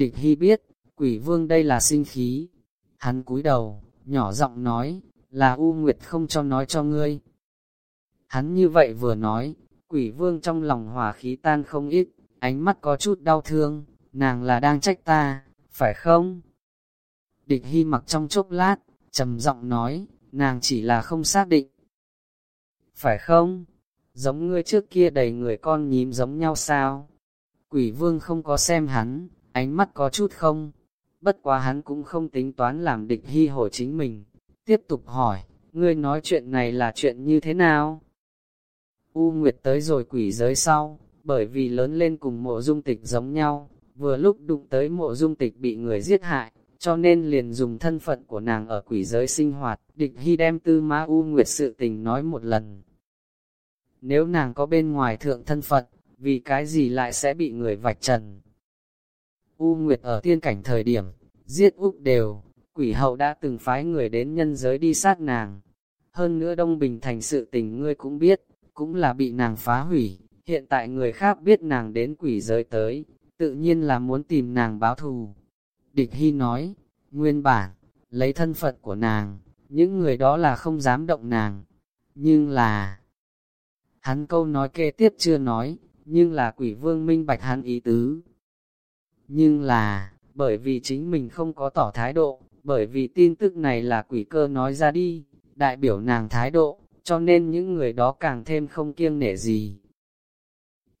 Địch Hy biết, quỷ vương đây là sinh khí. Hắn cúi đầu, nhỏ giọng nói, là U Nguyệt không cho nói cho ngươi. Hắn như vậy vừa nói, quỷ vương trong lòng hòa khí tan không ít, ánh mắt có chút đau thương, nàng là đang trách ta, phải không? Địch Hy mặc trong chốc lát, trầm giọng nói, nàng chỉ là không xác định. Phải không? Giống ngươi trước kia đầy người con nhím giống nhau sao? Quỷ vương không có xem hắn, ánh mắt có chút không. Bất quá hắn cũng không tính toán làm địch hy hồi chính mình. Tiếp tục hỏi, ngươi nói chuyện này là chuyện như thế nào? U Nguyệt tới rồi quỷ giới sau, bởi vì lớn lên cùng mộ dung tịch giống nhau, vừa lúc đụng tới mộ dung tịch bị người giết hại, cho nên liền dùng thân phận của nàng ở quỷ giới sinh hoạt, địch hy đem tư ma U Nguyệt sự tình nói một lần. Nếu nàng có bên ngoài thượng thân phận, vì cái gì lại sẽ bị người vạch trần? U Nguyệt ở tiên cảnh thời điểm, giết Úc đều, quỷ hậu đã từng phái người đến nhân giới đi sát nàng. Hơn nữa Đông Bình thành sự tình ngươi cũng biết, cũng là bị nàng phá hủy, hiện tại người khác biết nàng đến quỷ giới tới, tự nhiên là muốn tìm nàng báo thù. Địch Hy nói, nguyên bản, lấy thân phận của nàng, những người đó là không dám động nàng. Nhưng là, hắn câu nói kế tiếp chưa nói, nhưng là quỷ vương minh bạch hắn ý tứ. Nhưng là, bởi vì chính mình không có tỏ thái độ, bởi vì tin tức này là quỷ cơ nói ra đi, đại biểu nàng thái độ, cho nên những người đó càng thêm không kiêng nể gì.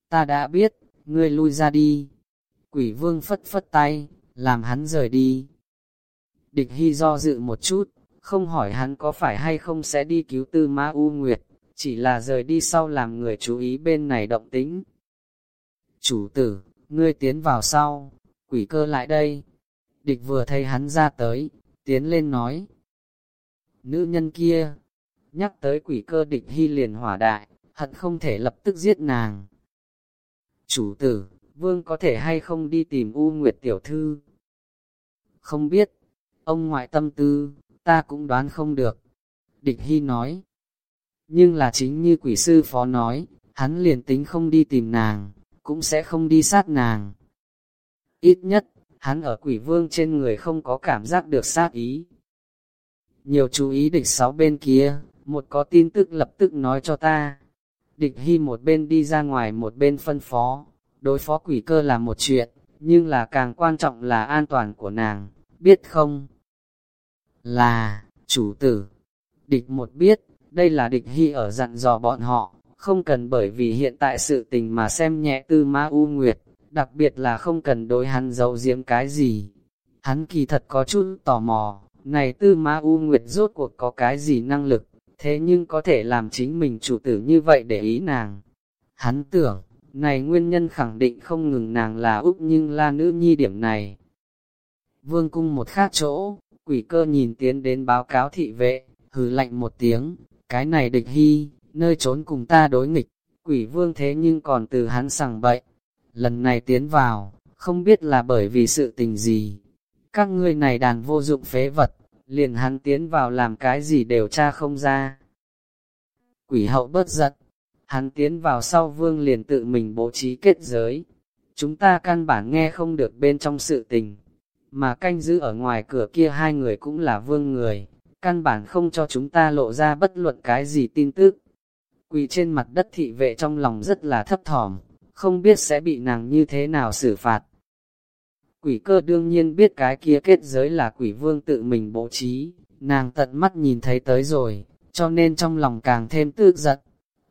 Ta đã biết, ngươi lui ra đi. Quỷ vương phất phất tay, làm hắn rời đi. Địch hy do dự một chút, không hỏi hắn có phải hay không sẽ đi cứu tư ma U Nguyệt, chỉ là rời đi sau làm người chú ý bên này động tính. Chủ tử, ngươi tiến vào sau, quỷ cơ lại đây. Địch vừa thấy hắn ra tới, tiến lên nói. Nữ nhân kia, nhắc tới quỷ cơ địch hy liền hỏa đại, hận không thể lập tức giết nàng. Chủ tử, vương có thể hay không đi tìm U Nguyệt tiểu thư? Không biết, ông ngoại tâm tư, ta cũng đoán không được. Địch Hy nói. Nhưng là chính như quỷ sư phó nói, hắn liền tính không đi tìm nàng, cũng sẽ không đi sát nàng. Ít nhất, hắn ở quỷ vương trên người không có cảm giác được sát ý. Nhiều chú ý địch sáu bên kia, một có tin tức lập tức nói cho ta. Địch hy một bên đi ra ngoài một bên phân phó, đối phó quỷ cơ là một chuyện, nhưng là càng quan trọng là an toàn của nàng, biết không? Là, chủ tử. Địch một biết, đây là địch hy ở dặn dò bọn họ, không cần bởi vì hiện tại sự tình mà xem nhẹ tư ma u nguyệt, đặc biệt là không cần đối hắn giấu giếm cái gì. Hắn kỳ thật có chút tò mò, này tư ma u nguyệt rốt cuộc có cái gì năng lực, thế nhưng có thể làm chính mình chủ tử như vậy để ý nàng. Hắn tưởng, này nguyên nhân khẳng định không ngừng nàng là Úc nhưng là nữ nhi điểm này. Vương cung một khác chỗ, quỷ cơ nhìn tiến đến báo cáo thị vệ, hừ lạnh một tiếng, cái này địch hy, nơi trốn cùng ta đối nghịch, quỷ vương thế nhưng còn từ hắn sằng bậy. Lần này tiến vào, không biết là bởi vì sự tình gì. Các ngươi này đàn vô dụng phế vật, liền hắn tiến vào làm cái gì đều tra không ra. Quỷ hậu bất giận, hắn tiến vào sau vương liền tự mình bố trí kết giới. Chúng ta căn bản nghe không được bên trong sự tình, mà canh giữ ở ngoài cửa kia hai người cũng là vương người, căn bản không cho chúng ta lộ ra bất luận cái gì tin tức. Quỳ trên mặt đất thị vệ trong lòng rất là thấp thỏm, không biết sẽ bị nàng như thế nào xử phạt. Quỷ cơ đương nhiên biết cái kia kết giới là quỷ vương tự mình bố trí, nàng tận mắt nhìn thấy tới rồi, cho nên trong lòng càng thêm tự giận.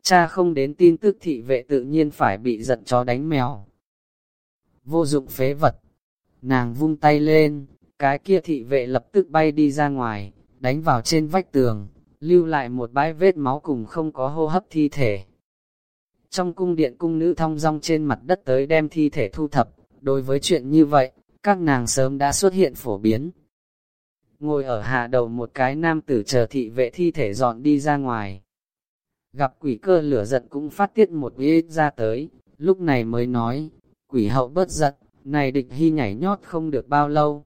Cha không đến tin tức thị vệ tự nhiên phải bị giận cho đánh mèo. Vô dụng phế vật. Nàng vung tay lên, cái kia thị vệ lập tức bay đi ra ngoài, đánh vào trên vách tường, lưu lại một bãi vết máu cùng không có hô hấp thi thể. Trong cung điện cung nữ thong dong trên mặt đất tới đem thi thể thu thập, đối với chuyện như vậy, các nàng sớm đã xuất hiện phổ biến. Ngồi ở hạ đầu một cái nam tử chờ thị vệ thi thể dọn đi ra ngoài. Gặp quỷ cơ lửa giận cũng phát tiết một ít ra tới, lúc này mới nói, quỷ hậu bớt giận, này địch hy nhảy nhót không được bao lâu,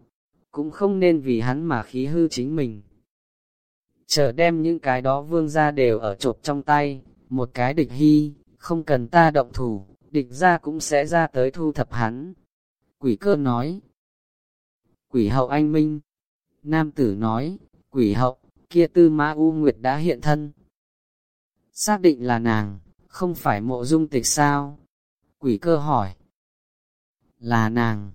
cũng không nên vì hắn mà khí hư chính mình. Chờ đem những cái đó vương ra đều ở chộp trong tay, một cái địch hy, không cần ta động thủ, địch ra cũng sẽ ra tới thu thập hắn. Quỷ cơ nói, Quỷ hậu anh minh. Nam tử nói, quỷ hậu, kia tư mã U Nguyệt đã hiện thân. Xác định là nàng, không phải mộ dung tịch sao? Quỷ cơ hỏi. Là nàng.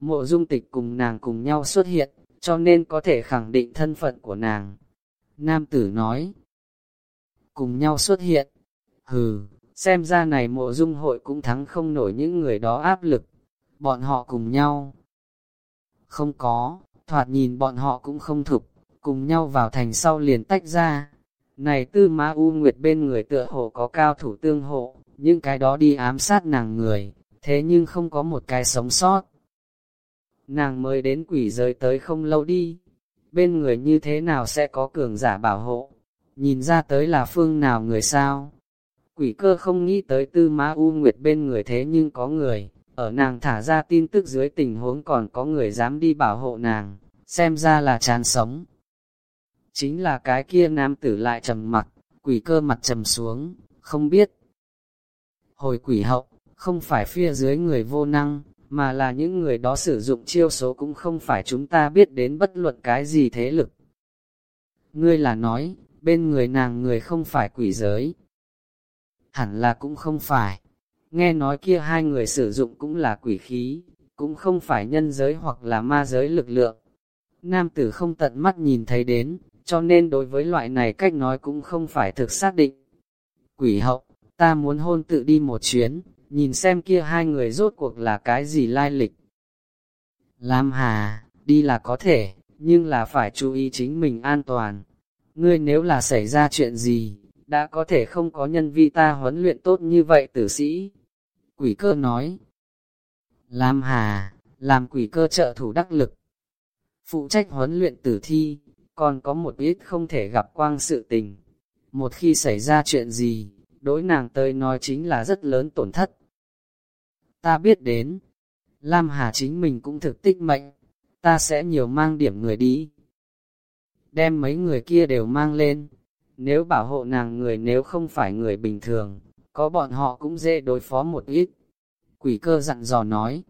Mộ dung tịch cùng nàng cùng nhau xuất hiện, cho nên có thể khẳng định thân phận của nàng. Nam tử nói. Cùng nhau xuất hiện. Hừ, xem ra này mộ dung hội cũng thắng không nổi những người đó áp lực. Bọn họ cùng nhau. Không có, thoạt nhìn bọn họ cũng không thục, cùng nhau vào thành sau liền tách ra. Này tư ma u nguyệt bên người tựa hồ có cao thủ tương hộ, những cái đó đi ám sát nàng người, thế nhưng không có một cái sống sót. Nàng mới đến quỷ giới tới không lâu đi, bên người như thế nào sẽ có cường giả bảo hộ, nhìn ra tới là phương nào người sao. Quỷ cơ không nghĩ tới tư ma u nguyệt bên người thế nhưng có người, ở nàng thả ra tin tức dưới tình huống còn có người dám đi bảo hộ nàng, xem ra là chán sống. Chính là cái kia nam tử lại trầm mặc, quỷ cơ mặt trầm xuống, không biết. Hồi quỷ hậu, không phải phía dưới người vô năng, mà là những người đó sử dụng chiêu số cũng không phải chúng ta biết đến bất luận cái gì thế lực. Ngươi là nói, bên người nàng người không phải quỷ giới. Hẳn là cũng không phải. Nghe nói kia hai người sử dụng cũng là quỷ khí, cũng không phải nhân giới hoặc là ma giới lực lượng. Nam tử không tận mắt nhìn thấy đến, cho nên đối với loại này cách nói cũng không phải thực xác định. Quỷ hậu, ta muốn hôn tự đi một chuyến, nhìn xem kia hai người rốt cuộc là cái gì lai lịch. Lam Hà, đi là có thể, nhưng là phải chú ý chính mình an toàn. Ngươi nếu là xảy ra chuyện gì, đã có thể không có nhân vi ta huấn luyện tốt như vậy tử sĩ. Quỷ cơ nói. Lam Hà, làm quỷ cơ trợ thủ đắc lực. Phụ trách huấn luyện tử thi, còn có một ít không thể gặp quang sự tình. Một khi xảy ra chuyện gì, đối nàng tới nói chính là rất lớn tổn thất. Ta biết đến, Lam Hà chính mình cũng thực tích mệnh, ta sẽ nhiều mang điểm người đi. Đem mấy người kia đều mang lên, nếu bảo hộ nàng người nếu không phải người bình thường, có bọn họ cũng dễ đối phó một ít. Quỷ cơ dặn dò nói.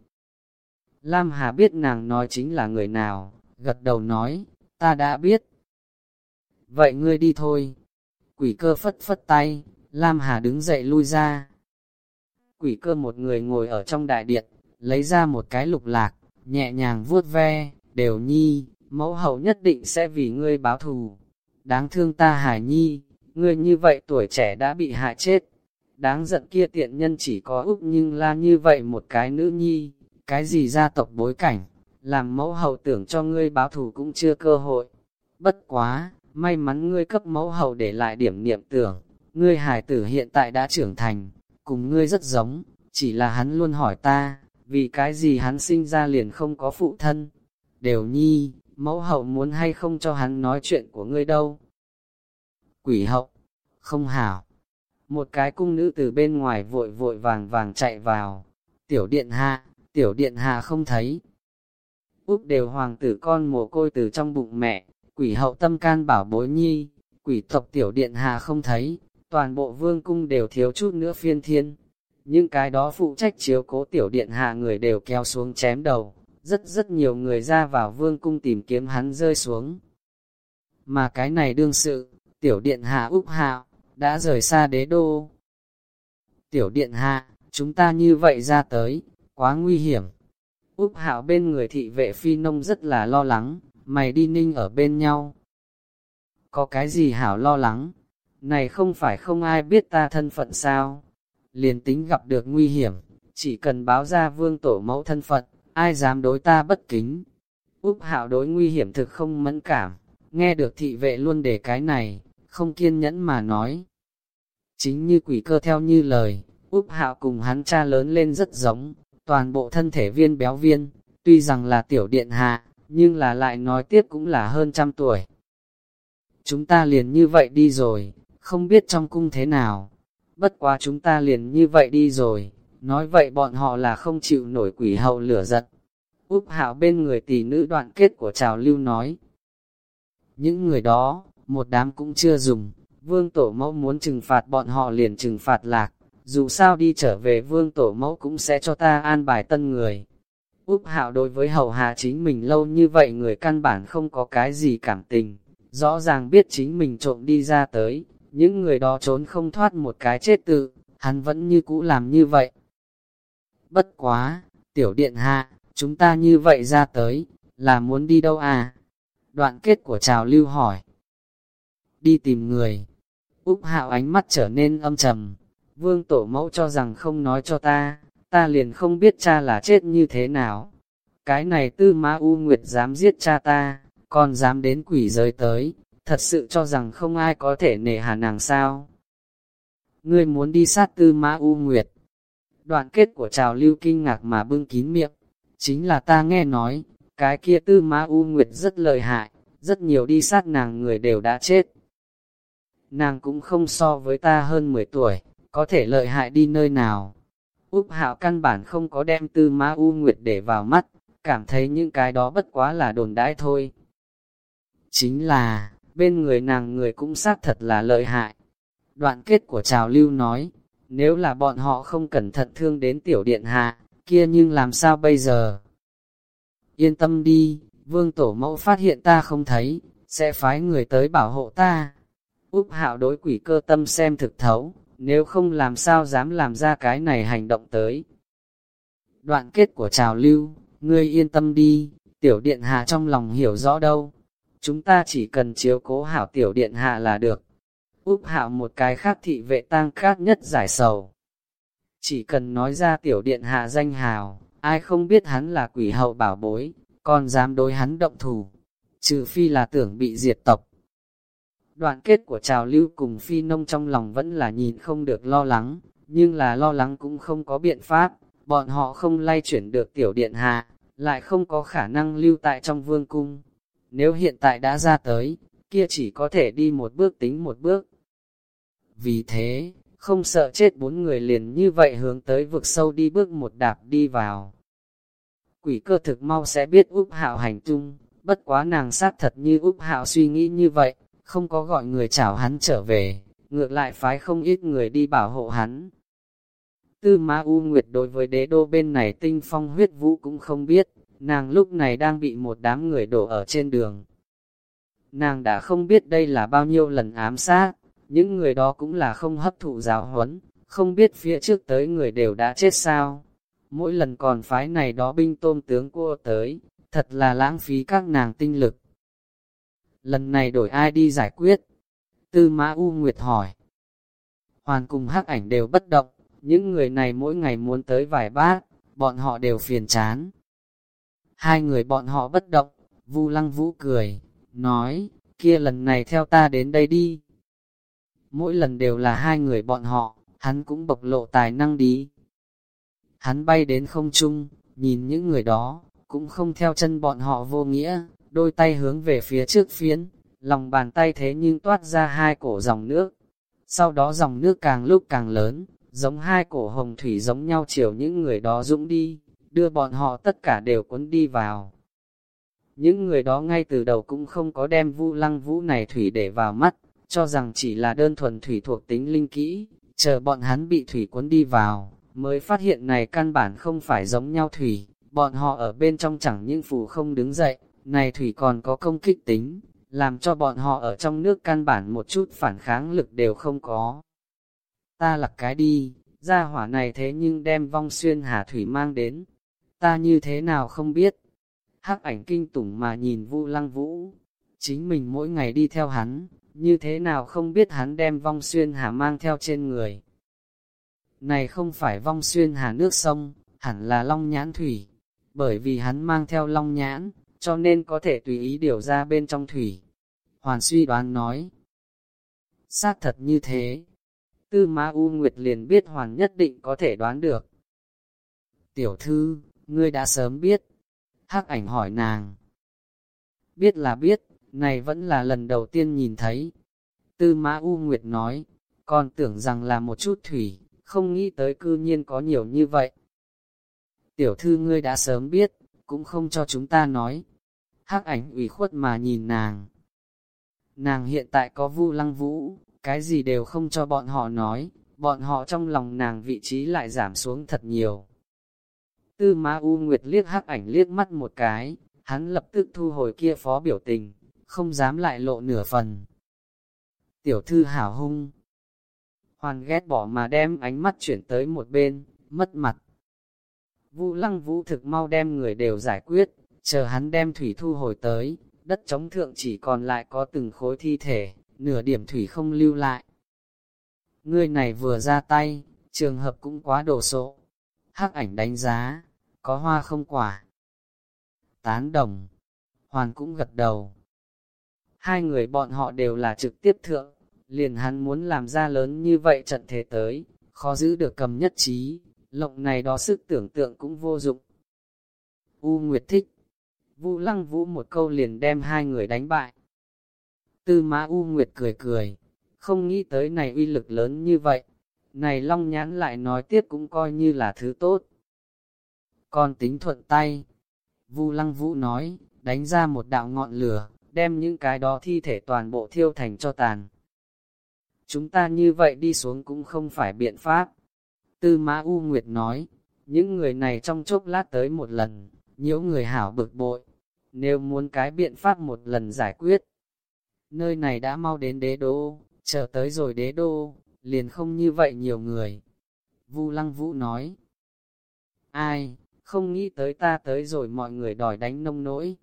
Lam Hà biết nàng nói chính là người nào, gật đầu nói, ta đã biết. Vậy ngươi đi thôi. Quỷ cơ phất phất tay, Lam Hà đứng dậy lui ra. Quỷ cơ một người ngồi ở trong đại điện, lấy ra một cái lục lạc, nhẹ nhàng vuốt ve, đều nhi, mẫu hậu nhất định sẽ vì ngươi báo thù. Đáng thương ta hải nhi, ngươi như vậy tuổi trẻ đã bị hại chết. Đáng giận kia tiện nhân chỉ có úc nhưng la như vậy một cái nữ nhi, cái gì gia tộc bối cảnh, làm mẫu hậu tưởng cho ngươi báo thù cũng chưa cơ hội. Bất quá, may mắn ngươi cấp mẫu hậu để lại điểm niệm tưởng, ngươi hải tử hiện tại đã trưởng thành, cùng ngươi rất giống, chỉ là hắn luôn hỏi ta, vì cái gì hắn sinh ra liền không có phụ thân. Đều nhi, mẫu hậu muốn hay không cho hắn nói chuyện của ngươi đâu. Quỷ hậu, không hảo. Một cái cung nữ từ bên ngoài vội vội vàng vàng chạy vào. Tiểu điện hạ, tiểu điện hạ không thấy, Úc đều hoàng tử con mồ côi từ trong bụng mẹ, quỷ hậu tâm can bảo bối nhi, quỷ tộc tiểu điện hạ không thấy, toàn bộ vương cung đều thiếu chút nữa phiên thiên. Những cái đó phụ trách chiếu cố tiểu điện hạ người đều kéo xuống chém đầu, rất rất nhiều người ra vào vương cung tìm kiếm hắn rơi xuống. Mà cái này đương sự, tiểu điện hạ Úc Hạo, đã rời xa đế đô. Tiểu điện hạ, chúng ta như vậy ra tới, quá nguy hiểm. Úc hạo bên người thị vệ phi nông rất là lo lắng, mày đi ninh ở bên nhau. Có cái gì hảo lo lắng? Này không phải không ai biết ta thân phận sao? Liền tính gặp được nguy hiểm, chỉ cần báo ra vương tổ mẫu thân phận, ai dám đối ta bất kính. Úc hạo đối nguy hiểm thực không mẫn cảm, nghe được thị vệ luôn để cái này, không kiên nhẫn mà nói. Chính như quỷ cơ theo như lời, Úc hạo cùng hắn cha lớn lên rất giống, toàn bộ thân thể viên béo viên, tuy rằng là tiểu điện hạ, nhưng là lại nói tiếp cũng là hơn trăm tuổi. Chúng ta liền như vậy đi rồi, không biết trong cung thế nào, bất quá chúng ta liền như vậy đi rồi, nói vậy bọn họ là không chịu nổi quỷ hậu lửa giật. Úc hạo bên người tỷ nữ đoạn kết của trào lưu nói. Những người đó, một đám cũng chưa dùng, vương tổ mẫu muốn trừng phạt bọn họ liền trừng phạt lạc dù sao đi trở về vương tổ mẫu cũng sẽ cho ta an bài tân người. Úc Hạo đối với hầu hạ chính mình lâu như vậy người căn bản không có cái gì cảm tình, rõ ràng biết chính mình trộm đi ra tới, những người đó trốn không thoát một cái chết tự, hắn vẫn như cũ làm như vậy. Bất quá, tiểu điện hạ, chúng ta như vậy ra tới, là muốn đi đâu à? Đoạn kết của trào lưu hỏi. Đi tìm người. Úc hạo ánh mắt trở nên âm trầm. Vương tổ mẫu cho rằng không nói cho ta, ta liền không biết cha là chết như thế nào. Cái này tư ma u nguyệt dám giết cha ta, còn dám đến quỷ giới tới, thật sự cho rằng không ai có thể nể hà nàng sao. Ngươi muốn đi sát tư ma u nguyệt. Đoạn kết của trào lưu kinh ngạc mà bưng kín miệng, chính là ta nghe nói, cái kia tư ma u nguyệt rất lợi hại, rất nhiều đi sát nàng người đều đã chết. Nàng cũng không so với ta hơn 10 tuổi, có thể lợi hại đi nơi nào. Úc hạo căn bản không có đem tư ma u nguyệt để vào mắt, cảm thấy những cái đó bất quá là đồn đãi thôi. Chính là, bên người nàng người cũng xác thật là lợi hại. Đoạn kết của trào lưu nói, nếu là bọn họ không cẩn thận thương đến tiểu điện hạ, kia nhưng làm sao bây giờ? Yên tâm đi, vương tổ mẫu phát hiện ta không thấy, sẽ phái người tới bảo hộ ta. Úc hạo đối quỷ cơ tâm xem thực thấu, nếu không làm sao dám làm ra cái này hành động tới. Đoạn kết của trào lưu, ngươi yên tâm đi, tiểu điện hạ trong lòng hiểu rõ đâu. Chúng ta chỉ cần chiếu cố hảo tiểu điện hạ là được. Úc hạo một cái khác thị vệ tang khác nhất giải sầu. Chỉ cần nói ra tiểu điện hạ danh hào, ai không biết hắn là quỷ hậu bảo bối, còn dám đối hắn động thủ, trừ phi là tưởng bị diệt tộc. Đoạn kết của trào lưu cùng phi nông trong lòng vẫn là nhìn không được lo lắng, nhưng là lo lắng cũng không có biện pháp, bọn họ không lay chuyển được tiểu điện hạ, lại không có khả năng lưu tại trong vương cung. Nếu hiện tại đã ra tới, kia chỉ có thể đi một bước tính một bước. Vì thế, không sợ chết bốn người liền như vậy hướng tới vực sâu đi bước một đạp đi vào. Quỷ cơ thực mau sẽ biết Úc Hạo hành tung, bất quá nàng sát thật như Úc Hạo suy nghĩ như vậy, không có gọi người chào hắn trở về, ngược lại phái không ít người đi bảo hộ hắn. Tư Ma U Nguyệt đối với đế đô bên này tinh phong huyết vũ cũng không biết, nàng lúc này đang bị một đám người đổ ở trên đường. Nàng đã không biết đây là bao nhiêu lần ám sát, những người đó cũng là không hấp thụ giáo huấn, không biết phía trước tới người đều đã chết sao. Mỗi lần còn phái này đó binh tôm tướng cua tới, thật là lãng phí các nàng tinh lực. Lần này đổi ai đi giải quyết? Tư Mã U Nguyệt hỏi. Hoàn cùng hắc ảnh đều bất động, những người này mỗi ngày muốn tới vài bát, bọn họ đều phiền chán. Hai người bọn họ bất động, Vu Lăng Vũ cười, nói, kia lần này theo ta đến đây đi. Mỗi lần đều là hai người bọn họ, hắn cũng bộc lộ tài năng đi. Hắn bay đến không trung, nhìn những người đó, cũng không theo chân bọn họ vô nghĩa, đôi tay hướng về phía trước phiến, lòng bàn tay thế nhưng toát ra hai cổ dòng nước. Sau đó dòng nước càng lúc càng lớn, giống hai cổ hồng thủy giống nhau chiều những người đó dũng đi, đưa bọn họ tất cả đều cuốn đi vào. Những người đó ngay từ đầu cũng không có đem vu lăng vũ này thủy để vào mắt, cho rằng chỉ là đơn thuần thủy thuộc tính linh kỹ, chờ bọn hắn bị thủy cuốn đi vào, mới phát hiện này căn bản không phải giống nhau thủy, bọn họ ở bên trong chẳng những phù không đứng dậy, này thủy còn có công kích tính, làm cho bọn họ ở trong nước căn bản một chút phản kháng lực đều không có. Ta lặc cái đi, ra hỏa này thế nhưng đem vong xuyên hà thủy mang đến, ta như thế nào không biết. Hắc ảnh kinh tủng mà nhìn Vu Lăng Vũ, chính mình mỗi ngày đi theo hắn, như thế nào không biết hắn đem vong xuyên hà mang theo trên người. Này không phải vong xuyên hà nước sông, hẳn là long nhãn thủy, bởi vì hắn mang theo long nhãn, cho nên có thể tùy ý điều ra bên trong thủy. Hoàn suy đoán nói, xác thật như thế, tư ma U Nguyệt liền biết Hoàn nhất định có thể đoán được. Tiểu thư, ngươi đã sớm biết, hắc ảnh hỏi nàng. Biết là biết, này vẫn là lần đầu tiên nhìn thấy. Tư Mã U Nguyệt nói, còn tưởng rằng là một chút thủy, không nghĩ tới cư nhiên có nhiều như vậy. Tiểu thư ngươi đã sớm biết, cũng không cho chúng ta nói. Hắc ảnh ủy khuất mà nhìn nàng. Nàng hiện tại có vu lăng vũ, cái gì đều không cho bọn họ nói, bọn họ trong lòng nàng vị trí lại giảm xuống thật nhiều. Tư Ma U Nguyệt liếc hắc ảnh liếc mắt một cái, hắn lập tức thu hồi kia phó biểu tình, không dám lại lộ nửa phần. Tiểu thư hảo hung. Hoàn ghét bỏ mà đem ánh mắt chuyển tới một bên, mất mặt. Vũ lăng vũ thực mau đem người đều giải quyết, chờ hắn đem thủy thu hồi tới, đất chống thượng chỉ còn lại có từng khối thi thể, nửa điểm thủy không lưu lại. Người này vừa ra tay, trường hợp cũng quá đồ sộ. Hắc ảnh đánh giá, có hoa không quả. Tán đồng, hoàn cũng gật đầu. Hai người bọn họ đều là trực tiếp thượng, liền hắn muốn làm ra lớn như vậy trận thế tới, khó giữ được cầm nhất trí, lộng này đó sức tưởng tượng cũng vô dụng. U Nguyệt thích, Vũ Lăng Vũ một câu liền đem hai người đánh bại. Tư Mã U Nguyệt cười cười, không nghĩ tới này uy lực lớn như vậy, này Long Nhãn lại nói tiếp cũng coi như là thứ tốt. Còn tính thuận tay, Vu Lăng Vũ nói, đánh ra một đạo ngọn lửa, đem những cái đó thi thể toàn bộ thiêu thành cho tàn. Chúng ta như vậy đi xuống cũng không phải biện pháp. Tư Mã U Nguyệt nói, những người này trong chốc lát tới một lần, nhiễu người hảo bực bội. Nếu muốn cái biện pháp một lần giải quyết, nơi này đã mau đến đế đô, chờ tới rồi đế đô, liền không như vậy nhiều người. Vu Lăng Vũ nói, ai, không nghĩ tới ta tới rồi mọi người đòi đánh nông nỗi.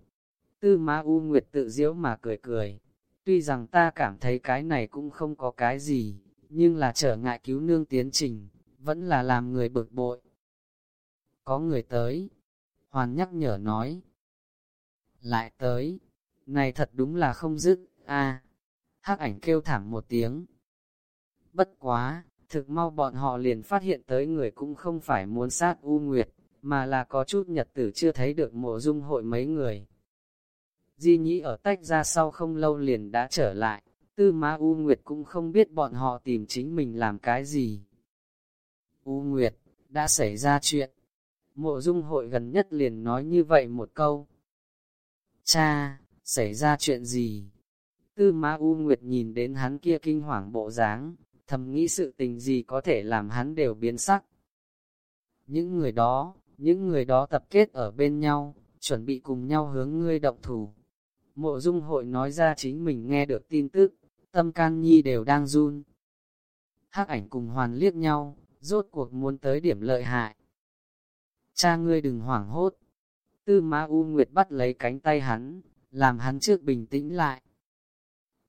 Tư Ma U Nguyệt tự diễu mà cười cười, tuy rằng ta cảm thấy cái này cũng không có cái gì, nhưng là trở ngại cứu nương tiến trình, vẫn là làm người bực bội. Có người tới, Hoàn nhắc nhở nói, lại tới, này thật đúng là không dứt, a à. hắc ảnh kêu thảm một tiếng. Bất quá, thực mau bọn họ liền phát hiện tới người cũng không phải muốn sát U Nguyệt, mà là có chút nhật tử chưa thấy được mộ dung hội mấy người. Di nhĩ ở tách ra sau không lâu liền đã trở lại, tư Ma U Nguyệt cũng không biết bọn họ tìm chính mình làm cái gì. U Nguyệt, đã xảy ra chuyện. Mộ dung hội gần nhất liền nói như vậy một câu. Cha, xảy ra chuyện gì? Tư Ma U Nguyệt nhìn đến hắn kia kinh hoàng bộ dáng, thầm nghĩ sự tình gì có thể làm hắn đều biến sắc. Những người đó, những người đó tập kết ở bên nhau, chuẩn bị cùng nhau hướng ngươi động thủ. Mộ dung hội nói ra chính mình nghe được tin tức, tâm can nhi đều đang run. hắc ảnh cùng hoàn liếc nhau, rốt cuộc muốn tới điểm lợi hại. Cha ngươi đừng hoảng hốt. Tư Ma U Nguyệt bắt lấy cánh tay hắn, làm hắn trước bình tĩnh lại.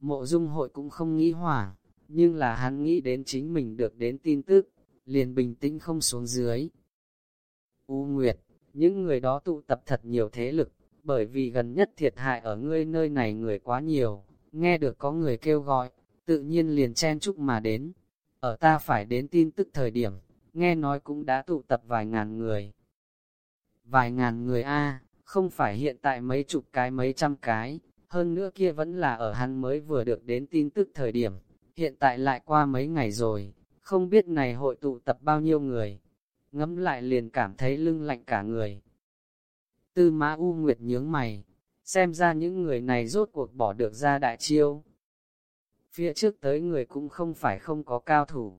Mộ dung hội cũng không nghĩ hoảng, nhưng là hắn nghĩ đến chính mình được đến tin tức, liền bình tĩnh không xuống dưới. U Nguyệt, những người đó tụ tập thật nhiều thế lực, bởi vì gần nhất thiệt hại ở ngươi nơi này người quá nhiều, nghe được có người kêu gọi, tự nhiên liền chen chúc mà đến. Ở ta phải đến tin tức thời điểm, nghe nói cũng đã tụ tập vài ngàn người. Vài ngàn người A, không phải hiện tại mấy chục cái mấy trăm cái, hơn nữa kia vẫn là ở hắn mới vừa được đến tin tức thời điểm, hiện tại lại qua mấy ngày rồi, không biết này hội tụ tập bao nhiêu người, ngẫm lại liền cảm thấy lưng lạnh cả người. Tư Mã U Nguyệt nhướng mày, xem ra những người này rốt cuộc bỏ được ra đại chiêu. Phía trước tới người cũng không phải không có cao thủ,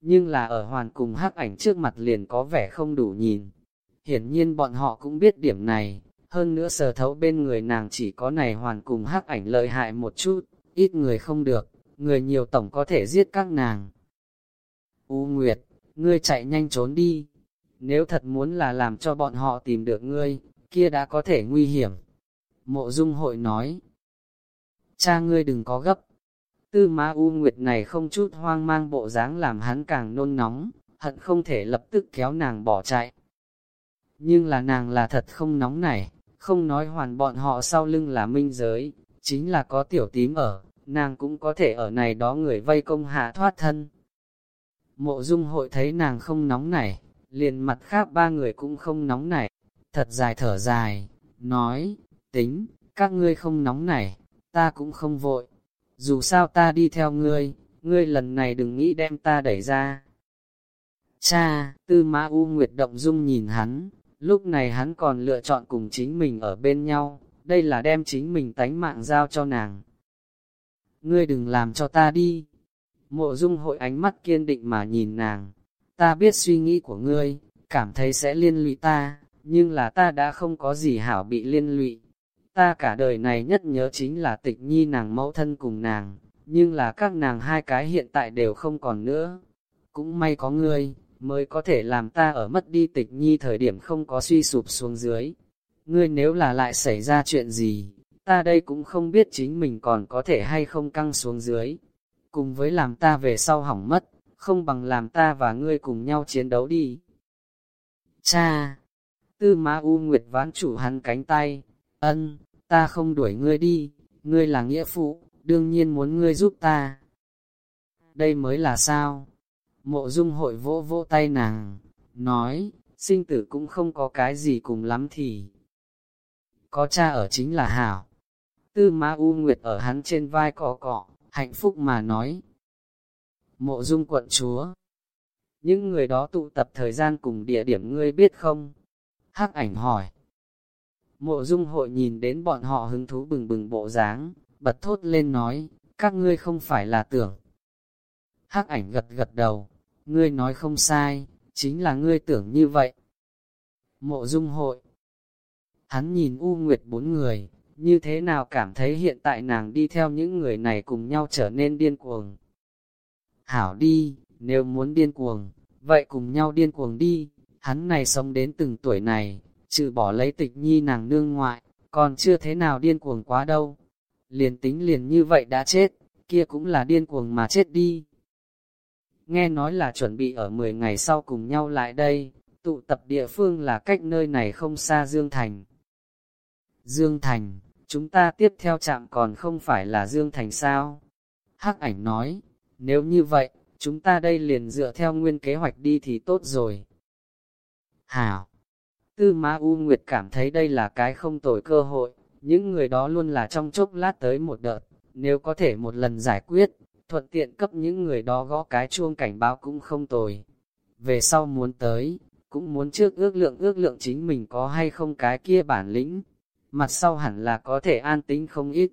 nhưng là ở hoàn cùng hắc ảnh trước mặt liền có vẻ không đủ nhìn. Hiển nhiên bọn họ cũng biết điểm này, hơn nữa sờ thấu bên người nàng chỉ có này hoàn cùng hắc ảnh lợi hại một chút, ít người không được, người nhiều tổng có thể giết các nàng. U Nguyệt, ngươi chạy nhanh trốn đi, nếu thật muốn là làm cho bọn họ tìm được ngươi, kia đã có thể nguy hiểm. Mộ dung hội nói, cha ngươi đừng có gấp. Tư Ma U Nguyệt này không chút hoang mang bộ dáng làm hắn càng nôn nóng, hận không thể lập tức kéo nàng bỏ chạy. Nhưng là nàng là thật không nóng này, không nói hoàn bọn họ sau lưng là minh giới, chính là có tiểu tím ở, nàng cũng có thể ở này đó người vây công hạ thoát thân. Mộ dung hội thấy nàng không nóng này liền mặt khác ba người cũng không nóng nảy, thật dài thở dài, nói, tính, các ngươi không nóng nảy, ta cũng không vội, dù sao ta đi theo ngươi, ngươi lần này đừng nghĩ đem ta đẩy ra. Cha, tư mã U Nguyệt động dung nhìn hắn, lúc này hắn còn lựa chọn cùng chính mình ở bên nhau, đây là đem chính mình tánh mạng giao cho nàng. Ngươi đừng làm cho ta đi. Mộ dung hội ánh mắt kiên định mà nhìn nàng, ta biết suy nghĩ của ngươi, cảm thấy sẽ liên lụy ta, nhưng là ta đã không có gì hảo bị liên lụy. Ta cả đời này nhất nhớ chính là tịch nhi nàng mẫu thân cùng nàng, nhưng là các nàng hai cái hiện tại đều không còn nữa. Cũng may có ngươi, mới có thể làm ta ở mất đi tịch nhi thời điểm không có suy sụp xuống dưới. Ngươi nếu là lại xảy ra chuyện gì, ta đây cũng không biết chính mình còn có thể hay không căng xuống dưới. Cùng với làm ta về sau hỏng mất, không bằng làm ta và ngươi cùng nhau chiến đấu đi. Cha! Tư Ma U Nguyệt ván chủ hắn cánh tay, ân, ta không đuổi ngươi đi, ngươi là nghĩa phụ, đương nhiên muốn ngươi giúp ta. Đây mới là sao? Mộ dung hội vỗ vỗ tay nàng, nói, sinh tử cũng không có cái gì cùng lắm thì. Có cha ở chính là hảo. Tư Ma U Nguyệt ở hắn trên vai cọ cọ, hạnh phúc mà nói. Mộ dung quận chúa. Những người đó tụ tập thời gian cùng địa điểm ngươi biết không? Hắc ảnh hỏi. Mộ dung hội nhìn đến bọn họ hứng thú bừng bừng bộ dáng, bật thốt lên nói, các ngươi không phải là tưởng. Hắc ảnh gật gật đầu, ngươi nói không sai, chính là ngươi tưởng như vậy. Mộ dung hội. Hắn nhìn U Nguyệt bốn người, như thế nào cảm thấy hiện tại nàng đi theo những người này cùng nhau trở nên điên cuồng. Hảo đi, nếu muốn điên cuồng, vậy cùng nhau điên cuồng đi, hắn này sống đến từng tuổi này, trừ bỏ lấy tịch nhi nàng nương ngoại, còn chưa thế nào điên cuồng quá đâu. Liền tính liền như vậy đã chết, kia cũng là điên cuồng mà chết đi. Nghe nói là chuẩn bị ở 10 ngày sau cùng nhau lại đây, tụ tập địa phương là cách nơi này không xa Dương Thành. Dương Thành, chúng ta tiếp theo chạm còn không phải là Dương Thành sao? Hắc ảnh nói, nếu như vậy, chúng ta đây liền dựa theo nguyên kế hoạch đi thì tốt rồi. Hảo! Tư Ma U Nguyệt cảm thấy đây là cái không tồi cơ hội, những người đó luôn là trong chốc lát tới một đợt, nếu có thể một lần giải quyết, thuận tiện cấp những người đó gõ cái chuông cảnh báo cũng không tồi. Về sau muốn tới, cũng muốn trước ước lượng ước lượng chính mình có hay không cái kia bản lĩnh, mặt sau hẳn là có thể an tính không ít.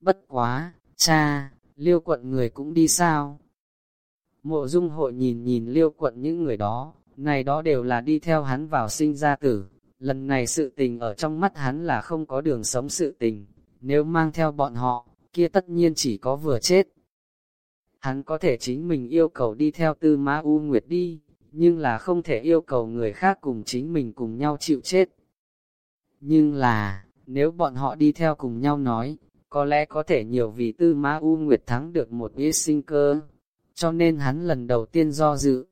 Bất quá, cha, liêu quận người cũng đi sao? Mộ dung hội nhìn nhìn liêu quận những người đó, này đó đều là đi theo hắn vào sinh ra tử. Lần này sự tình ở trong mắt hắn là không có đường sống sự tình, nếu mang theo bọn họ, kia tất nhiên chỉ có vừa chết. Hắn có thể chính mình yêu cầu đi theo tư ma U Nguyệt đi, nhưng là không thể yêu cầu người khác cùng chính mình cùng nhau chịu chết. Nhưng là, nếu bọn họ đi theo cùng nhau nói, có lẽ có thể nhiều vì tư ma U Nguyệt thắng được một ít sinh cơ, cho nên hắn lần đầu tiên do dự.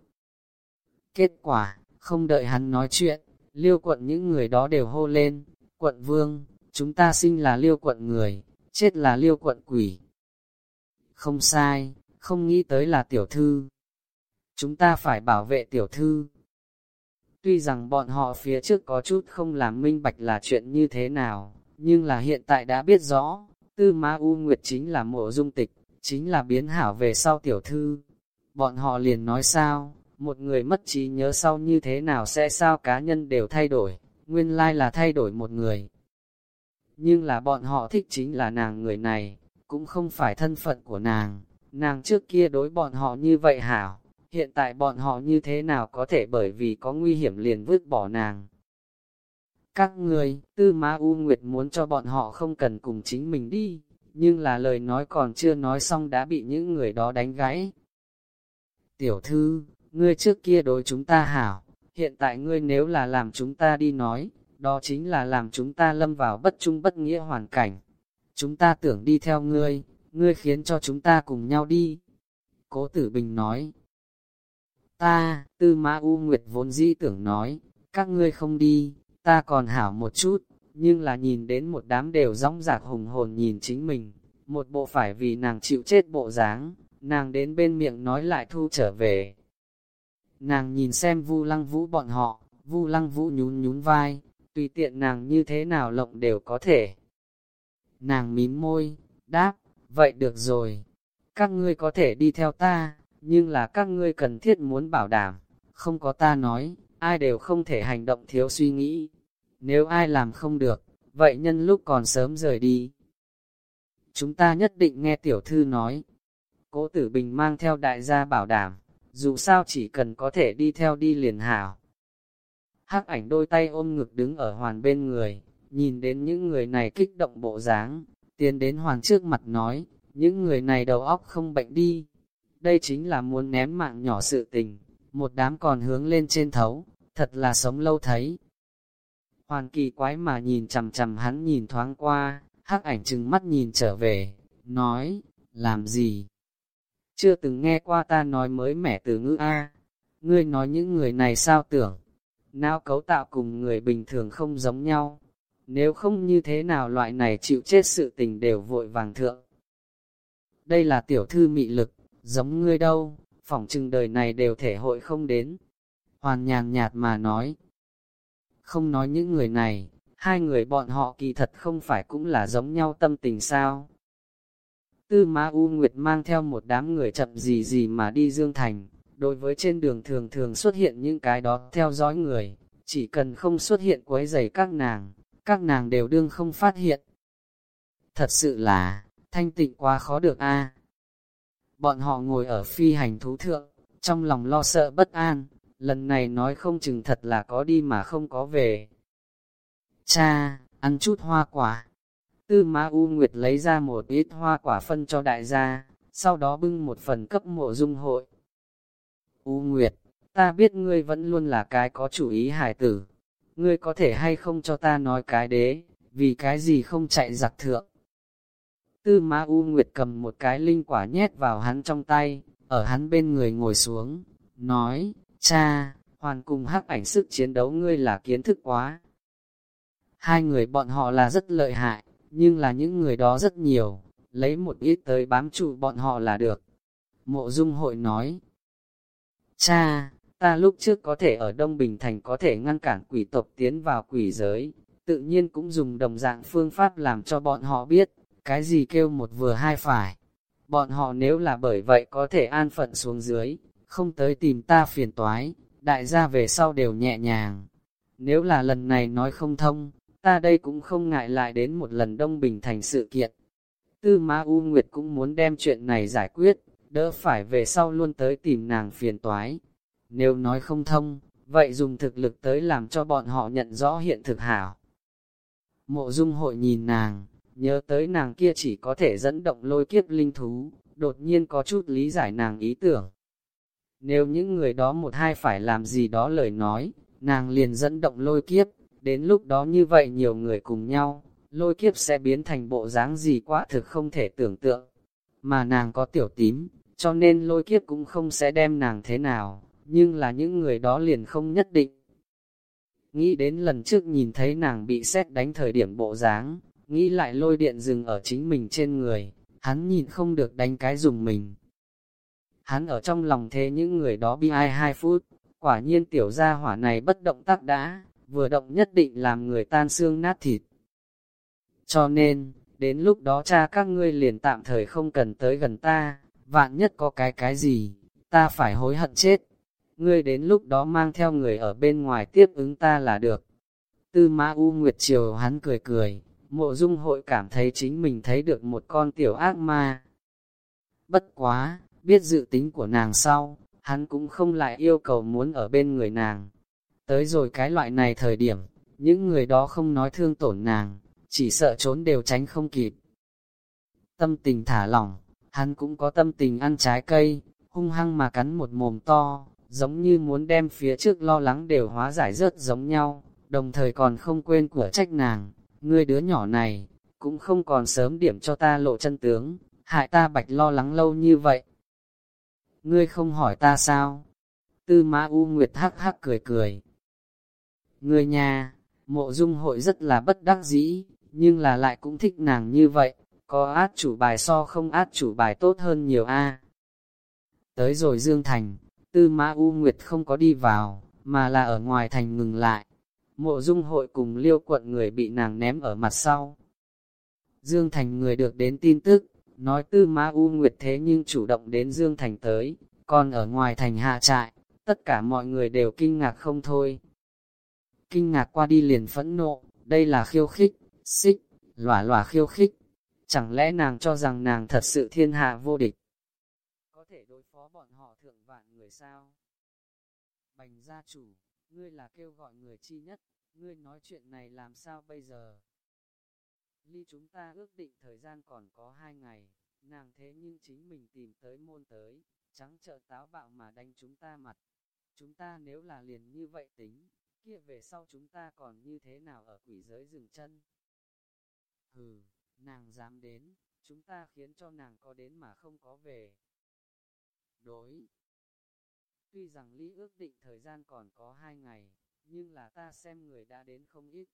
Kết quả, không đợi hắn nói chuyện, liêu quận những người đó đều hô lên, quận vương, chúng ta sinh là liêu quận người, chết là liêu quận quỷ. Không sai, không nghĩ tới là tiểu thư. Chúng ta phải bảo vệ tiểu thư. Tuy rằng bọn họ phía trước có chút không làm minh bạch là chuyện như thế nào, nhưng là hiện tại đã biết rõ, tư ma U Nguyệt chính là mộ dung tịch, chính là biến hảo về sau tiểu thư. Bọn họ liền nói sao, một người mất trí nhớ sau như thế nào sẽ sao cá nhân đều thay đổi, nguyên lai là thay đổi một người. Nhưng là bọn họ thích chính là nàng người này, cũng không phải thân phận của nàng, nàng trước kia đối bọn họ như vậy hảo, hiện tại bọn họ như thế nào có thể bởi vì có nguy hiểm liền vứt bỏ nàng. Các người, tư ma U Nguyệt muốn cho bọn họ không cần cùng chính mình đi, nhưng là lời nói còn chưa nói xong đã bị những người đó đánh gãy. Tiểu thư, ngươi trước kia đối chúng ta hảo, hiện tại ngươi nếu là làm chúng ta đi nói, đó chính là làm chúng ta lâm vào bất trung bất nghĩa hoàn cảnh. Chúng ta tưởng đi theo ngươi, ngươi khiến cho chúng ta cùng nhau đi. Cố tử bình nói, ta, tư mã U Nguyệt vốn dĩ tưởng nói, các ngươi không đi, ta còn hảo một chút, nhưng là nhìn đến một đám đều rong rạc hùng hồn nhìn chính mình, một bộ phải vì nàng chịu chết bộ dáng, nàng đến bên miệng nói lại thu trở về. Nàng nhìn xem vu lăng vũ bọn họ, vu lăng vũ nhún nhún vai, tùy tiện nàng như thế nào lộng đều có thể. Nàng mím môi, đáp, vậy được rồi, các ngươi có thể đi theo ta, nhưng là các ngươi cần thiết muốn bảo đảm, không có ta nói, ai đều không thể hành động thiếu suy nghĩ. Nếu ai làm không được, vậy nhân lúc còn sớm rời đi. Chúng ta nhất định nghe tiểu thư nói. Cố tử bình mang theo đại gia bảo đảm, dù sao chỉ cần có thể đi theo đi liền hảo. hắc ảnh đôi tay ôm ngực đứng ở hoàn bên người, nhìn đến những người này kích động bộ dáng, tiến đến hoàn trước mặt nói, những người này đầu óc không bệnh đi. Đây chính là muốn ném mạng nhỏ sự tình, một đám còn hướng lên trên thấu, thật là sống lâu thấy. Hoàn kỳ quái mà nhìn chằm chằm hắn nhìn thoáng qua, hắc ảnh chừng mắt nhìn trở về, nói, làm gì? Chưa từng nghe qua ta nói mới mẻ từ ngữ A, ngươi nói những người này sao tưởng? Não cấu tạo cùng người bình thường không giống nhau, nếu không như thế nào loại này chịu chết sự tình đều vội vàng thượng. Đây là tiểu thư mị lực, giống ngươi đâu, phỏng chừng đời này đều thể hội không đến. Hoàn nhàn nhạt mà nói. Không nói những người này, hai người bọn họ kỳ thật không phải cũng là giống nhau tâm tình sao. Tư Ma U Nguyệt mang theo một đám người chậm gì gì mà đi Dương Thành, đối với trên đường thường thường xuất hiện những cái đó theo dõi người, chỉ cần không xuất hiện quấy rầy các nàng, các nàng đều đương không phát hiện. Thật sự là, thanh tịnh quá khó được a. Bọn họ ngồi ở phi hành thú thượng, trong lòng lo sợ bất an, lần này nói không chừng thật là có đi mà không có về. Cha, ăn chút hoa quả. Tư Ma U Nguyệt lấy ra một ít hoa quả phân cho đại gia, sau đó bưng một phần cấp mộ dung hội. U Nguyệt, ta biết ngươi vẫn luôn là cái có chủ ý hải tử. Ngươi có thể hay không cho ta nói cái đế, vì cái gì không chạy giặc thượng. Tư Ma U Nguyệt cầm một cái linh quả nhét vào hắn trong tay, ở hắn bên người ngồi xuống, nói, cha, hoàn cùng hắc ảnh sức chiến đấu ngươi là kiến thức quá. Hai người bọn họ là rất lợi hại, nhưng là những người đó rất nhiều, lấy một ít tới bám trụ bọn họ là được. Mộ Dung hội nói, Cha, ta lúc trước có thể ở Đông Bình Thành có thể ngăn cản quỷ tộc tiến vào quỷ giới, tự nhiên cũng dùng đồng dạng phương pháp làm cho bọn họ biết, cái gì kêu một vừa hai phải. Bọn họ nếu là bởi vậy có thể an phận xuống dưới, không tới tìm ta phiền toái, đại gia về sau đều nhẹ nhàng. Nếu là lần này nói không thông, ta đây cũng không ngại lại đến một lần Đông Bình thành sự kiện. Tư Ma U Nguyệt cũng muốn đem chuyện này giải quyết, đỡ phải về sau luôn tới tìm nàng phiền toái. Nếu nói không thông, vậy dùng thực lực tới làm cho bọn họ nhận rõ hiện thực hảo. Mộ dung hội nhìn nàng, nhớ tới nàng kia chỉ có thể dẫn động lôi kiếp linh thú, đột nhiên có chút lý giải nàng ý tưởng. Nếu những người đó một hai phải làm gì đó lời nói, nàng liền dẫn động lôi kiếp, đến lúc đó như vậy nhiều người cùng nhau, lôi kiếp sẽ biến thành bộ dáng gì quá thực không thể tưởng tượng. Mà nàng có tiểu tím, cho nên lôi kiếp cũng không sẽ đem nàng thế nào, nhưng là những người đó liền không nhất định. Nghĩ đến lần trước nhìn thấy nàng bị xét đánh thời điểm bộ dáng, nghĩ lại lôi điện dừng ở chính mình trên người, hắn nhìn không được đánh cái dùng mình. Hắn ở trong lòng thế những người đó bi ai hai phút, quả nhiên tiểu gia hỏa này bất động tác đã, vừa động nhất định làm người tan xương nát thịt. Cho nên, đến lúc đó cha các ngươi liền tạm thời không cần tới gần ta, vạn nhất có cái cái gì, ta phải hối hận chết. Ngươi đến lúc đó mang theo người ở bên ngoài tiếp ứng ta là được. Tư Mã U Nguyệt Triều hắn cười cười, mộ dung hội cảm thấy chính mình thấy được một con tiểu ác ma. Bất quá, biết dự tính của nàng sau, hắn cũng không lại yêu cầu muốn ở bên người nàng. Tới rồi cái loại này thời điểm, những người đó không nói thương tổn nàng, chỉ sợ trốn đều tránh không kịp. Tâm tình thả lỏng, hắn cũng có tâm tình ăn trái cây, hung hăng mà cắn một mồm to, giống như muốn đem phía trước lo lắng đều hóa giải rớt giống nhau, đồng thời còn không quên của trách nàng, ngươi đứa nhỏ này, cũng không còn sớm điểm cho ta lộ chân tướng, hại ta bạch lo lắng lâu như vậy. Ngươi không hỏi ta sao? Tư mã U Nguyệt hắc hắc cười cười. Ngươi nhà, mộ dung hội rất là bất đắc dĩ, nhưng là lại cũng thích nàng như vậy, có át chủ bài so không át chủ bài tốt hơn nhiều a. Tới rồi Dương Thành, Tư Mã U Nguyệt không có đi vào, mà là ở ngoài thành ngừng lại. Mộ dung hội cùng liêu quận người bị nàng ném ở mặt sau. Dương Thành người được đến tin tức, nói Tư ma U Nguyệt thế nhưng chủ động đến Dương Thành tới, còn ở ngoài thành hạ trại, tất cả mọi người đều kinh ngạc không thôi. Kinh ngạc qua đi liền phẫn nộ, đây là khiêu khích, xích, lỏa lỏa khiêu khích, Chẳng lẽ nàng cho rằng nàng thật sự thiên hạ vô địch? Có thể đối phó bọn họ thượng vạn người sao? Bành gia chủ, ngươi là kêu gọi người chi nhất, ngươi nói chuyện này làm sao bây giờ? Ly chúng ta ước định thời gian còn có hai ngày, nàng thế nhưng chính mình tìm tới môn tới, trắng trợ táo bạo mà đánh chúng ta mặt. Chúng ta nếu là liền như vậy tính, kia về sau chúng ta còn như thế nào ở quỷ giới dừng chân? Hừ, nàng dám đến, chúng ta khiến cho nàng có đến mà không có về. Đối. Tuy rằng lý ước định thời gian còn có hai ngày, nhưng là ta xem người đã đến không ít.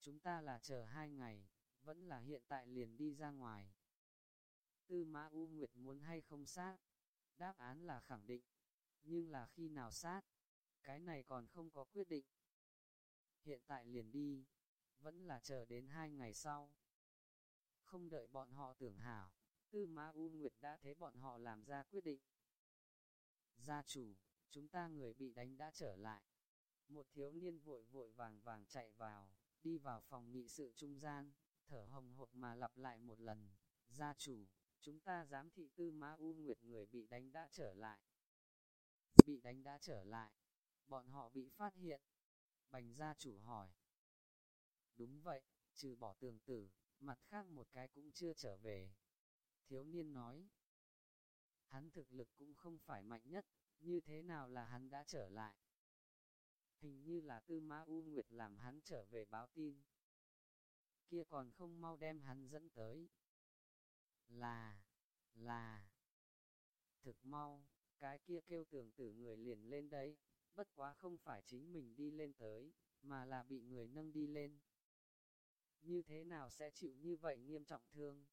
Chúng ta là chờ hai ngày, vẫn là hiện tại liền đi ra ngoài. Tư Mã U Nguyệt muốn hay không sát? Đáp án là khẳng định. Nhưng là khi nào sát? Cái này còn không có quyết định. Hiện tại liền đi, vẫn là chờ đến hai ngày sau. Không đợi bọn họ tưởng hảo, Tư Mã U Nguyệt đã thấy bọn họ làm ra quyết định. Gia chủ, chúng ta người bị đánh đã trở lại. Một thiếu niên vội vội vàng vàng chạy vào, đi vào phòng nghị sự trung gian, thở hồng hộc mà lặp lại một lần. Gia chủ, chúng ta giám thị tư má u nguyệt người bị đánh đã trở lại. Bị đánh đã trở lại, bọn họ bị phát hiện. Bành gia chủ hỏi. Đúng vậy, trừ bỏ tường tử, mặt khác một cái cũng chưa trở về. Thiếu niên nói. Hắn thực lực cũng không phải mạnh nhất, như thế nào là hắn đã trở lại? Hình như là tư Ma U Nguyệt làm hắn trở về báo tin. Kia còn không mau đem hắn dẫn tới. Là, là, thực mau, cái kia kêu tưởng tử người liền lên đấy, bất quá không phải chính mình đi lên tới, mà là bị người nâng đi lên. Như thế nào sẽ chịu như vậy nghiêm trọng thương?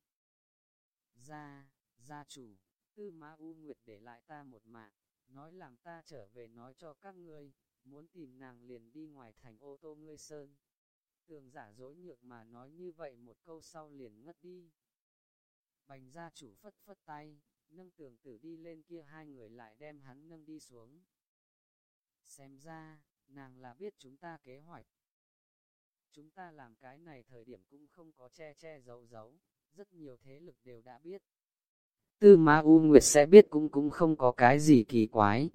Gia, gia chủ, tư Ma U Nguyệt để lại ta một mạng, nói làm ta trở về nói cho các ngươi, muốn tìm nàng liền đi ngoài thành ô tô ngươi sơn. Tường giả dối nhược mà nói như vậy một câu sau liền ngất đi. Bành gia chủ phất phất tay, nâng tường tử đi lên kia hai người lại đem hắn nâng đi xuống. Xem ra, nàng là biết chúng ta kế hoạch. Chúng ta làm cái này thời điểm cũng không có che che giấu giấu, rất nhiều thế lực đều đã biết. Tư Ma U Nguyệt sẽ biết cũng cũng không có cái gì kỳ quái.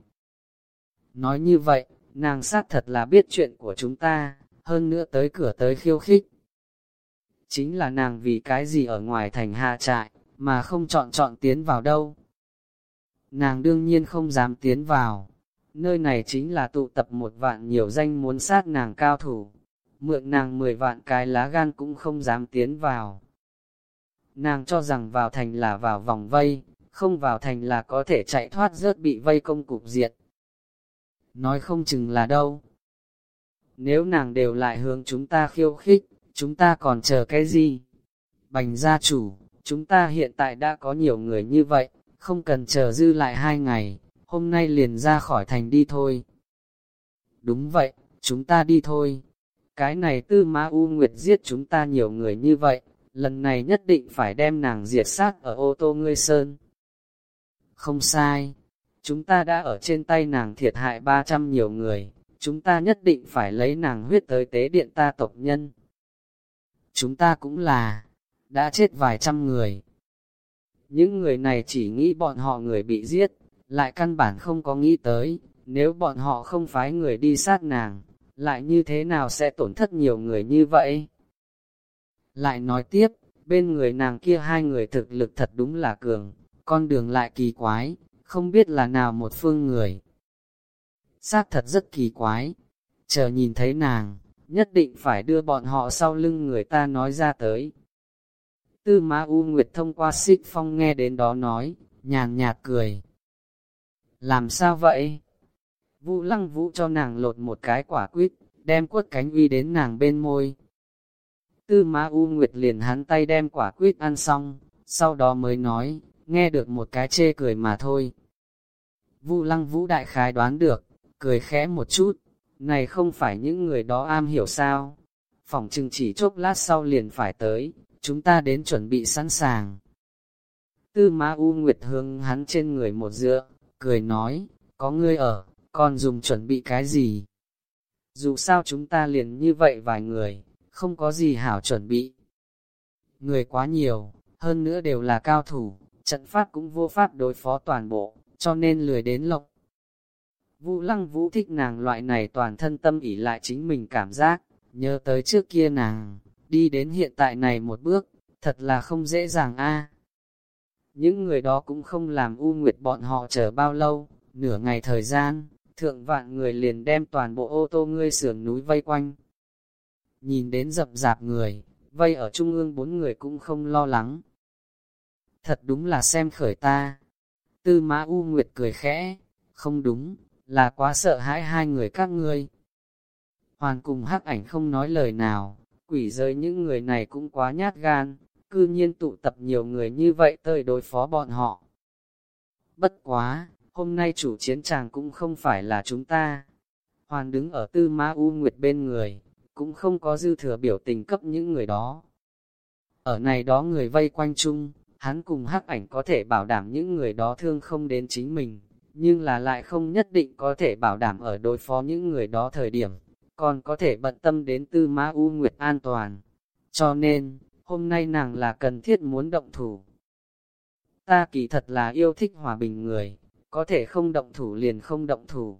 Nói như vậy, nàng xác thật là biết chuyện của chúng ta, hơn nữa tới cửa tới khiêu khích. Chính là nàng vì cái gì ở ngoài thành hạ trại, mà không chọn chọn tiến vào đâu. Nàng đương nhiên không dám tiến vào, nơi này chính là tụ tập một vạn nhiều danh muốn sát nàng cao thủ, mượn nàng mười vạn cái lá gan cũng không dám tiến vào. Nàng cho rằng vào thành là vào vòng vây, không vào thành là có thể chạy thoát rớt bị vây công cục diệt Nói không chừng là đâu. Nếu nàng đều lại hướng chúng ta khiêu khích, chúng ta còn chờ cái gì? Bành gia chủ, chúng ta hiện tại đã có nhiều người như vậy, không cần chờ dư lại hai ngày, hôm nay liền ra khỏi thành đi thôi. Đúng vậy, chúng ta đi thôi. Cái này tư ma u nguyệt giết chúng ta nhiều người như vậy, lần này nhất định phải đem nàng diệt sát ở ô tô ngươi sơn. Không sai, chúng ta đã ở trên tay nàng thiệt hại 300 nhiều người, chúng ta nhất định phải lấy nàng huyết tới tế điện ta tộc nhân. Chúng ta cũng là, đã chết vài trăm người. Những người này chỉ nghĩ bọn họ người bị giết, lại căn bản không có nghĩ tới, nếu bọn họ không phái người đi sát nàng, lại như thế nào sẽ tổn thất nhiều người như vậy? Lại nói tiếp, bên người nàng kia hai người thực lực thật đúng là cường, con đường lại kỳ quái, không biết là nào một phương người. Xác thật rất kỳ quái, chờ nhìn thấy nàng, nhất định phải đưa bọn họ sau lưng người ta nói ra tới. Tư Ma U Nguyệt thông qua xích phong nghe đến đó nói, nhàn nhạt cười. Làm sao vậy? Vũ lăng vũ cho nàng lột một cái quả quýt, đem quất cánh uy đến nàng bên môi, Tư Ma U Nguyệt liền hắn tay đem quả quýt ăn xong, sau đó mới nói, nghe được một cái chê cười mà thôi. Vu Lăng Vũ đại khái đoán được, cười khẽ một chút, này không phải những người đó am hiểu sao? Phòng chừng chỉ chốc lát sau liền phải tới, chúng ta đến chuẩn bị sẵn sàng. Tư Ma U Nguyệt hướng hắn trên người một dựa, cười nói, có ngươi ở, còn dùng chuẩn bị cái gì? Dù sao chúng ta liền như vậy vài người, không có gì hảo chuẩn bị. Người quá nhiều, hơn nữa đều là cao thủ, trận pháp cũng vô pháp đối phó toàn bộ, cho nên lười đến lộc. Vũ lăng vũ thích nàng loại này toàn thân tâm ỉ lại chính mình cảm giác, nhớ tới trước kia nàng, đi đến hiện tại này một bước, thật là không dễ dàng a. Những người đó cũng không làm u nguyệt bọn họ chờ bao lâu, nửa ngày thời gian, thượng vạn người liền đem toàn bộ ô tô ngươi sườn núi vây quanh. Nhìn đến dập rạp người, vây ở trung ương bốn người cũng không lo lắng. Thật đúng là xem khởi ta. Tư mã U Nguyệt cười khẽ, không đúng, là quá sợ hãi hai người các ngươi. Hoàn cùng hắc ảnh không nói lời nào, quỷ giới những người này cũng quá nhát gan, cư nhiên tụ tập nhiều người như vậy tới đối phó bọn họ. Bất quá, hôm nay chủ chiến tràng cũng không phải là chúng ta. Hoàn đứng ở tư ma u nguyệt bên người, cũng không có dư thừa biểu tình cấp những người đó. Ở này đó người vây quanh chung, hắn cùng hắc ảnh có thể bảo đảm những người đó thương không đến chính mình, nhưng là lại không nhất định có thể bảo đảm ở đối phó những người đó thời điểm, còn có thể bận tâm đến tư ma u nguyệt an toàn. Cho nên, hôm nay nàng là cần thiết muốn động thủ. Ta kỳ thật là yêu thích hòa bình người, có thể không động thủ liền không động thủ.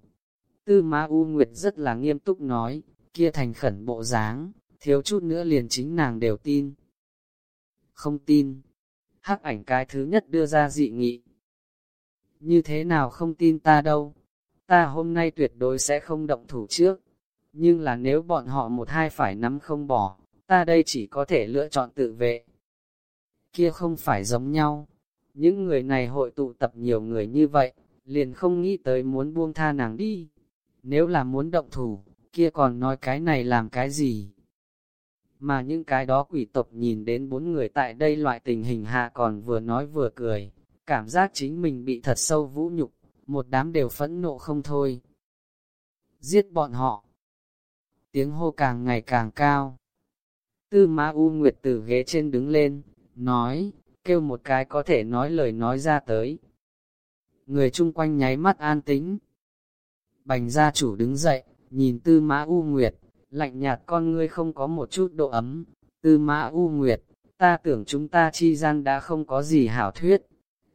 Tư Ma U Nguyệt rất là nghiêm túc nói, kia thành khẩn bộ dáng, thiếu chút nữa liền chính nàng đều tin. Không tin. Hắc ảnh cái thứ nhất đưa ra dị nghị. Như thế nào không tin ta đâu? Ta hôm nay tuyệt đối sẽ không động thủ trước. Nhưng là nếu bọn họ một hai phải nắm không bỏ, ta đây chỉ có thể lựa chọn tự vệ. Kia không phải giống nhau. Những người này hội tụ tập nhiều người như vậy, liền không nghĩ tới muốn buông tha nàng đi. Nếu là muốn động thủ, kia còn nói cái này làm cái gì? Mà những cái đó quỷ tộc nhìn đến bốn người tại đây loại tình hình hạ còn vừa nói vừa cười, cảm giác chính mình bị thật sâu vũ nhục, một đám đều phẫn nộ không thôi. Giết bọn họ! Tiếng hô càng ngày càng cao. Tư Ma U Nguyệt từ ghế trên đứng lên, nói, kêu một cái có thể nói lời nói ra tới, người chung quanh nháy mắt an tính. Bành gia chủ đứng dậy, nhìn tư mã U Nguyệt, lạnh nhạt con ngươi không có một chút độ ấm. Tư mã U Nguyệt, ta tưởng chúng ta chi gian đã không có gì hảo thuyết.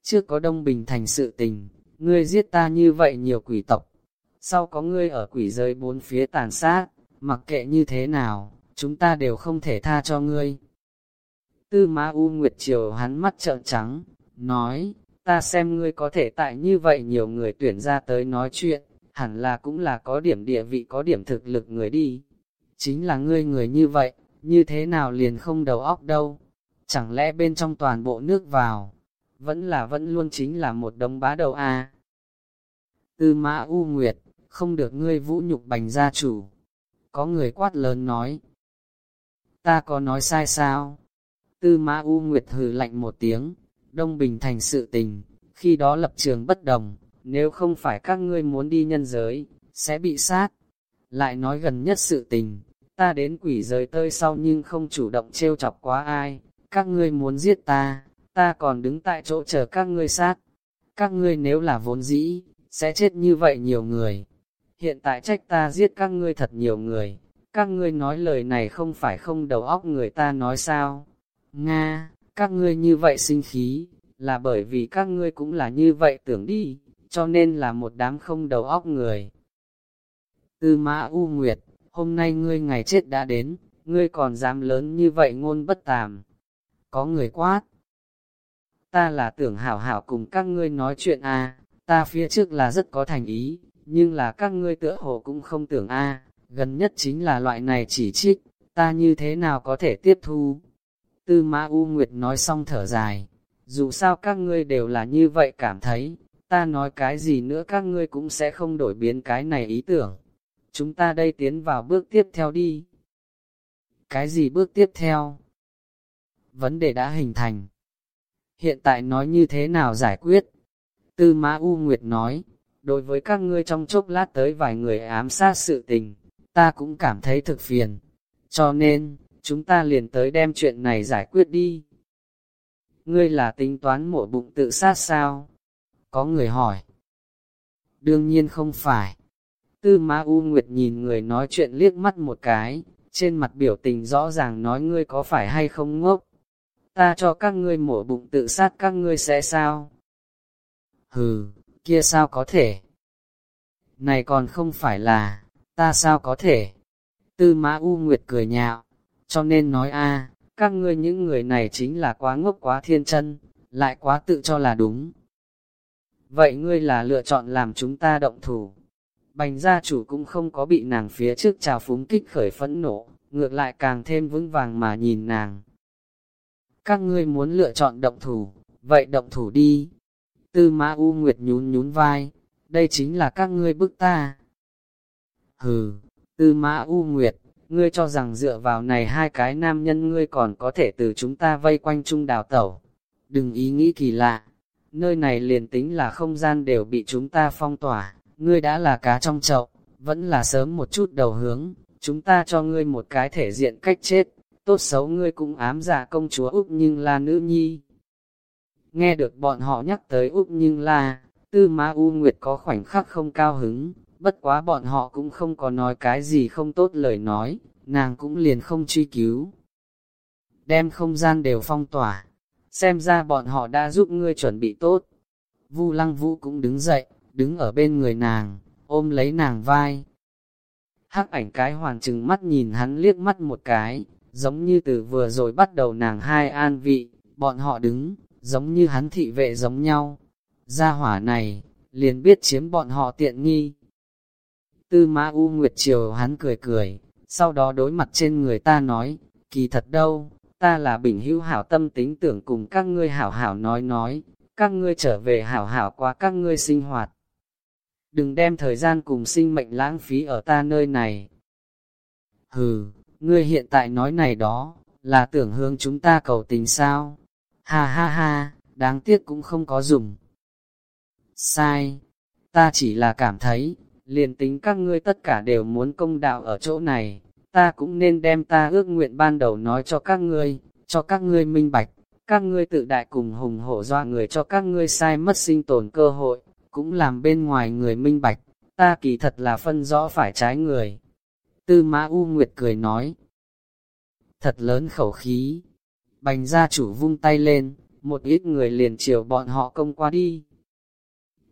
Trước có đông bình thành sự tình, ngươi giết ta như vậy nhiều quỷ tộc. Sau có ngươi ở quỷ giới bốn phía tàn sát, mặc kệ như thế nào, chúng ta đều không thể tha cho ngươi. Tư ma U Nguyệt triều hắn mắt trợn trắng, nói, ta xem ngươi có thể tại như vậy nhiều người tuyển ra tới nói chuyện, hẳn là cũng là có điểm địa vị có điểm thực lực người đi. Chính là ngươi người như vậy, như thế nào liền không đầu óc đâu, chẳng lẽ bên trong toàn bộ nước vào, vẫn là vẫn luôn chính là một đống bá đầu a à. Tư mã U Nguyệt, không được ngươi vũ nhục bành gia chủ. Có người quát lớn nói. Ta có nói sai sao? Tư mã U Nguyệt hừ lạnh một tiếng, Đông Bình thành sự tình, khi đó lập trường bất đồng, nếu không phải các ngươi muốn đi nhân giới, sẽ bị sát. Lại nói gần nhất sự tình, ta đến quỷ giới tơi sau nhưng không chủ động trêu chọc quá ai, các ngươi muốn giết ta, ta còn đứng tại chỗ chờ các ngươi sát. Các ngươi nếu là vốn dĩ, sẽ chết như vậy nhiều người. Hiện tại trách ta giết các ngươi thật nhiều người, các ngươi nói lời này không phải không đầu óc người ta nói sao. Nga, các ngươi như vậy sinh khí, là bởi vì các ngươi cũng là như vậy tưởng đi, cho nên là một đám không đầu óc người. Tư mã U Nguyệt, hôm nay ngươi ngày chết đã đến, ngươi còn dám lớn như vậy ngôn bất tàm. Có người quát. Ta là tưởng hảo hảo cùng các ngươi nói chuyện a ta phía trước là rất có thành ý, nhưng là các ngươi tựa hồ cũng không tưởng a gần nhất chính là loại này chỉ trích, ta như thế nào có thể tiếp thu. Tư Mã U Nguyệt nói xong thở dài, dù sao các ngươi đều là như vậy cảm thấy, ta nói cái gì nữa các ngươi cũng sẽ không đổi biến cái này ý tưởng. Chúng ta đây tiến vào bước tiếp theo đi. Cái gì bước tiếp theo? Vấn đề đã hình thành. Hiện tại nói như thế nào giải quyết? Tư Mã U Nguyệt nói, đối với các ngươi trong chốc lát tới vài người ám sát sự tình, ta cũng cảm thấy thực phiền. Cho nên, chúng ta liền tới đem chuyện này giải quyết đi. Ngươi là tính toán mổ bụng tự sát sao? Có người hỏi. Đương nhiên không phải. Tư Ma U Nguyệt nhìn người nói chuyện liếc mắt một cái, trên mặt biểu tình rõ ràng nói ngươi có phải hay không ngốc. Ta cho các ngươi mổ bụng tự sát các ngươi sẽ sao? Hừ, kia sao có thể? này còn không phải là, ta sao có thể? Tư Mã U Nguyệt cười nhạo, cho nên nói a, các ngươi những người này chính là quá ngốc quá thiên chân, lại quá tự cho là đúng. Vậy ngươi là lựa chọn làm chúng ta động thủ. Bành gia chủ cũng không có bị nàng phía trước trào phúng kích khởi phẫn nộ, ngược lại càng thêm vững vàng mà nhìn nàng. Các ngươi muốn lựa chọn động thủ, vậy động thủ đi. Tư Ma U Nguyệt nhún nhún vai, đây chính là các ngươi bức ta. Hừ, Tư Ma U Nguyệt, ngươi cho rằng dựa vào này hai cái nam nhân ngươi còn có thể từ chúng ta vây quanh chung đào tẩu. Đừng ý nghĩ kỳ lạ, nơi này liền tính là không gian đều bị chúng ta phong tỏa, ngươi đã là cá trong chậu, vẫn là sớm một chút đầu hướng, chúng ta cho ngươi một cái thể diện cách chết, tốt xấu ngươi cũng ám giả công chúa Úc nhưng là nữ nhi. Nghe được bọn họ nhắc tới Úc nhưng là, tư ma U Nguyệt có khoảnh khắc không cao hứng, bất quá bọn họ cũng không có nói cái gì không tốt lời nói, nàng cũng liền không truy cứu. Đem không gian đều phong tỏa, xem ra bọn họ đã giúp ngươi chuẩn bị tốt. Vu Lăng Vũ cũng đứng dậy, đứng ở bên người nàng, ôm lấy nàng vai. Hắc ảnh cái hoàng trừng mắt nhìn hắn liếc mắt một cái, giống như từ vừa rồi bắt đầu nàng hai an vị, bọn họ đứng, giống như hắn thị vệ giống nhau. Gia hỏa này, liền biết chiếm bọn họ tiện nghi. Tư Mã U Nguyệt Triều hắn cười cười, sau đó đối mặt trên người ta nói, kỳ thật đâu, ta là bình hữu hảo tâm tính tưởng cùng các ngươi hảo hảo nói nói, các ngươi trở về hảo hảo qua các ngươi sinh hoạt. Đừng đem thời gian cùng sinh mệnh lãng phí ở ta nơi này. Hừ, ngươi hiện tại nói này đó, là tưởng hướng chúng ta cầu tình sao? Ha ha ha, đáng tiếc cũng không có dùng. Sai, ta chỉ là cảm thấy, liền tính các ngươi tất cả đều muốn công đạo ở chỗ này, ta cũng nên đem ta ước nguyện ban đầu nói cho các ngươi, cho các ngươi minh bạch, các ngươi tự đại cùng hùng hổ doa người cho các ngươi sai mất sinh tồn cơ hội, cũng làm bên ngoài người minh bạch, ta kỳ thật là phân rõ phải trái người. Tư Mã U Nguyệt cười nói, thật lớn khẩu khí, bành gia chủ vung tay lên, một ít người liền chiều bọn họ công qua đi.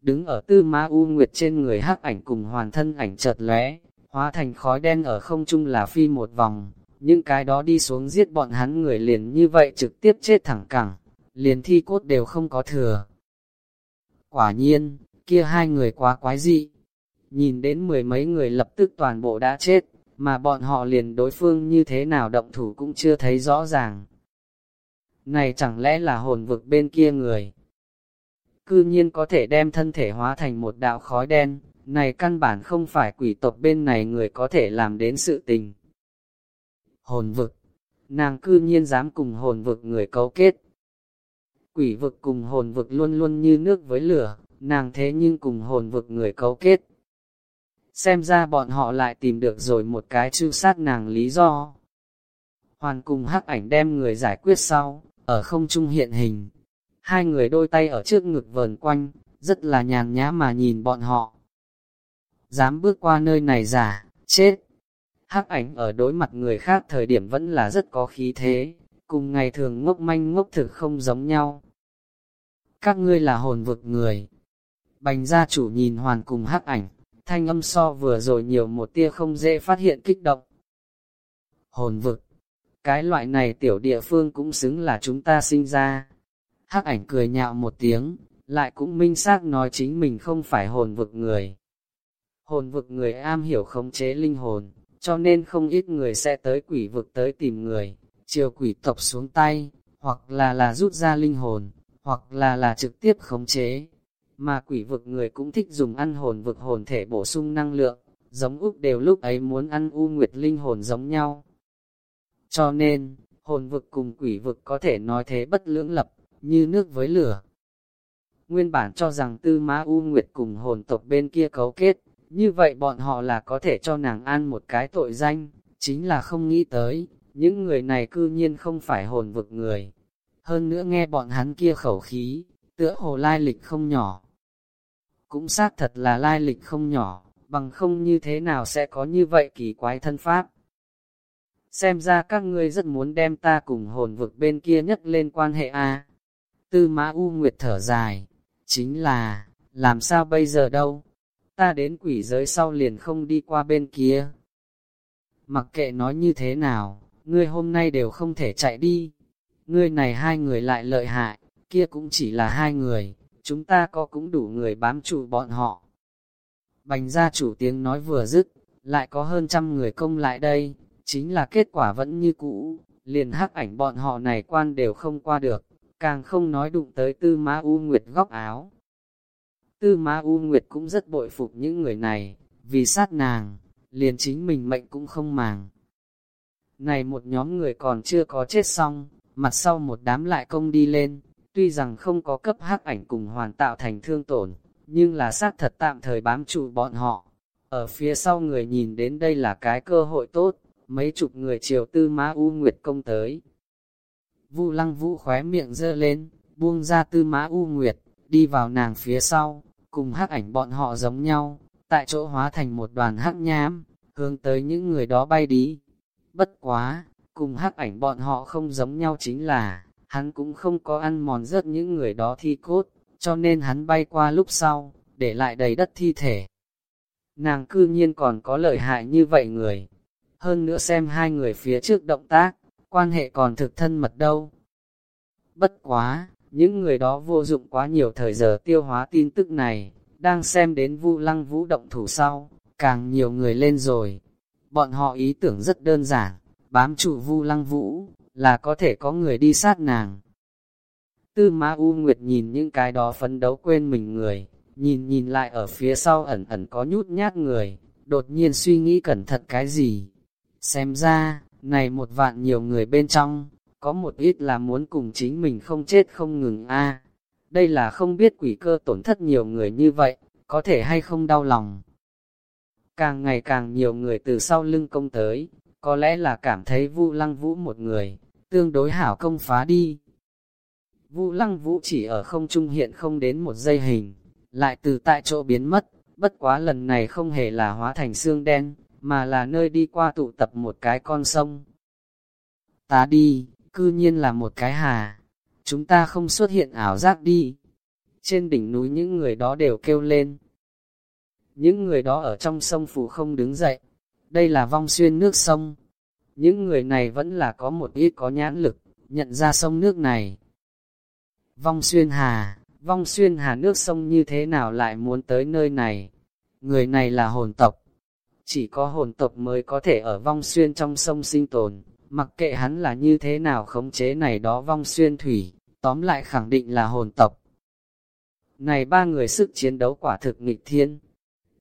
Đứng ở tư ma u nguyệt trên người hắc ảnh cùng hoàn thân ảnh chợt lóe, hóa thành khói đen ở không trung là phi một vòng, những cái đó đi xuống giết bọn hắn người liền như vậy trực tiếp chết thẳng cẳng, liền thi cốt đều không có thừa. Quả nhiên, kia hai người quá quái dị, nhìn đến mười mấy người lập tức toàn bộ đã chết, mà bọn họ liền đối phương như thế nào động thủ cũng chưa thấy rõ ràng. Này chẳng lẽ là hồn vực bên kia người? Cư nhiên có thể đem thân thể hóa thành một đạo khói đen, này căn bản không phải quỷ tộc bên này người có thể làm đến sự tình. Hồn vực, nàng cư nhiên dám cùng hồn vực người cấu kết. Quỷ vực cùng hồn vực luôn luôn như nước với lửa, nàng thế nhưng cùng hồn vực người cấu kết. Xem ra bọn họ lại tìm được rồi một cái chư sát nàng lý do. Hoàn cùng hắc ảnh đem người giải quyết sau, ở không trung hiện hình. Hai người đôi tay ở trước ngực vờn quanh, rất là nhàn nhã mà nhìn bọn họ. Dám bước qua nơi này giả, chết. Hắc ảnh ở đối mặt người khác thời điểm vẫn là rất có khí thế, cùng ngày thường ngốc manh ngốc thực không giống nhau. Các ngươi là hồn vực người. Bành gia chủ nhìn hoàn cùng hắc ảnh, thanh âm so vừa rồi nhiều một tia không dễ phát hiện kích động. Hồn vực, cái loại này tiểu địa phương cũng xứng là chúng ta sinh ra. Hắc ảnh cười nhạo một tiếng, lại cũng minh xác nói chính mình không phải hồn vực người. Hồn vực người am hiểu khống chế linh hồn, cho nên không ít người sẽ tới quỷ vực tới tìm người, chiều quỷ tộc xuống tay, hoặc là là rút ra linh hồn, hoặc là là trực tiếp khống chế. Mà quỷ vực người cũng thích dùng ăn hồn vực hồn thể bổ sung năng lượng, giống Úc đều lúc ấy muốn ăn u nguyệt linh hồn giống nhau. Cho nên, hồn vực cùng quỷ vực có thể nói thế bất lưỡng lập, như nước với lửa. Nguyên bản cho rằng tư má u nguyệt cùng hồn tộc bên kia cấu kết, như vậy bọn họ là có thể cho nàng ăn một cái tội danh, chính là không nghĩ tới, những người này cư nhiên không phải hồn vực người. Hơn nữa nghe bọn hắn kia khẩu khí, tựa hồ lai lịch không nhỏ. Cũng xác thật là lai lịch không nhỏ, bằng không như thế nào sẽ có như vậy kỳ quái thân pháp xem ra các ngươi rất muốn đem ta cùng hồn vực bên kia nhất lên quan hệ a. Tư mã U Nguyệt thở dài, chính là, làm sao bây giờ đâu? ta đến quỷ giới sau liền không đi qua bên kia. Mặc kệ nói như thế nào, ngươi hôm nay đều không thể chạy đi. Ngươi này hai người lại lợi hại, kia cũng chỉ là hai người, chúng ta có cũng đủ người bám trụ bọn họ. Bành gia chủ tiếng nói vừa dứt, lại có hơn trăm người công lại đây, chính là kết quả vẫn như cũ, liền hắc ảnh bọn họ này quan đều không qua được, càng không nói đụng tới tư ma u nguyệt góc áo. Tư ma u nguyệt cũng rất bội phục những người này, vì sát nàng, liền chính mình mệnh cũng không màng. Này một nhóm người còn chưa có chết xong, mặt sau một đám lại công đi lên, tuy rằng không có cấp hắc ảnh cùng hoàn tạo thành thương tổn, nhưng là xác thật tạm thời bám trụ bọn họ. Ở phía sau người nhìn đến đây là cái cơ hội tốt, mấy chục người chiều tư má U Nguyệt công tới. Vu lăng vũ khóe miệng dơ lên, buông ra tư má U Nguyệt, đi vào nàng phía sau, cùng hắc ảnh bọn họ giống nhau, tại chỗ hóa thành một đoàn hắc nhám, hướng tới những người đó bay đi. Bất quá, cùng hắc ảnh bọn họ không giống nhau chính là, hắn cũng không có ăn mòn rớt những người đó thi cốt, cho nên hắn bay qua lúc sau, để lại đầy đất thi thể. Nàng cư nhiên còn có lợi hại như vậy người. Hơn nữa xem hai người phía trước động tác, quan hệ còn thực thân mật đâu. Bất quá, những người đó vô dụng quá nhiều thời giờ tiêu hóa tin tức này, đang xem đến vu lăng vũ động thủ sau, càng nhiều người lên rồi. Bọn họ ý tưởng rất đơn giản, bám trụ vu lăng vũ, là có thể có người đi sát nàng. Tư Ma U Nguyệt nhìn những cái đó phấn đấu quên mình người, nhìn nhìn lại ở phía sau ẩn ẩn có nhút nhát người, đột nhiên suy nghĩ cẩn thận cái gì. Xem ra, này một vạn nhiều người bên trong, có một ít là muốn cùng chính mình không chết không ngừng a. Đây là không biết quỷ cơ tổn thất nhiều người như vậy, có thể hay không đau lòng. Càng ngày càng nhiều người từ sau lưng công tới, có lẽ là cảm thấy vu lăng vũ một người, tương đối hảo công phá đi. Vu lăng vũ chỉ ở không trung hiện không đến một giây hình, lại từ tại chỗ biến mất, bất quá lần này không hề là hóa thành xương đen, mà là nơi đi qua tụ tập một cái con sông. Ta đi, cư nhiên là một cái hà, chúng ta không xuất hiện ảo giác đi. Trên đỉnh núi những người đó đều kêu lên. Những người đó ở trong sông phủ không đứng dậy, đây là vong xuyên nước sông. Những người này vẫn là có một ít có nhãn lực, nhận ra sông nước này. Vong xuyên hà, vong xuyên hà nước sông như thế nào lại muốn tới nơi này? Người này là hồn tộc. Chỉ có hồn tộc mới có thể ở vong xuyên trong sông sinh tồn, mặc kệ hắn là như thế nào khống chế này đó vong xuyên thủy, tóm lại khẳng định là hồn tộc. Này ba người sức chiến đấu quả thực nghịch thiên.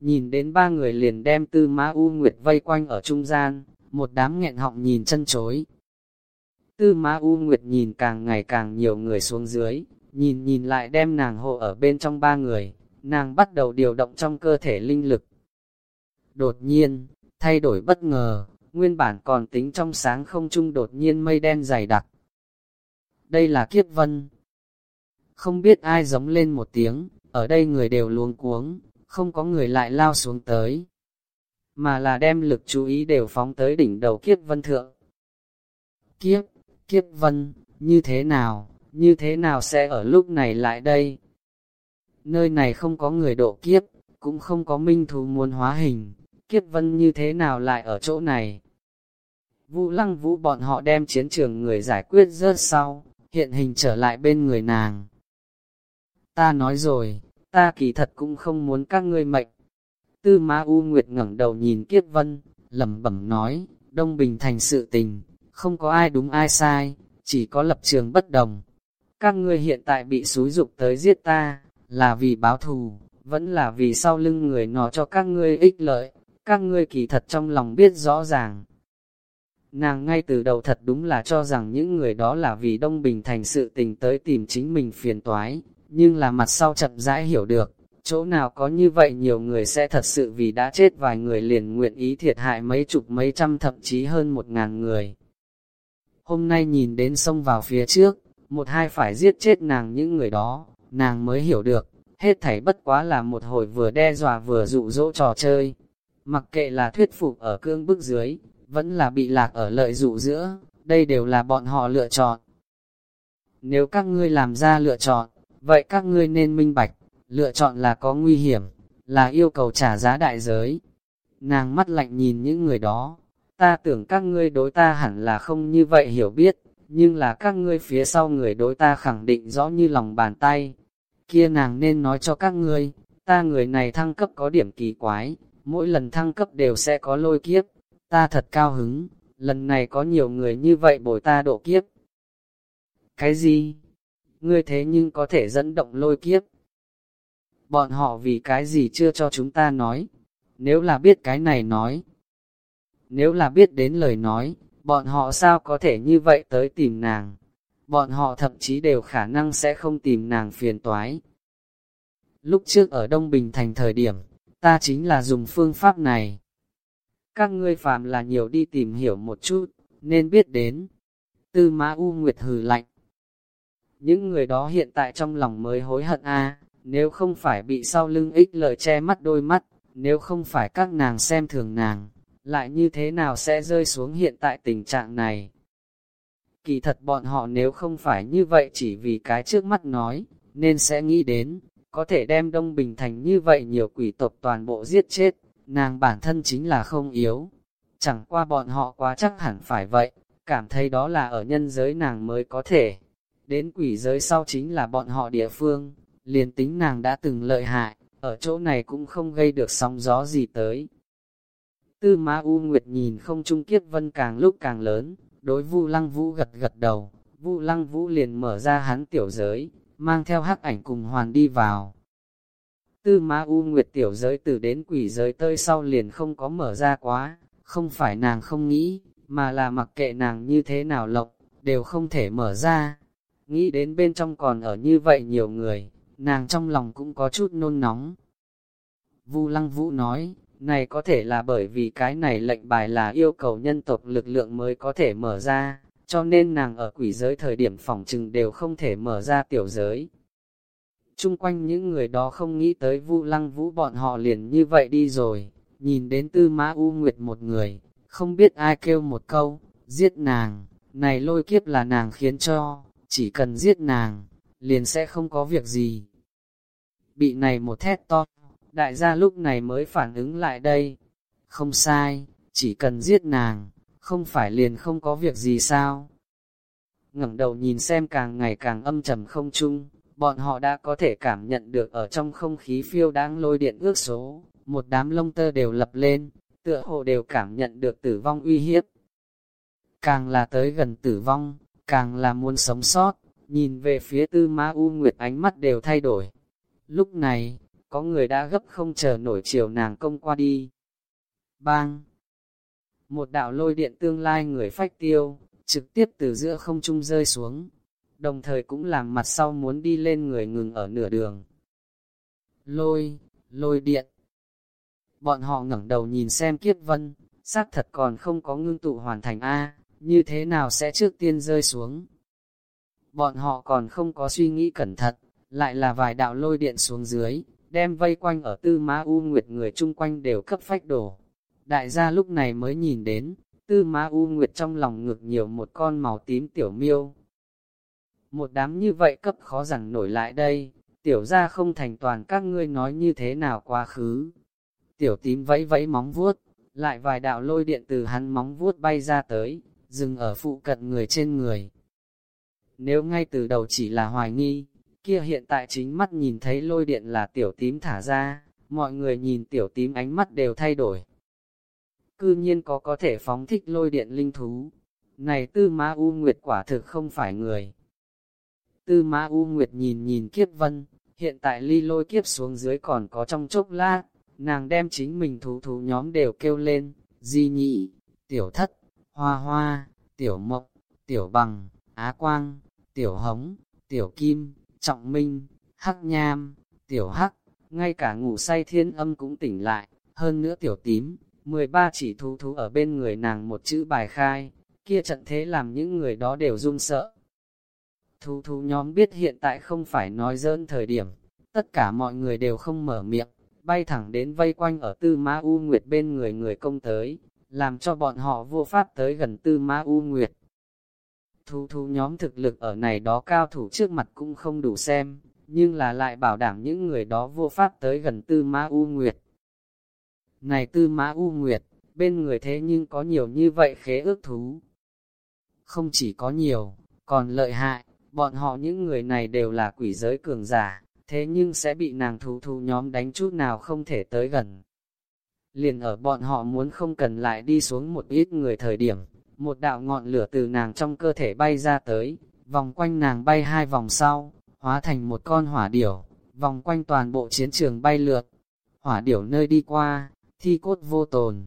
Nhìn đến ba người liền đem tư ma u nguyệt vây quanh ở trung gian, một đám nghẹn họng nhìn chân chối. Tư ma u nguyệt nhìn càng ngày càng nhiều người xuống dưới, nhìn nhìn lại đem nàng hộ ở bên trong ba người, nàng bắt đầu điều động trong cơ thể linh lực. Đột nhiên, thay đổi bất ngờ, nguyên bản còn tính trong sáng không trung đột nhiên mây đen dày đặc. Đây là kiếp vân. Không biết ai giống lên một tiếng, ở đây người đều luống cuống, không có người lại lao xuống tới. Mà là đem lực chú ý đều phóng tới đỉnh đầu kiếp vân thượng. Kiếp, kiếp vân, như thế nào? như thế nào sẽ ở lúc này lại đây? Nơi này không có người độ kiếp, cũng không có minh thú muốn hóa hình, kiếp vân như thế nào lại ở chỗ này? Vũ lăng vũ bọn họ đem chiến trường người giải quyết rớt sau, hiện hình trở lại bên người nàng. Ta nói rồi, ta kỳ thật cũng không muốn các ngươi mệnh. Tư Ma U Nguyệt ngẩng đầu nhìn Kiếp Vân, lẩm bẩm nói, Đông Bình thành sự tình, không có ai đúng ai sai, chỉ có lập trường bất đồng các ngươi hiện tại bị xúi dục tới giết ta, là vì báo thù, vẫn là vì sau lưng người nó cho các ngươi ích lợi, các ngươi kỳ thật trong lòng biết rõ ràng. Nàng ngay từ đầu thật đúng là cho rằng những người đó là vì Đông Bình thành sự tình tới tìm chính mình phiền toái, nhưng là mặt sau chậm rãi hiểu được, chỗ nào có như vậy nhiều người sẽ thật sự vì đã chết vài người liền nguyện ý thiệt hại mấy chục mấy trăm thậm chí hơn một ngàn người. Hôm nay nhìn đến sông vào phía trước, một hai phải giết chết nàng những người đó, nàng mới hiểu được, hết thảy bất quá là một hồi vừa đe dọa vừa dụ dỗ trò chơi. Mặc kệ là thuyết phục ở cương bức dưới, vẫn là bị lạc ở lợi dụ giữa, đây đều là bọn họ lựa chọn. Nếu các ngươi làm ra lựa chọn, vậy các ngươi nên minh bạch, lựa chọn là có nguy hiểm, là yêu cầu trả giá đại giới. Nàng mắt lạnh nhìn những người đó, ta tưởng các ngươi đối ta hẳn là không như vậy hiểu biết, nhưng là các ngươi phía sau người đối ta khẳng định rõ như lòng bàn tay. Kia nàng nên nói cho các ngươi, ta người này thăng cấp có điểm kỳ quái, mỗi lần thăng cấp đều sẽ có lôi kiếp, ta thật cao hứng, lần này có nhiều người như vậy bồi ta độ kiếp. Cái gì? Ngươi thế nhưng có thể dẫn động lôi kiếp. Bọn họ vì cái gì chưa cho chúng ta nói? Nếu là biết cái này nói. Nếu là biết đến lời nói, bọn họ sao có thể như vậy tới tìm nàng? Bọn họ thậm chí đều khả năng sẽ không tìm nàng phiền toái. Lúc trước ở Đông Bình thành thời điểm, ta chính là dùng phương pháp này. Các ngươi phạm là nhiều đi tìm hiểu một chút, nên biết đến. Tư Mã U Nguyệt hừ lạnh. Những người đó hiện tại trong lòng mới hối hận a nếu không phải bị sau lưng ích lợi che mắt đôi mắt, nếu không phải các nàng xem thường nàng, lại như thế nào sẽ rơi xuống hiện tại tình trạng này. Kỳ thật bọn họ nếu không phải như vậy chỉ vì cái trước mắt nói, nên sẽ nghĩ đến, có thể đem Đông Bình Thành như vậy nhiều quỷ tộc toàn bộ giết chết, nàng bản thân chính là không yếu. Chẳng qua bọn họ quá chắc hẳn phải vậy, cảm thấy đó là ở nhân giới nàng mới có thể. Đến quỷ giới sau chính là bọn họ địa phương, liền tính nàng đã từng lợi hại, ở chỗ này cũng không gây được sóng gió gì tới. Tư Ma U Nguyệt nhìn không trung kiếp vân càng lúc càng lớn, đối Vu Lăng Vũ gật gật đầu, Vu Lăng Vũ liền mở ra hắn tiểu giới, mang theo hắc ảnh cùng hoàn đi vào. Tư Ma U Nguyệt tiểu giới từ đến quỷ giới tơi sau liền không có mở ra quá, không phải nàng không nghĩ, mà là mặc kệ nàng như thế nào lộc, đều không thể mở ra. Nghĩ đến bên trong còn ở như vậy nhiều người, nàng trong lòng cũng có chút nôn nóng. Vu Lăng Vũ nói, này có thể là bởi vì cái này lệnh bài là yêu cầu nhân tộc lực lượng mới có thể mở ra, cho nên nàng ở quỷ giới thời điểm phòng trừng đều không thể mở ra tiểu giới. Trung quanh những người đó không nghĩ tới Vu Lăng Vũ bọn họ liền như vậy đi rồi, nhìn đến Tư Mã U Nguyệt một người, không biết ai kêu một câu, giết nàng, này lôi kiếp là nàng khiến cho, chỉ cần giết nàng, liền sẽ không có việc gì. Bị này một thét to, đại gia lúc này mới phản ứng lại đây. Không sai, chỉ cần giết nàng, không phải liền không có việc gì sao. ngẩng đầu nhìn xem càng ngày càng âm trầm không chung, bọn họ đã có thể cảm nhận được ở trong không khí phiêu đáng lôi điện ước số, một đám lông tơ đều lập lên, tựa hồ đều cảm nhận được tử vong uy hiếp. Càng là tới gần tử vong, càng là muốn sống sót, nhìn về phía tư ma u nguyệt ánh mắt đều thay đổi. Lúc này, có người đã gấp không chờ nổi chiều nàng công qua đi. Bang! Một đạo lôi điện tương lai người phách tiêu, trực tiếp từ giữa không trung rơi xuống, đồng thời cũng làm mặt sau muốn đi lên người ngừng ở nửa đường. Lôi, lôi điện. Bọn họ ngẩng đầu nhìn xem kiếp vân, xác thật còn không có ngưng tụ hoàn thành A, như thế nào sẽ trước tiên rơi xuống. Bọn họ còn không có suy nghĩ cẩn thận, lại là vài đạo lôi điện xuống dưới, đem vây quanh ở tư má u nguyệt người chung quanh đều cấp phách đổ. Đại gia lúc này mới nhìn đến, tư má u nguyệt trong lòng ngược nhiều một con màu tím tiểu miêu. Một đám như vậy cấp khó rằng nổi lại đây, tiểu gia không thành toàn các ngươi nói như thế nào quá khứ. Tiểu tím vẫy vẫy móng vuốt, lại vài đạo lôi điện từ hắn móng vuốt bay ra tới, dừng ở phụ cận người trên người. Nếu ngay từ đầu chỉ là hoài nghi, kia hiện tại chính mắt nhìn thấy lôi điện là tiểu tím thả ra, mọi người nhìn tiểu tím ánh mắt đều thay đổi. Cư nhiên có có thể phóng thích lôi điện linh thú. Này tư ma u nguyệt quả thực không phải người. Tư ma u nguyệt nhìn nhìn kiếp vân, hiện tại ly lôi kiếp xuống dưới còn có trong chốc lát, nàng đem chính mình thú thú nhóm đều kêu lên, di nhị, tiểu thất, hoa hoa, tiểu mộc tiểu bằng, á quang, tiểu hống, tiểu kim, trọng minh, hắc nham, tiểu hắc, ngay cả ngủ say thiên âm cũng tỉnh lại, hơn nữa tiểu tím, 13 chỉ thú thú ở bên người nàng một chữ bài khai, kia trận thế làm những người đó đều run sợ. Thú thú nhóm biết hiện tại không phải nói dơn thời điểm, tất cả mọi người đều không mở miệng, bay thẳng đến vây quanh ở tư ma u nguyệt bên người người công tới, làm cho bọn họ vô pháp tới gần tư ma u nguyệt. Thu thu nhóm thực lực ở này đó cao thủ trước mặt cũng không đủ xem, nhưng là lại bảo đảm những người đó vô pháp tới gần Tư Ma U Nguyệt. Này Tư Ma U Nguyệt, bên người thế nhưng có nhiều như vậy khế ước thú. Không chỉ có nhiều, còn lợi hại, bọn họ những người này đều là quỷ giới cường giả, thế nhưng sẽ bị nàng thú thú nhóm đánh chút nào không thể tới gần. Liền ở bọn họ muốn không cần lại đi xuống một ít người thời điểm, một đạo ngọn lửa từ nàng trong cơ thể bay ra tới, vòng quanh nàng bay hai vòng sau, hóa thành một con hỏa điểu, vòng quanh toàn bộ chiến trường bay lượt. Hỏa điểu nơi đi qua, thi cốt vô tồn.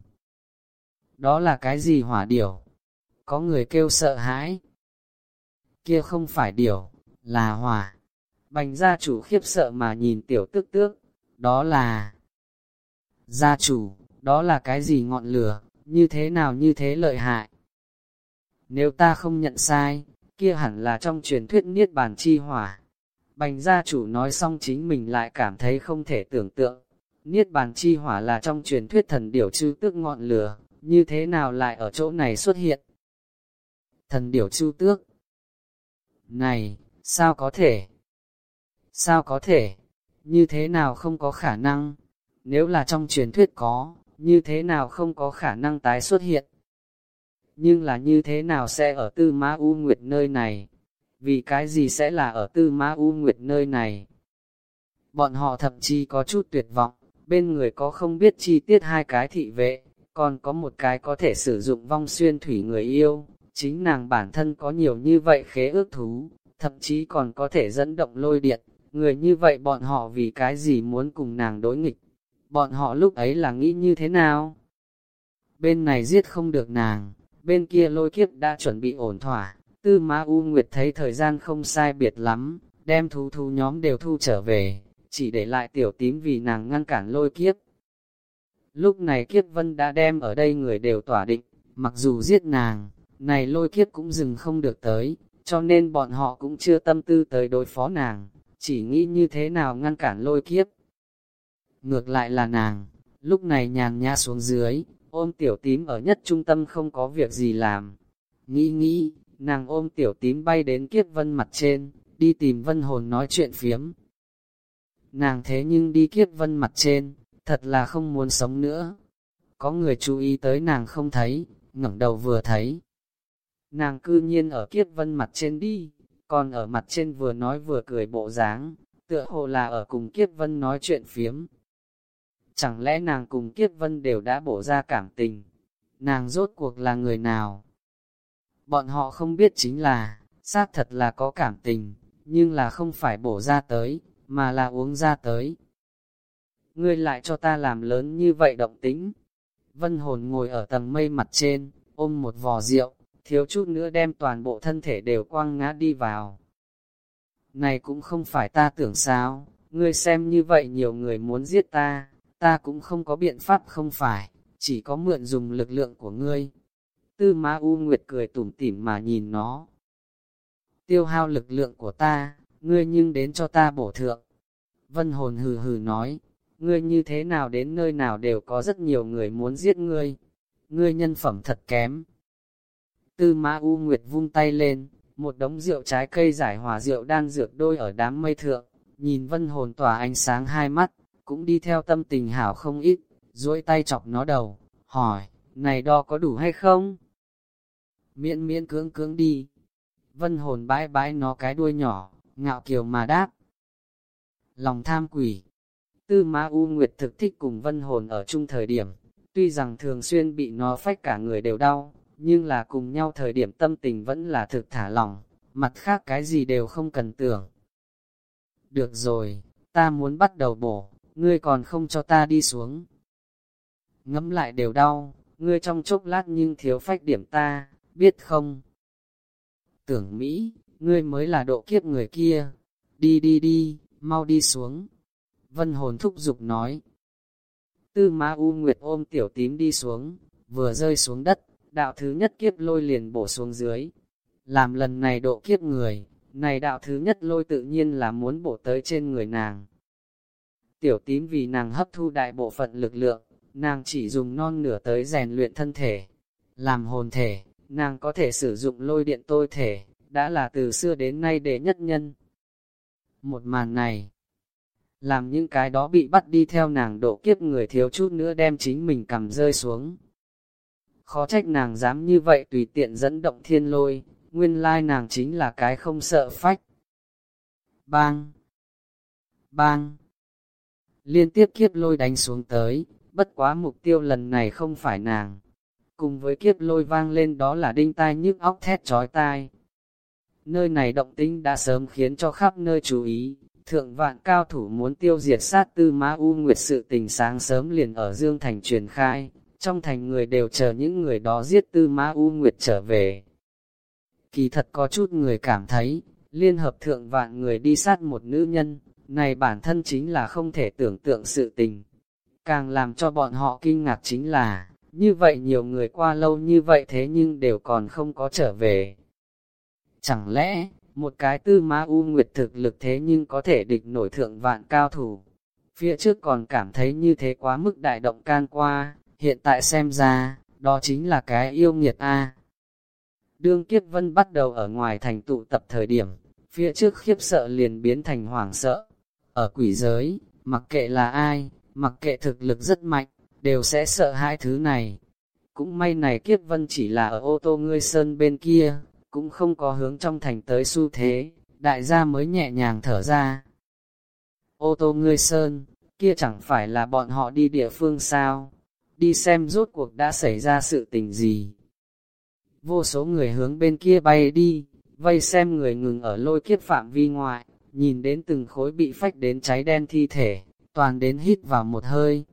Đó là cái gì hỏa điểu? Có người kêu sợ hãi. Kia không phải điểu, là hỏa. Bành gia chủ khiếp sợ mà nhìn tiểu tước tước, đó là... Gia chủ, đó là cái gì ngọn lửa, như thế nào như thế lợi hại? Nếu ta không nhận sai, kia hẳn là trong truyền thuyết Niết Bàn Chi Hỏa. Bành gia chủ nói xong chính mình lại cảm thấy không thể tưởng tượng. Niết Bàn Chi Hỏa là trong truyền thuyết thần điểu chư tước ngọn lửa, như thế nào lại ở chỗ này xuất hiện? Thần điểu chư tước. Này, sao có thể? Sao có thể? Như thế nào không có khả năng? Nếu là trong truyền thuyết có, như thế nào không có khả năng tái xuất hiện? Nhưng là như thế nào sẽ ở Tư Ma U Nguyệt nơi này? Vì cái gì sẽ là ở Tư Ma U Nguyệt nơi này? Bọn họ thậm chí có chút tuyệt vọng, bên người có không biết chi tiết hai cái thị vệ, còn có một cái có thể sử dụng vong xuyên thủy người yêu, chính nàng bản thân có nhiều như vậy khế ước thú, thậm chí còn có thể dẫn động lôi điện, người như vậy bọn họ vì cái gì muốn cùng nàng đối nghịch, bọn họ lúc ấy là nghĩ như thế nào? Bên này giết không được nàng, bên kia lôi kiếp đã chuẩn bị ổn thỏa, tư ma U Nguyệt thấy thời gian không sai biệt lắm, đem thú thú nhóm đều thu trở về, chỉ để lại tiểu tím vì nàng ngăn cản lôi kiếp. Lúc này kiếp vân đã đem ở đây người đều tỏa định, mặc dù giết nàng, này lôi kiếp cũng dừng không được tới, cho nên bọn họ cũng chưa tâm tư tới đối phó nàng, chỉ nghĩ như thế nào ngăn cản lôi kiếp. Ngược lại là nàng, lúc này nhàn nhã xuống dưới, ôm tiểu tím ở nhất trung tâm không có việc gì làm. Nghĩ nghĩ, nàng ôm tiểu tím bay đến kiếp vân mặt trên, đi tìm vân hồn nói chuyện phiếm. Nàng thế nhưng đi kiếp vân mặt trên, thật là không muốn sống nữa. Có người chú ý tới nàng không thấy, ngẩng đầu vừa thấy. Nàng cư nhiên ở kiếp vân mặt trên đi, còn ở mặt trên vừa nói vừa cười bộ dáng, tựa hồ là ở cùng kiếp vân nói chuyện phiếm. Chẳng lẽ nàng cùng kiếp vân đều đã bổ ra cảm tình? Nàng rốt cuộc là người nào? Bọn họ không biết chính là, xác thật là có cảm tình, nhưng là không phải bổ ra tới, mà là uống ra tới. Ngươi lại cho ta làm lớn như vậy động tính. Vân hồn ngồi ở tầng mây mặt trên, ôm một vò rượu, thiếu chút nữa đem toàn bộ thân thể đều quăng ngã đi vào. Này cũng không phải ta tưởng sao, ngươi xem như vậy nhiều người muốn giết ta, ta cũng không có biện pháp không phải, chỉ có mượn dùng lực lượng của ngươi. Tư Ma U Nguyệt cười tủm tỉm mà nhìn nó. Tiêu hao lực lượng của ta, ngươi nhưng đến cho ta bổ thượng. Vân hồn hừ hừ nói, ngươi như thế nào đến nơi nào đều có rất nhiều người muốn giết ngươi. Ngươi nhân phẩm thật kém. Tư Ma U Nguyệt vung tay lên, một đống rượu trái cây giải hòa rượu đan dược đôi ở đám mây thượng, nhìn vân hồn tỏa ánh sáng hai mắt, cũng đi theo tâm tình hảo không ít, duỗi tay chọc nó đầu, hỏi, này đo có đủ hay không? Miễn miễn cưỡng cưỡng đi. Vân hồn bãi bãi nó cái đuôi nhỏ, ngạo kiều mà đáp. Lòng tham quỷ. Tư Ma U Nguyệt thực thích cùng vân hồn ở chung thời điểm, tuy rằng thường xuyên bị nó phách cả người đều đau, nhưng là cùng nhau thời điểm tâm tình vẫn là thực thả lòng, mặt khác cái gì đều không cần tưởng. Được rồi, ta muốn bắt đầu bổ, ngươi còn không cho ta đi xuống. Ngẫm lại đều đau, ngươi trong chốc lát nhưng thiếu phách điểm ta, biết không? Tưởng Mỹ, ngươi mới là độ kiếp người kia, đi đi đi, mau đi xuống. Vân hồn thúc giục nói. Tư Ma U Nguyệt ôm tiểu tím đi xuống, vừa rơi xuống đất, đạo thứ nhất kiếp lôi liền bổ xuống dưới. Làm lần này độ kiếp người, này đạo thứ nhất lôi tự nhiên là muốn bổ tới trên người nàng. Tiểu tím vì nàng hấp thu đại bộ phận lực lượng, nàng chỉ dùng non nửa tới rèn luyện thân thể. Làm hồn thể, nàng có thể sử dụng lôi điện tôi thể, đã là từ xưa đến nay để nhất nhân. Một màn này, làm những cái đó bị bắt đi theo nàng độ kiếp người thiếu chút nữa đem chính mình cầm rơi xuống. Khó trách nàng dám như vậy tùy tiện dẫn động thiên lôi, nguyên lai nàng chính là cái không sợ phách. Bang! Bang! Liên tiếp kiếp lôi đánh xuống tới, bất quá mục tiêu lần này không phải nàng. Cùng với kiếp lôi vang lên đó là đinh tai nhức óc thét trói tai. Nơi này động tĩnh đã sớm khiến cho khắp nơi chú ý, thượng vạn cao thủ muốn tiêu diệt sát tư má U Nguyệt sự tình sáng sớm liền ở Dương Thành truyền khai, trong thành người đều chờ những người đó giết tư má U Nguyệt trở về. Kỳ thật có chút người cảm thấy, liên hợp thượng vạn người đi sát một nữ nhân, này bản thân chính là không thể tưởng tượng sự tình. Càng làm cho bọn họ kinh ngạc chính là, như vậy nhiều người qua lâu như vậy thế nhưng đều còn không có trở về. Chẳng lẽ, một cái tư ma u nguyệt thực lực thế nhưng có thể địch nổi thượng vạn cao thủ? Phía trước còn cảm thấy như thế quá mức đại động can qua, hiện tại xem ra, đó chính là cái yêu nghiệt A. Đương Kiếp Vân bắt đầu ở ngoài thành tụ tập thời điểm, phía trước khiếp sợ liền biến thành hoảng sợ. Ở quỷ giới, mặc kệ là ai, mặc kệ thực lực rất mạnh, đều sẽ sợ hai thứ này. Cũng may này Kiếp Vân chỉ là ở ô tô ngươi sơn bên kia, cũng không có hướng trong thành tới xu thế, đại gia mới nhẹ nhàng thở ra. Ô tô ngươi sơn, kia chẳng phải là bọn họ đi địa phương sao, đi xem rốt cuộc đã xảy ra sự tình gì. Vô số người hướng bên kia bay đi, vây xem người ngừng ở lôi kiếp phạm vi ngoại, nhìn đến từng khối bị phách đến cháy đen thi thể, toàn đến hít vào một hơi.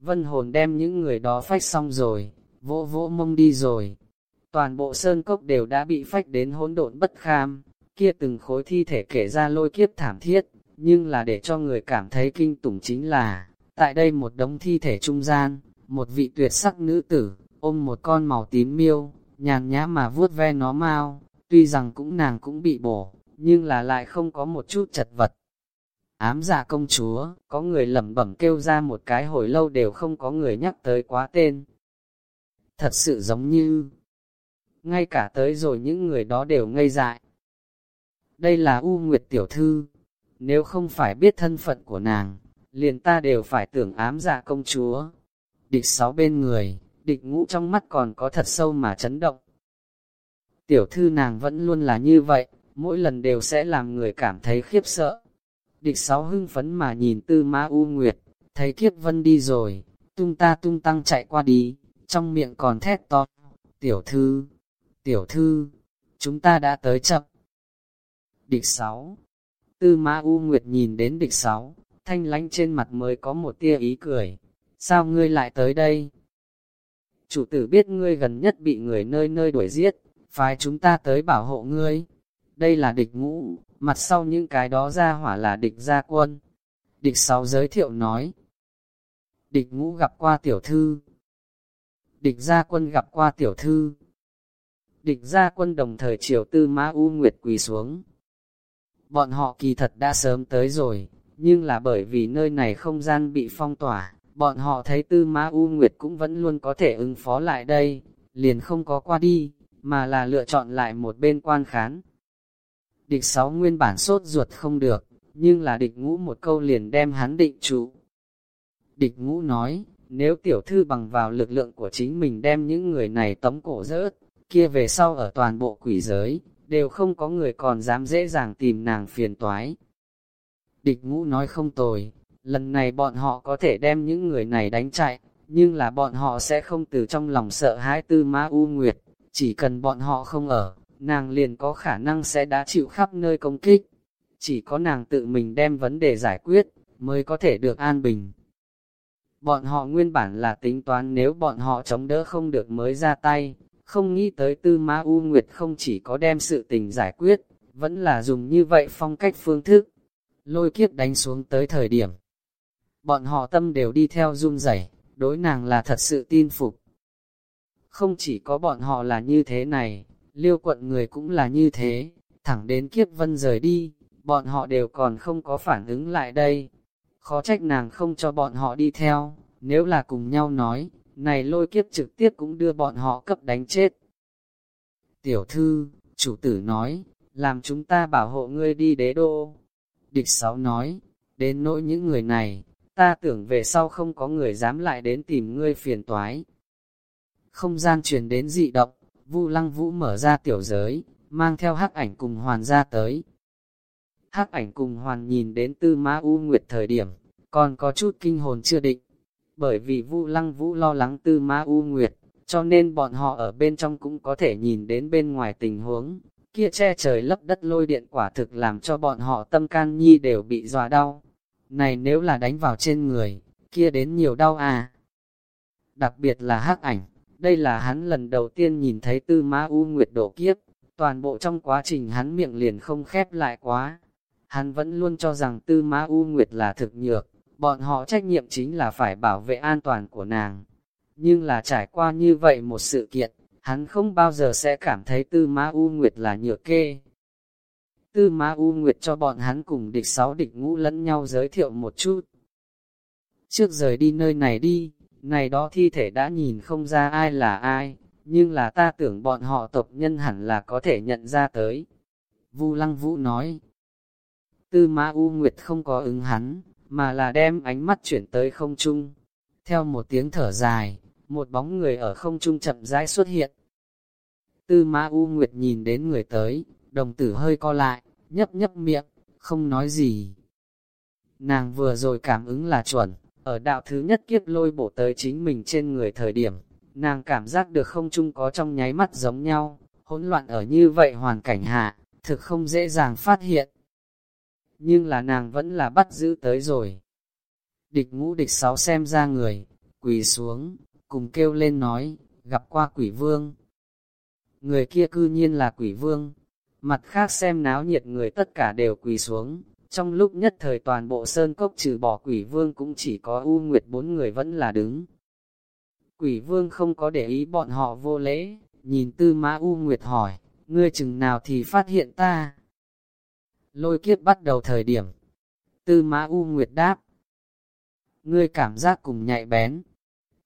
Vân hồn đem những người đó phách xong rồi, vỗ vỗ mông đi rồi, toàn bộ sơn cốc đều đã bị phách đến hỗn độn bất kham, kia từng khối thi thể kể ra lôi kiếp thảm thiết, nhưng là để cho người cảm thấy kinh tủng chính là, tại đây một đống thi thể trung gian, một vị tuyệt sắc nữ tử, ôm một con màu tím miêu, nhàn nhã mà vuốt ve nó mau, tuy rằng cũng nàng cũng bị bổ, nhưng là lại không có một chút chật vật. Ám giả công chúa, có người lẩm bẩm kêu ra một cái hồi lâu đều không có người nhắc tới quá tên. Thật sự giống như, ngay cả tới rồi những người đó đều ngây dại. Đây là U Nguyệt Tiểu Thư, nếu không phải biết thân phận của nàng, liền ta đều phải tưởng ám dạ công chúa. Địch sáu bên người, địch ngũ trong mắt còn có thật sâu mà chấn động. Tiểu thư nàng vẫn luôn là như vậy, mỗi lần đều sẽ làm người cảm thấy khiếp sợ. Địch sáu hưng phấn mà nhìn tư ma U Nguyệt, thấy kiếp vân đi rồi, tung ta tung tăng chạy qua đi, trong miệng còn thét to. Tiểu thư, Tiểu thư, chúng ta đã tới chậm. Địch Sáu, Tư Ma U Nguyệt nhìn đến địch Sáu, thanh lánh trên mặt mới có một tia ý cười. Sao ngươi lại tới đây? Chủ tử biết ngươi gần nhất bị người nơi nơi đuổi giết, phái chúng ta tới bảo hộ ngươi. Đây là địch ngũ, mặt sau những cái đó ra hỏa là địch gia quân. Địch sáu giới thiệu nói. Địch ngũ gặp qua tiểu thư. Địch gia quân gặp qua tiểu thư địch gia quân đồng thời triều tư mã U Nguyệt quỳ xuống. Bọn họ kỳ thật đã sớm tới rồi, nhưng là bởi vì nơi này không gian bị phong tỏa, bọn họ thấy tư mã U Nguyệt cũng vẫn luôn có thể ứng phó lại đây, liền không có qua đi, mà là lựa chọn lại một bên quan khán. Địch sáu nguyên bản sốt ruột không được, nhưng là địch ngũ một câu liền đem hắn định trụ. Địch ngũ nói, nếu tiểu thư bằng vào lực lượng của chính mình đem những người này tống cổ rớt, kia về sau ở toàn bộ quỷ giới, đều không có người còn dám dễ dàng tìm nàng phiền toái. Địch ngũ nói không tồi, lần này bọn họ có thể đem những người này đánh chạy, nhưng là bọn họ sẽ không từ trong lòng sợ hãi tư ma u nguyệt, chỉ cần bọn họ không ở, nàng liền có khả năng sẽ đã chịu khắp nơi công kích. Chỉ có nàng tự mình đem vấn đề giải quyết, mới có thể được an bình. Bọn họ nguyên bản là tính toán nếu bọn họ chống đỡ không được mới ra tay, không nghĩ tới tư ma U Nguyệt không chỉ có đem sự tình giải quyết, vẫn là dùng như vậy phong cách phương thức. Lôi kiếp đánh xuống tới thời điểm. Bọn họ tâm đều đi theo run rẩy, đối nàng là thật sự tin phục. Không chỉ có bọn họ là như thế này, liêu quận người cũng là như thế, thẳng đến kiếp vân rời đi, bọn họ đều còn không có phản ứng lại đây. Khó trách nàng không cho bọn họ đi theo, nếu là cùng nhau nói, này lôi kiếp trực tiếp cũng đưa bọn họ cấp đánh chết. Tiểu thư, chủ tử nói, làm chúng ta bảo hộ ngươi đi đế đô. Địch sáu nói, đến nỗi những người này, ta tưởng về sau không có người dám lại đến tìm ngươi phiền toái. Không gian truyền đến dị động, Vu Lăng Vũ mở ra tiểu giới, mang theo hắc ảnh cùng hoàn ra tới. Hắc ảnh cùng hoàn nhìn đến Tư Ma U Nguyệt thời điểm, còn có chút kinh hồn chưa định. Bởi vì Vu Lăng Vũ lo lắng Tư Ma U Nguyệt, cho nên bọn họ ở bên trong cũng có thể nhìn đến bên ngoài tình huống. Kia che trời lấp đất lôi điện quả thực làm cho bọn họ tâm can nhi đều bị dọa đau. Này nếu là đánh vào trên người, kia đến nhiều đau à. Đặc biệt là hắc ảnh, đây là hắn lần đầu tiên nhìn thấy tư ma u nguyệt độ kiếp, toàn bộ trong quá trình hắn miệng liền không khép lại quá. Hắn vẫn luôn cho rằng tư ma u nguyệt là thực nhược, bọn họ trách nhiệm chính là phải bảo vệ an toàn của nàng. Nhưng là trải qua như vậy một sự kiện, hắn không bao giờ sẽ cảm thấy tư ma u nguyệt là nhược kê. Tư ma u nguyệt cho bọn hắn cùng địch sáu địch ngũ lẫn nhau giới thiệu một chút. Trước rời đi nơi này đi, này đó thi thể đã nhìn không ra ai là ai, nhưng là ta tưởng bọn họ tộc nhân hẳn là có thể nhận ra tới. Vu Lăng Vũ nói, Tư Ma U Nguyệt không có ứng hắn, mà là đem ánh mắt chuyển tới không trung. Theo một tiếng thở dài, một bóng người ở không trung chậm rãi xuất hiện. Tư Ma U Nguyệt nhìn đến người tới, đồng tử hơi co lại, nhấp nhấp miệng, không nói gì. Nàng vừa rồi cảm ứng là chuẩn, ở đạo thứ nhất kiếp lôi bổ tới chính mình trên người thời điểm, nàng cảm giác được không chung có trong nháy mắt giống nhau, hỗn loạn ở như vậy hoàn cảnh hạ, thực không dễ dàng phát hiện. Nhưng là nàng vẫn là bắt giữ tới rồi. Địch ngũ địch sáu xem ra người, quỳ xuống, cùng kêu lên nói, gặp qua quỷ vương. Người kia cư nhiên là quỷ vương, mặt khác xem náo nhiệt người tất cả đều quỳ xuống, trong lúc nhất thời toàn bộ sơn cốc trừ bỏ quỷ vương cũng chỉ có U Nguyệt bốn người vẫn là đứng. Quỷ vương không có để ý bọn họ vô lễ, nhìn tư mã U Nguyệt hỏi, ngươi chừng nào thì phát hiện ta. Lôi kiếp bắt đầu thời điểm. Tư mã U Nguyệt đáp. Ngươi cảm giác cùng nhạy bén.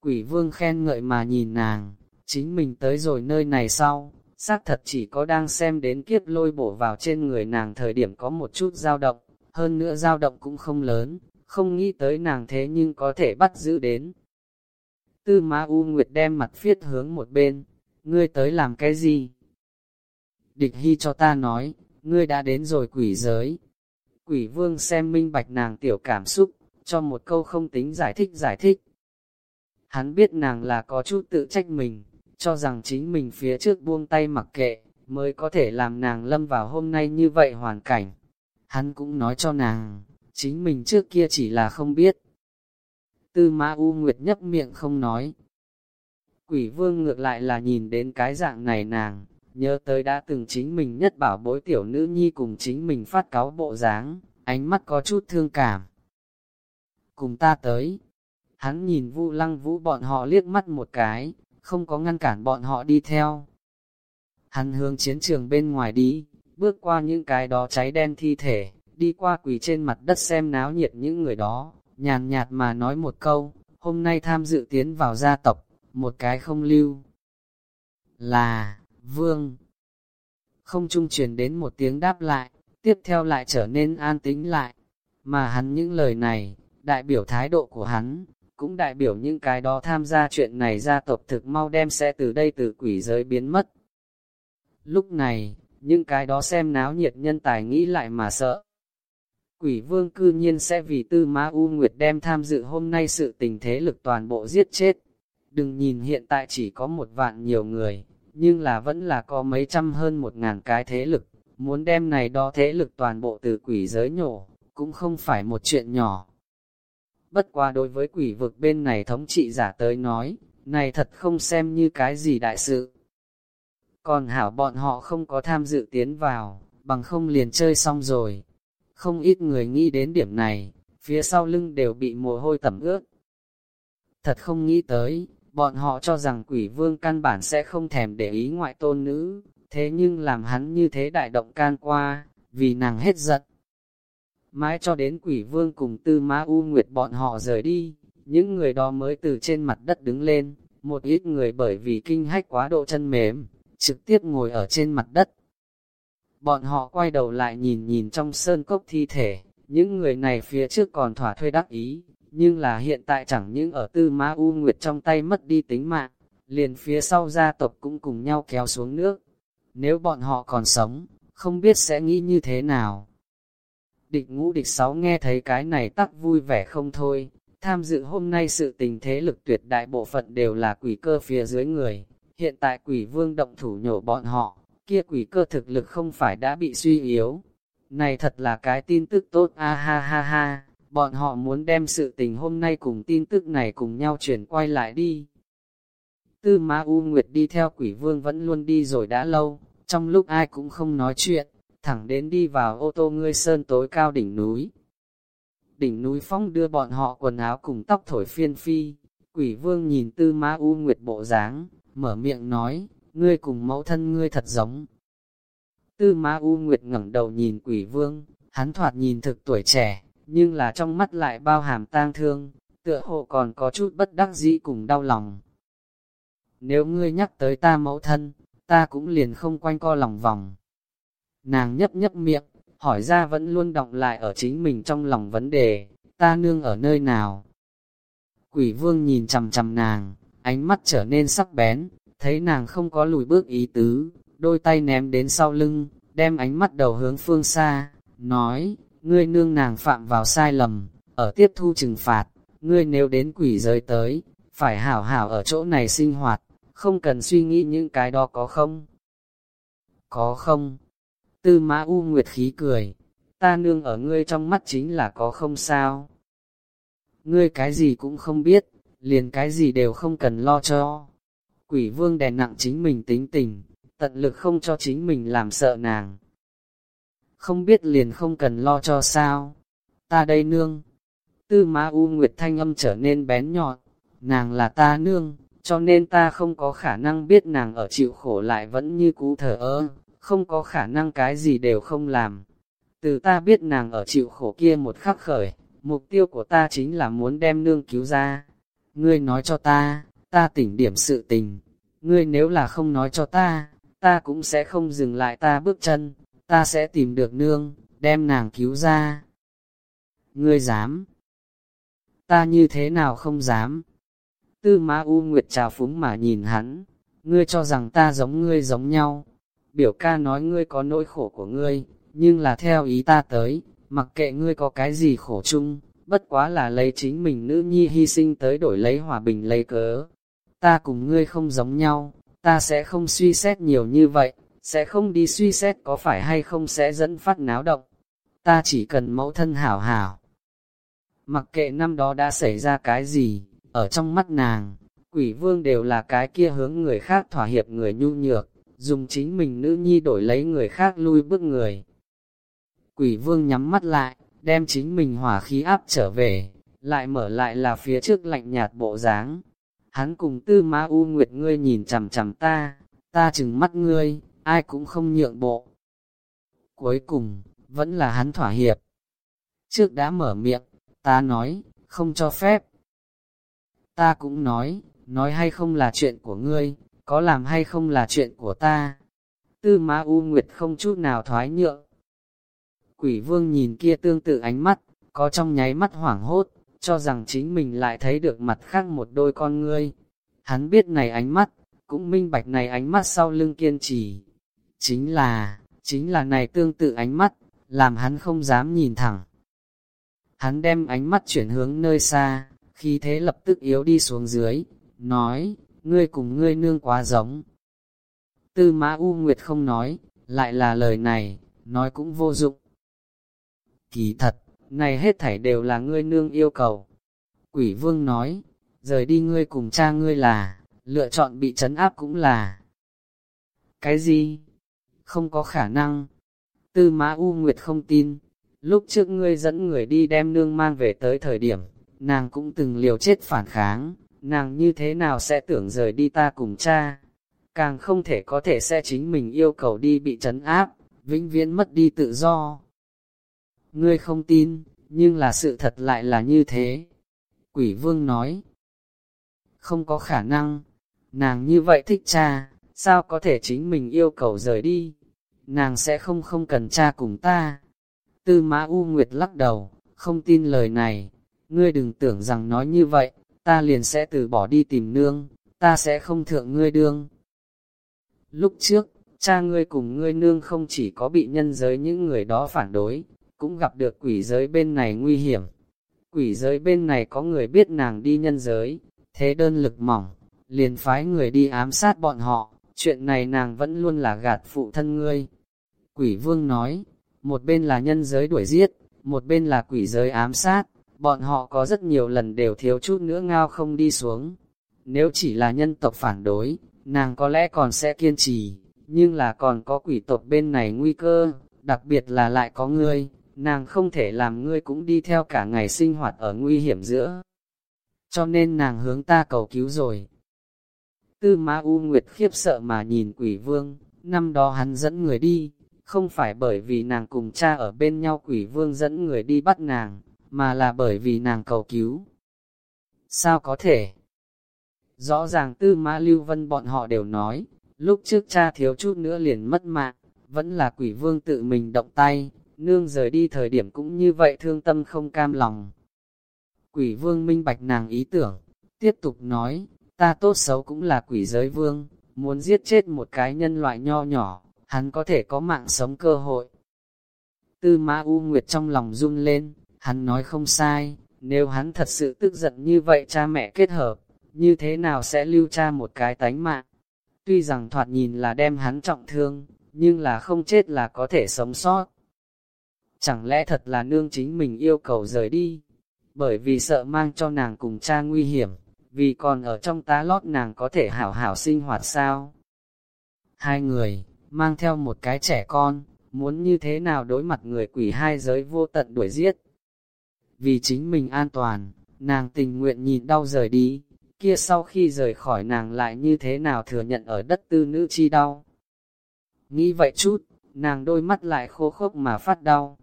Quỷ vương khen ngợi mà nhìn nàng, chính mình tới rồi nơi này sau, xác thật chỉ có đang xem đến kiếp lôi bổ vào trên người nàng thời điểm có một chút dao động hơn nữa dao động cũng không lớn, không nghĩ tới nàng thế nhưng có thể bắt giữ đến. Tư Ma U Nguyệt đem mặt phiết hướng một bên, ngươi tới làm cái gì? Địch Hy cho ta nói, ngươi đã đến rồi quỷ giới. Quỷ vương xem minh bạch nàng tiểu cảm xúc, cho một câu không tính giải thích giải thích. Hắn biết nàng là có chút tự trách mình, cho rằng chính mình phía trước buông tay mặc kệ, mới có thể làm nàng lâm vào hôm nay như vậy hoàn cảnh hắn cũng nói cho nàng, chính mình trước kia chỉ là không biết. Tư Ma U Nguyệt nhấp miệng không nói. Quỷ vương ngược lại là nhìn đến cái dạng này nàng, nhớ tới đã từng chính mình nhất bảo bối tiểu nữ nhi cùng chính mình phát cáo bộ dáng, ánh mắt có chút thương cảm. Cùng ta tới. Hắn nhìn Vu Lăng Vũ bọn họ liếc mắt một cái, không có ngăn cản bọn họ đi theo. Hắn hướng chiến trường bên ngoài đi, bước qua những cái đó cháy đen thi thể, đi qua quỳ trên mặt đất xem náo nhiệt những người đó, nhàn nhạt mà nói một câu, hôm nay tham dự tiến vào gia tộc, một cái không lưu. Là, vương. Không trung truyền đến một tiếng đáp lại, tiếp theo lại trở nên an tĩnh lại, mà hắn những lời này, đại biểu thái độ của hắn, cũng đại biểu những cái đó tham gia chuyện này gia tộc thực mau đem sẽ từ đây từ quỷ giới biến mất. Lúc này, những cái đó xem náo nhiệt nhân tài nghĩ lại mà sợ. Quỷ vương cư nhiên sẽ vì tư ma U Nguyệt đem tham dự hôm nay sự tình thế lực toàn bộ giết chết. Đừng nhìn hiện tại chỉ có một vạn nhiều người, nhưng là vẫn là có mấy trăm hơn một ngàn cái thế lực. Muốn đem này đó thế lực toàn bộ từ quỷ giới nhổ, cũng không phải một chuyện nhỏ. Bất qua đối với quỷ vực bên này thống trị giả tới nói, này thật không xem như cái gì đại sự. Còn hảo bọn họ không có tham dự tiến vào, bằng không liền chơi xong rồi. Không ít người nghĩ đến điểm này, phía sau lưng đều bị mồ hôi tẩm ướt. Thật không nghĩ tới, bọn họ cho rằng quỷ vương căn bản sẽ không thèm để ý ngoại tôn nữ, thế nhưng làm hắn như thế đại động can qua, vì nàng hết giận. Mãi cho đến quỷ vương cùng tư ma u nguyệt bọn họ rời đi, những người đó mới từ trên mặt đất đứng lên, một ít người bởi vì kinh hách quá độ chân mềm, trực tiếp ngồi ở trên mặt đất. Bọn họ quay đầu lại nhìn nhìn trong sơn cốc thi thể, những người này phía trước còn thỏa thuê đắc ý, nhưng là hiện tại chẳng những ở tư ma U Nguyệt trong tay mất đi tính mạng, liền phía sau gia tộc cũng cùng nhau kéo xuống nước. Nếu bọn họ còn sống, không biết sẽ nghĩ như thế nào. Địch ngũ địch sáu nghe thấy cái này tắc vui vẻ không thôi, tham dự hôm nay sự tình thế lực tuyệt đại bộ phận đều là quỷ cơ phía dưới người, hiện tại quỷ vương động thủ nhổ bọn họ, kia quỷ cơ thực lực không phải đã bị suy yếu. Này thật là cái tin tức tốt a ha ha ha, bọn họ muốn đem sự tình hôm nay cùng tin tức này cùng nhau chuyển quay lại đi. Tư Ma U Nguyệt đi theo quỷ vương vẫn luôn đi rồi đã lâu, trong lúc ai cũng không nói chuyện, thẳng đến đi vào ô tô ngươi sơn tối cao đỉnh núi. Đỉnh núi phong đưa bọn họ quần áo cùng tóc thổi phiên phi, quỷ vương nhìn tư Ma U Nguyệt bộ dáng, mở miệng nói, ngươi cùng mẫu thân ngươi thật giống. Tư Ma U Nguyệt ngẩng đầu nhìn quỷ vương, hắn thoạt nhìn thực tuổi trẻ, nhưng là trong mắt lại bao hàm tang thương, tựa hồ còn có chút bất đắc dĩ cùng đau lòng. Nếu ngươi nhắc tới ta mẫu thân, ta cũng liền không quanh co lòng vòng. Nàng nhấp nhấp miệng, hỏi ra vẫn luôn động lại ở chính mình trong lòng vấn đề, ta nương ở nơi nào? Quỷ vương nhìn chầm chầm nàng, ánh mắt trở nên sắc bén, thấy nàng không có lùi bước ý tứ, đôi tay ném đến sau lưng, đem ánh mắt đầu hướng phương xa, nói, ngươi nương nàng phạm vào sai lầm, ở tiếp thu trừng phạt, ngươi nếu đến quỷ giới tới, phải hảo hảo ở chỗ này sinh hoạt, không cần suy nghĩ những cái đó có không? Có không? Tư mã U Nguyệt khí cười, ta nương ở ngươi trong mắt chính là có không sao. Ngươi cái gì cũng không biết, liền cái gì đều không cần lo cho. Quỷ vương đè nặng chính mình tính tình, tận lực không cho chính mình làm sợ nàng. Không biết liền không cần lo cho sao. Ta đây nương. Tư Ma U Nguyệt thanh âm trở nên bén nhọn. Nàng là ta nương, cho nên ta không có khả năng biết nàng ở chịu khổ lại vẫn như cũ thở ơ, không có khả năng cái gì đều không làm. Từ ta biết nàng ở chịu khổ kia một khắc khởi, mục tiêu của ta chính là muốn đem nương cứu ra. Ngươi nói cho ta, ta tỉnh điểm sự tình. Ngươi nếu là không nói cho ta, ta cũng sẽ không dừng lại ta bước chân, ta sẽ tìm được nương, đem nàng cứu ra. Ngươi dám? Ta như thế nào không dám? Tư Ma U Nguyệt trào phúng mà nhìn hắn, ngươi cho rằng ta giống ngươi giống nhau. Biểu ca nói ngươi có nỗi khổ của ngươi, nhưng là theo ý ta tới, mặc kệ ngươi có cái gì khổ chung, bất quá là lấy chính mình nữ nhi hy sinh tới đổi lấy hòa bình lấy cớ. Ta cùng ngươi không giống nhau, ta sẽ không suy xét nhiều như vậy, sẽ không đi suy xét có phải hay không sẽ dẫn phát náo động. Ta chỉ cần mẫu thân hảo hảo. Mặc kệ năm đó đã xảy ra cái gì, ở trong mắt nàng, quỷ vương đều là cái kia hướng người khác thỏa hiệp người nhu nhược, dùng chính mình nữ nhi đổi lấy người khác lui bước người. Quỷ vương nhắm mắt lại, đem chính mình hỏa khí áp trở về, lại mở lại là phía trước lạnh nhạt bộ dáng. Hắn cùng tư ma u nguyệt ngươi nhìn chằm chằm ta, ta chừng mắt ngươi, ai cũng không nhượng bộ. Cuối cùng, vẫn là hắn thỏa hiệp. Trước đã mở miệng, ta nói, không cho phép, ta cũng nói, nói hay không là chuyện của ngươi, có làm hay không là chuyện của ta. Tư Ma U Nguyệt không chút nào thoái nhượng. Quỷ vương nhìn kia tương tự ánh mắt, có trong nháy mắt hoảng hốt, cho rằng chính mình lại thấy được mặt khác một đôi con ngươi. Hắn biết này ánh mắt, cũng minh bạch này ánh mắt sau lưng kiên trì. Chính là, chính là này tương tự ánh mắt, làm hắn không dám nhìn thẳng. Hắn đem ánh mắt chuyển hướng nơi xa, khi thế lập tức yếu đi xuống dưới, nói, ngươi cùng ngươi nương quá giống. Tư mã U Nguyệt không nói, lại là lời này, nói cũng vô dụng. Kỳ thật, này hết thảy đều là ngươi nương yêu cầu. Quỷ vương nói, rời đi ngươi cùng cha ngươi là, lựa chọn bị trấn áp cũng là. Cái gì? Không có khả năng. Tư mã U Nguyệt không tin, lúc trước ngươi dẫn người đi đem nương mang về tới thời điểm, nàng cũng từng liều chết phản kháng, nàng như thế nào sẽ tưởng rời đi ta cùng cha, càng không thể có thể sẽ chính mình yêu cầu đi bị trấn áp, vĩnh viễn mất đi tự do. Ngươi không tin, nhưng là sự thật lại là như thế. Quỷ vương nói, không có khả năng, nàng như vậy thích cha, sao có thể chính mình yêu cầu rời đi, nàng sẽ không không cần cha cùng ta. Tư Mã U Nguyệt lắc đầu, không tin lời này, ngươi đừng tưởng rằng nói như vậy, ta liền sẽ từ bỏ đi tìm nương, ta sẽ không thượng ngươi đương. Lúc trước, cha ngươi cùng ngươi nương không chỉ có bị nhân giới những người đó phản đối, cũng gặp được quỷ giới bên này nguy hiểm. Quỷ giới bên này có người biết nàng đi nhân giới, thế đơn lực mỏng, liền phái người đi ám sát bọn họ, chuyện này nàng vẫn luôn là gạt phụ thân ngươi. Quỷ vương nói, một bên là nhân giới đuổi giết, một bên là quỷ giới ám sát, bọn họ có rất nhiều lần đều thiếu chút nữa ngao không đi xuống. Nếu chỉ là nhân tộc phản đối, nàng có lẽ còn sẽ kiên trì, nhưng là còn có quỷ tộc bên này nguy cơ, đặc biệt là lại có ngươi, nàng không thể làm ngươi cũng đi theo cả ngày sinh hoạt ở nguy hiểm giữa. Cho nên nàng hướng ta cầu cứu rồi. Tư Ma U Nguyệt khiếp sợ mà nhìn quỷ vương, năm đó hắn dẫn người đi, không phải bởi vì nàng cùng cha ở bên nhau quỷ vương dẫn người đi bắt nàng, mà là bởi vì nàng cầu cứu. Sao có thể? Rõ ràng tư Ma lưu vân bọn họ đều nói, lúc trước cha thiếu chút nữa liền mất mạng, vẫn là quỷ vương tự mình động tay, nương rời đi thời điểm cũng như vậy thương tâm không cam lòng. Quỷ vương minh bạch nàng ý tưởng, tiếp tục nói, ta tốt xấu cũng là quỷ giới vương, muốn giết chết một cái nhân loại nho nhỏ, hắn có thể có mạng sống cơ hội. Tư ma U Nguyệt trong lòng run lên, hắn nói không sai, nếu hắn thật sự tức giận như vậy cha mẹ kết hợp, như thế nào sẽ lưu cha một cái tánh mạng? Tuy rằng thoạt nhìn là đem hắn trọng thương, nhưng là không chết là có thể sống sót. Chẳng lẽ thật là nương chính mình yêu cầu rời đi, bởi vì sợ mang cho nàng cùng cha nguy hiểm, vì còn ở trong tá lót nàng có thể hảo hảo sinh hoạt sao? Hai người, mang theo một cái trẻ con, muốn như thế nào đối mặt người quỷ hai giới vô tận đuổi giết. Vì chính mình an toàn, nàng tình nguyện nhìn đau rời đi, kia sau khi rời khỏi nàng lại như thế nào thừa nhận ở đất tư nữ chi đau. Nghĩ vậy chút, nàng đôi mắt lại khô khốc mà phát đau.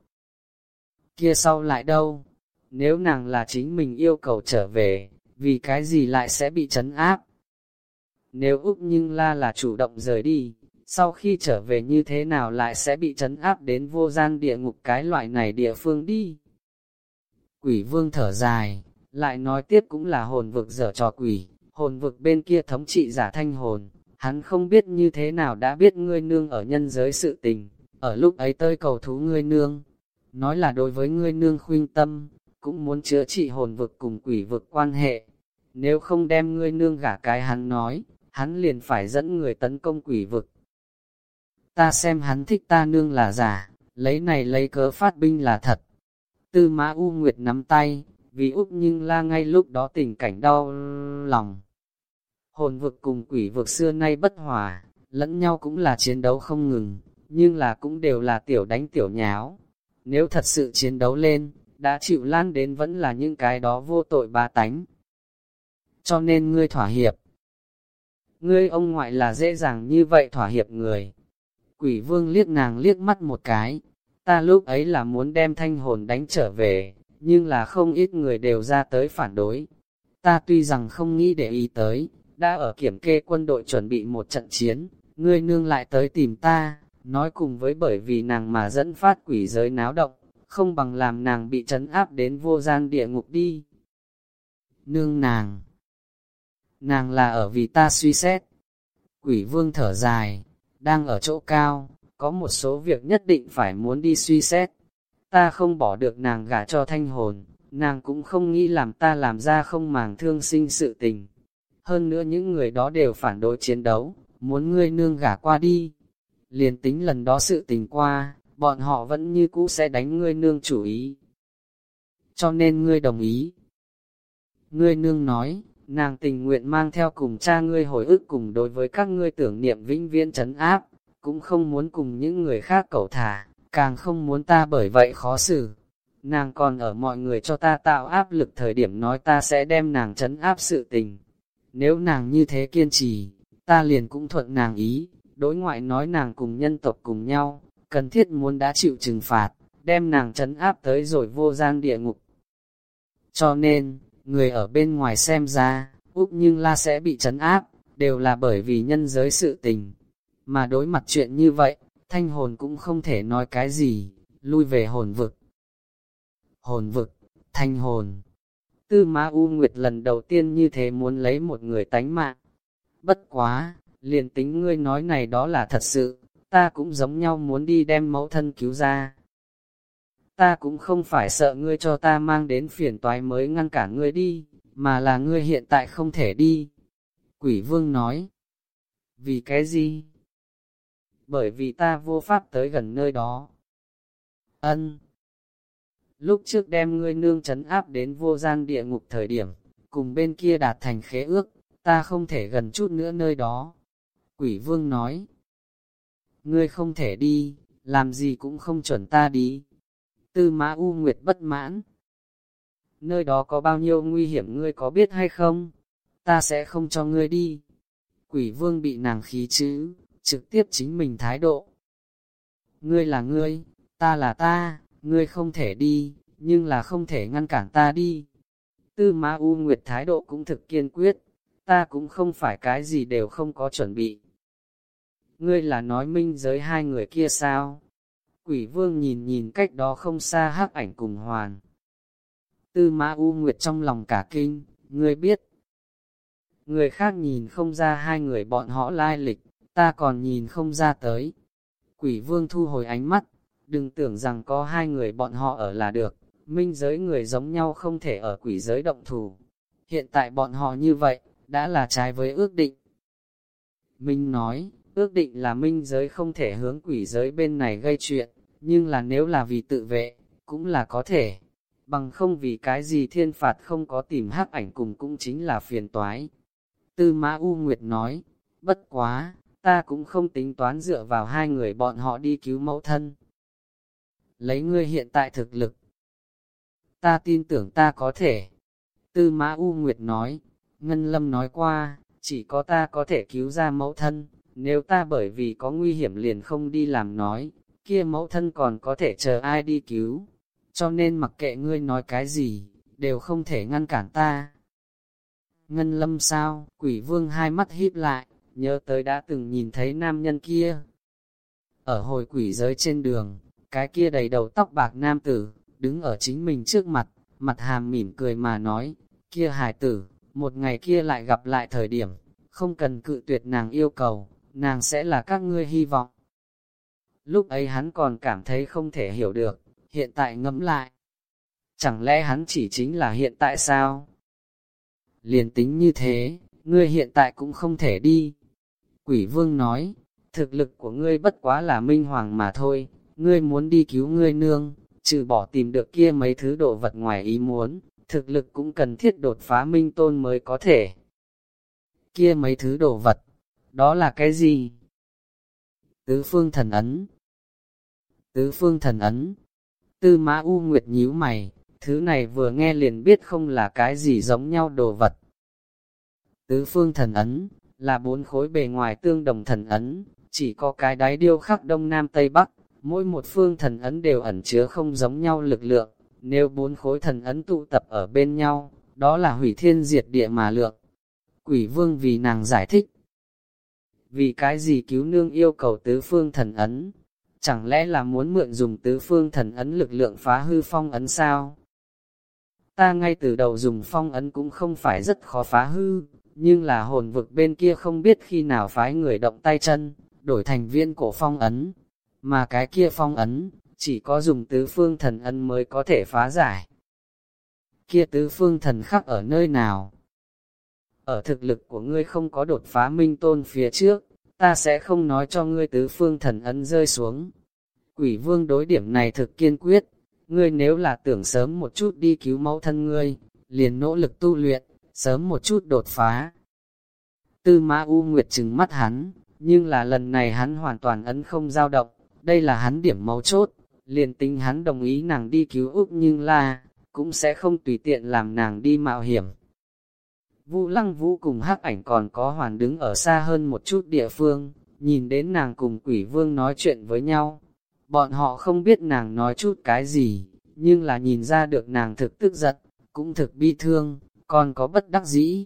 Kia sau lại đâu? Nếu nàng là chính mình yêu cầu trở về, vì cái gì lại sẽ bị chấn áp? Nếu Úc Nhưng La là chủ động rời đi, sau khi trở về như thế nào lại sẽ bị chấn áp đến vô gian địa ngục cái loại này địa phương đi? Quỷ vương thở dài, lại nói tiếp cũng là hồn vực dở trò quỷ, hồn vực bên kia thống trị giả thanh hồn, hắn không biết như thế nào đã biết ngươi nương ở nhân giới sự tình, ở lúc ấy tơi cầu thú ngươi nương, nói là đối với ngươi nương khuyên tâm, cũng muốn chữa trị hồn vực cùng quỷ vực quan hệ, nếu không đem ngươi nương gả cái hắn nói, hắn liền phải dẫn người tấn công quỷ vực. Ta xem hắn thích ta nương là giả, lấy này lấy cớ phát binh là thật. Tư mã U Nguyệt nắm tay, vì Úc nhưng la ngay lúc đó tình cảnh đau lòng. Hồn vực cùng quỷ vực xưa nay bất hòa, lẫn nhau cũng là chiến đấu không ngừng, nhưng là cũng đều là tiểu đánh tiểu nháo. Nếu thật sự chiến đấu lên, đã chịu lan đến vẫn là những cái đó vô tội ba tánh. Cho nên ngươi thỏa hiệp. Ngươi ông ngoại là dễ dàng như vậy thỏa hiệp người. Quỷ vương liếc nàng liếc mắt một cái, ta lúc ấy là muốn đem thanh hồn đánh trở về, nhưng là không ít người đều ra tới phản đối. Ta tuy rằng không nghĩ để ý tới, đã ở kiểm kê quân đội chuẩn bị một trận chiến, ngươi nương lại tới tìm ta, nói cùng với bởi vì nàng mà dẫn phát quỷ giới náo động, không bằng làm nàng bị trấn áp đến vô gian địa ngục đi. Nương nàng Nàng là ở vì ta suy xét. Quỷ vương thở dài, đang ở chỗ cao, có một số việc nhất định phải muốn đi suy xét. Ta không bỏ được nàng gả cho thanh hồn, nàng cũng không nghĩ làm ta làm ra không màng thương sinh sự tình. Hơn nữa những người đó đều phản đối chiến đấu, muốn ngươi nương gả qua đi. Liền tính lần đó sự tình qua, bọn họ vẫn như cũ sẽ đánh ngươi nương chủ ý. Cho nên ngươi đồng ý. Ngươi nương nói, nàng tình nguyện mang theo cùng cha ngươi hồi ức cùng đối với các ngươi tưởng niệm vĩnh viễn trấn áp, cũng không muốn cùng những người khác cẩu thả, càng không muốn ta bởi vậy khó xử. Nàng còn ở mọi người cho ta tạo áp lực thời điểm nói ta sẽ đem nàng trấn áp sự tình. Nếu nàng như thế kiên trì, ta liền cũng thuận nàng ý, đối ngoại nói nàng cùng nhân tộc cùng nhau, cần thiết muốn đã chịu trừng phạt, đem nàng trấn áp tới rồi vô gian địa ngục. Cho nên, người ở bên ngoài xem ra, Úc nhưng la sẽ bị trấn áp, đều là bởi vì nhân giới sự tình. Mà đối mặt chuyện như vậy, thanh hồn cũng không thể nói cái gì, lui về hồn vực. Hồn vực, thanh hồn. Tư Ma U Nguyệt lần đầu tiên như thế muốn lấy một người tánh mạng. Bất quá, liền tính ngươi nói này đó là thật sự, ta cũng giống nhau muốn đi đem mẫu thân cứu ra. Ta cũng không phải sợ ngươi cho ta mang đến phiền toái mới ngăn cản ngươi đi, mà là ngươi hiện tại không thể đi. Quỷ vương nói. Vì cái gì? Bởi vì ta vô pháp tới gần nơi đó. Ân. Lúc trước đem ngươi nương chấn áp đến vô gian địa ngục thời điểm, cùng bên kia đạt thành khế ước, ta không thể gần chút nữa nơi đó. Quỷ vương nói. Ngươi không thể đi, làm gì cũng không chuẩn ta đi. Tư mã U Nguyệt bất mãn. Nơi đó có bao nhiêu nguy hiểm ngươi có biết hay không? Ta sẽ không cho ngươi đi. Quỷ vương bị nàng khí chứ, trực tiếp chính mình thái độ. Ngươi là ngươi, ta là ta, ngươi không thể đi, nhưng là không thể ngăn cản ta đi. Tư Ma U Nguyệt thái độ cũng thực kiên quyết, ta cũng không phải cái gì đều không có chuẩn bị. Ngươi là nói minh giới hai người kia sao? Quỷ vương nhìn nhìn cách đó không xa hắc ảnh cùng hoàn. Tư mã U Nguyệt trong lòng cả kinh, ngươi biết. Người khác nhìn không ra hai người bọn họ lai lịch, ta còn nhìn không ra tới. Quỷ vương thu hồi ánh mắt, đừng tưởng rằng có hai người bọn họ ở là được, minh giới người giống nhau không thể ở quỷ giới động thủ. Hiện tại bọn họ như vậy, đã là trái với ước định. Minh nói, ước định là minh giới không thể hướng quỷ giới bên này gây chuyện, nhưng là nếu là vì tự vệ, cũng là có thể. Bằng không vì cái gì thiên phạt không có tìm hắc ảnh cùng cũng chính là phiền toái. Tư Mã U Nguyệt nói, bất quá, ta cũng không tính toán dựa vào hai người bọn họ đi cứu mẫu thân. Lấy ngươi hiện tại thực lực, ta tin tưởng ta có thể. Tư Mã U Nguyệt nói, Ngân Lâm nói qua, chỉ có ta có thể cứu ra mẫu thân, nếu ta bởi vì có nguy hiểm liền không đi làm nói, kia mẫu thân còn có thể chờ ai đi cứu. Cho nên mặc kệ ngươi nói cái gì, đều không thể ngăn cản ta. Ngân Lâm sao, quỷ vương hai mắt híp lại, nhớ tới đã từng nhìn thấy nam nhân kia. Ở hồi quỷ giới trên đường, cái kia đầy đầu tóc bạc nam tử, đứng ở chính mình trước mặt, mặt hàm mỉm cười mà nói, kia hài tử, một ngày kia lại gặp lại thời điểm, không cần cự tuyệt nàng yêu cầu, nàng sẽ là các ngươi hy vọng. Lúc ấy hắn còn cảm thấy không thể hiểu được, hiện tại ngẫm lại. Chẳng lẽ hắn chỉ chính là hiện tại sao? Liền tính như thế, ngươi hiện tại cũng không thể đi. Quỷ vương nói, thực lực của ngươi bất quá là minh hoàng mà thôi, ngươi muốn đi cứu ngươi nương, trừ bỏ tìm được kia mấy thứ đồ vật ngoài ý muốn, thực lực cũng cần thiết đột phá minh tôn mới có thể. Kia mấy thứ đồ vật, đó là cái gì? Tứ phương thần ấn Tứ phương thần ấn Tư mã U Nguyệt nhíu mày, thứ này vừa nghe liền biết không là cái gì giống nhau đồ vật. Tứ phương thần ấn, là bốn khối bề ngoài tương đồng thần ấn, chỉ có cái đáy điêu khắc đông nam tây bắc, mỗi một phương thần ấn đều ẩn chứa không giống nhau lực lượng, nếu bốn khối thần ấn tụ tập ở bên nhau, đó là hủy thiên diệt địa mà lượng. Quỷ vương vì nàng giải thích. Vì cái gì cứu nương yêu cầu tứ phương thần ấn? Chẳng lẽ là muốn mượn dùng tứ phương thần ấn lực lượng phá hư phong ấn sao? Ta ngay từ đầu dùng phong ấn cũng không phải rất khó phá hư, nhưng là hồn vực bên kia không biết khi nào phái người động tay chân, đổi thành viên cổ phong ấn, mà cái kia phong ấn, chỉ có dùng tứ phương thần ấn mới có thể phá giải. Kia tứ phương thần khắc ở nơi nào? Ở thực lực của ngươi không có đột phá minh tôn phía trước, ta sẽ không nói cho ngươi tứ phương thần ấn rơi xuống. Quỷ vương đối điểm này thực kiên quyết, ngươi nếu là tưởng sớm một chút đi cứu mẫu thân ngươi, liền nỗ lực tu luyện, sớm một chút đột phá. Tư Ma U Nguyệt trừng mắt hắn, nhưng là lần này hắn hoàn toàn ấn không dao động, đây là hắn điểm mấu chốt, liền tính hắn đồng ý nàng đi cứu Úc nhưng là, cũng sẽ không tùy tiện làm nàng đi mạo hiểm. Vũ lăng vũ cùng hắc ảnh còn có hoàn đứng ở xa hơn một chút địa phương, nhìn đến nàng cùng quỷ vương nói chuyện với nhau. Bọn họ không biết nàng nói chút cái gì, nhưng là nhìn ra được nàng thực tức giận, cũng thực bi thương, còn có bất đắc dĩ.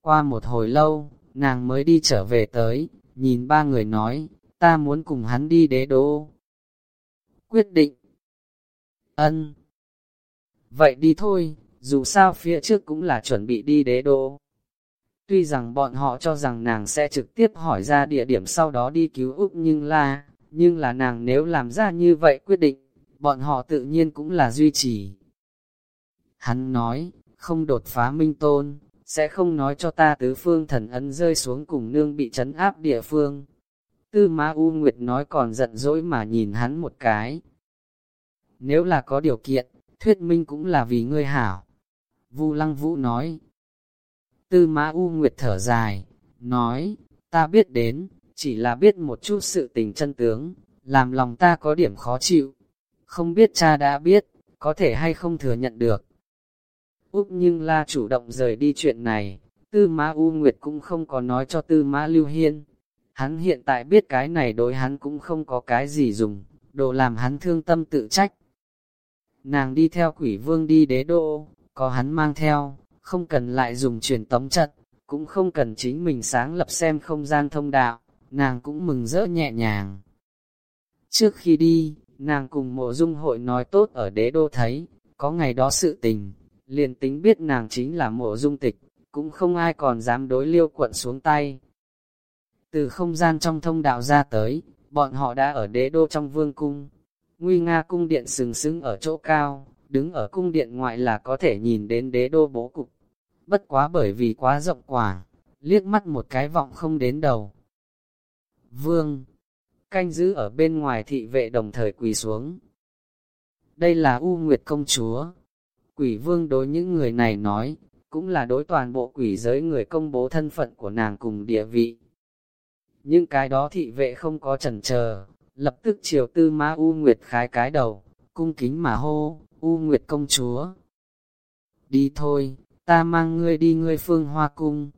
Qua một hồi lâu, nàng mới đi trở về tới, nhìn ba người nói, ta muốn cùng hắn đi đế đô. Quyết định, ân. Vậy đi thôi, dù sao phía trước cũng là chuẩn bị đi đế đô. Tuy rằng bọn họ cho rằng nàng sẽ trực tiếp hỏi ra địa điểm sau đó đi cứu Úc nhưng là, nhưng là nàng nếu làm ra như vậy quyết định, bọn họ tự nhiên cũng là duy trì. Hắn nói, không đột phá minh tôn, sẽ không nói cho ta tứ phương thần ấn rơi xuống cùng nương bị trấn áp địa phương. Tư Ma U Nguyệt nói còn giận dỗi mà nhìn hắn một cái. Nếu là có điều kiện, thuyết minh cũng là vì ngươi hảo. Vu Lăng Vũ nói. Tư Mã U Nguyệt thở dài, nói, ta biết đến, chỉ là biết một chút sự tình chân tướng, làm lòng ta có điểm khó chịu. Không biết cha đã biết, có thể hay không thừa nhận được. Úc nhưng la chủ động rời đi chuyện này, Tư Mã U Nguyệt cũng không có nói cho Tư Mã Lưu Hiên. Hắn hiện tại biết cái này đối hắn cũng không có cái gì dùng, đồ làm hắn thương tâm tự trách. Nàng đi theo quỷ vương đi đế đô, có hắn mang theo, không cần lại dùng truyền tống trận, cũng không cần chính mình sáng lập xem không gian thông đạo, nàng cũng mừng rỡ nhẹ nhàng. Trước khi đi, nàng cùng mộ dung hội nói tốt ở đế đô thấy, có ngày đó sự tình, liền tính biết nàng chính là mộ dung tịch, cũng không ai còn dám đối liêu quận xuống tay. Từ không gian trong thông đạo ra tới, bọn họ đã ở đế đô trong vương cung. Nguy nga cung điện sừng sững ở chỗ cao, đứng ở cung điện ngoại là có thể nhìn đến đế đô bố cục. Bất quá bởi vì quá rộng quả, liếc mắt một cái vọng không đến đầu. Vương, canh giữ ở bên ngoài thị vệ đồng thời quỳ xuống. Đây là U Nguyệt công chúa, Quỷ vương đối những người này nói, cũng là đối toàn bộ quỷ giới người công bố thân phận của nàng cùng địa vị. Nhưng cái đó thị vệ không có chần chờ, lập tức chiều tư ma U Nguyệt khái cái đầu, cung kính mà hô, U Nguyệt công chúa. Đi thôi, ta mang ngươi đi ngươi phương hoa cung.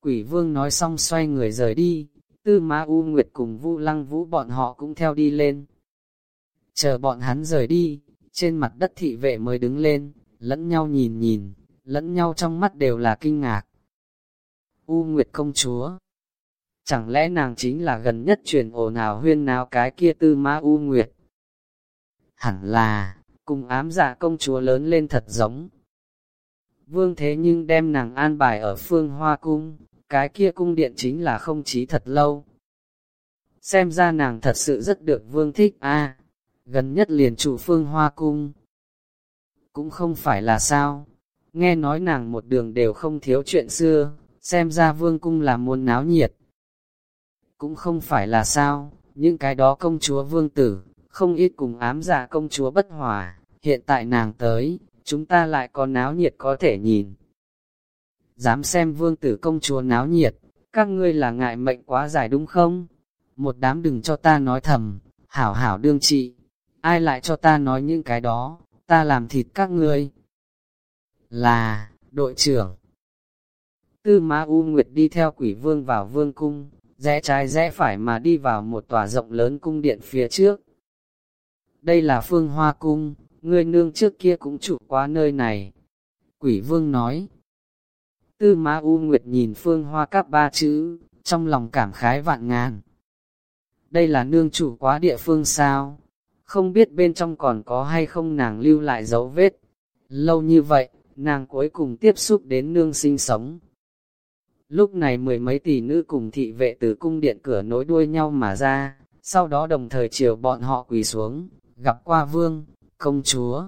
Quỷ vương nói xong xoay người rời đi, tư má U Nguyệt cùng Vu lăng vũ bọn họ cũng theo đi lên. Chờ bọn hắn rời đi, trên mặt đất thị vệ mới đứng lên, lẫn nhau nhìn nhìn, lẫn nhau trong mắt đều là kinh ngạc. U Nguyệt công chúa Chẳng lẽ nàng chính là gần nhất truyền ồn ào huyên nào cái kia tư má U Nguyệt? Hẳn là, cùng ám dạ công chúa lớn lên thật giống. Vương thế nhưng đem nàng an bài ở phương hoa cung, cái kia cung điện chính là không chí thật lâu. Xem ra nàng thật sự rất được vương thích a gần nhất liền chủ phương hoa cung, cũng không phải là sao. Nghe nói nàng một đường đều không thiếu chuyện xưa, xem ra vương cung là muôn náo nhiệt. Cũng không phải là sao, những cái đó công chúa vương tử, không ít cùng ám giả công chúa bất hòa, hiện tại nàng tới, chúng ta lại có náo nhiệt có thể nhìn. Dám xem vương tử công chúa náo nhiệt, các ngươi là ngại mệnh quá dài đúng không? Một đám đừng cho ta nói thầm, hảo hảo đương trị, ai lại cho ta nói những cái đó, ta làm thịt các ngươi. Là, đội trưởng. Tư Ma U Nguyệt đi theo quỷ vương vào vương cung, rẽ trái rẽ phải mà đi vào một tòa rộng lớn cung điện phía trước. Đây là phương hoa cung, ngươi nương trước kia cũng chủ quá nơi này. Quỷ vương nói. Tư Ma U Nguyệt nhìn phương hoa các ba chữ, trong lòng cảm khái vạn ngàn. Đây là nương chủ quá địa phương sao? không biết bên trong còn có hay không nàng lưu lại dấu vết. Lâu như vậy, nàng cuối cùng tiếp xúc đến nương sinh sống. Lúc này mười mấy tỷ nữ cùng thị vệ từ cung điện cửa nối đuôi nhau mà ra, sau đó đồng thời chiều bọn họ quỳ xuống, gặp qua vương, công chúa.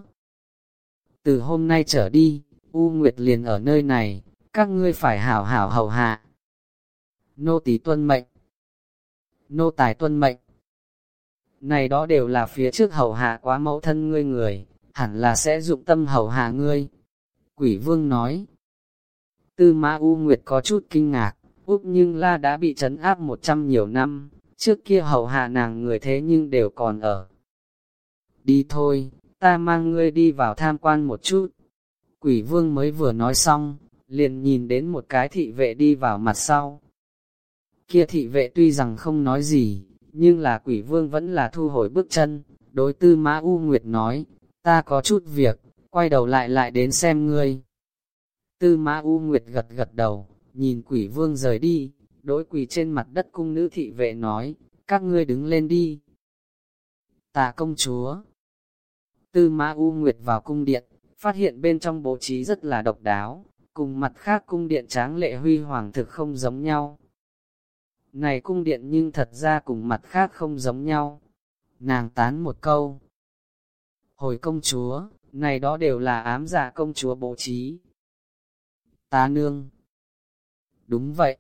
Từ hôm nay trở đi, U Nguyệt liền ở nơi này, các ngươi phải hảo hảo hầu hạ. Nô tỳ tuân mệnh. Nô tài tuân mệnh. Này đó đều là phía trước hầu hạ quá mẫu thân ngươi người, hẳn là sẽ dụng tâm hầu hạ ngươi. Quỷ vương nói. Tư mã U Nguyệt có chút kinh ngạc, Úc nhưng la đã bị trấn áp một trăm nhiều năm, trước kia hầu hạ nàng người thế nhưng đều còn ở. Đi thôi, ta mang ngươi đi vào tham quan một chút. Quỷ vương mới vừa nói xong, liền nhìn đến một cái thị vệ đi vào mặt sau. Kia thị vệ tuy rằng không nói gì, nhưng là quỷ vương vẫn là thu hồi bước chân, đối tư mã U Nguyệt nói, ta có chút việc, quay đầu lại lại đến xem ngươi. Tư mã U Nguyệt gật gật đầu, nhìn quỷ vương rời đi, đối quỷ trên mặt đất cung nữ thị vệ nói, các ngươi đứng lên đi. Tạ công chúa. Tư ma U Nguyệt vào cung điện, phát hiện bên trong bố trí rất là độc đáo, cùng mặt khác cung điện tráng lệ huy hoàng thực không giống nhau. Này cung điện nhưng thật ra cùng mặt khác không giống nhau. Nàng tán một câu. Hồi công chúa, này đó đều là ám giả công chúa bố trí. Ta nương. Đúng vậy.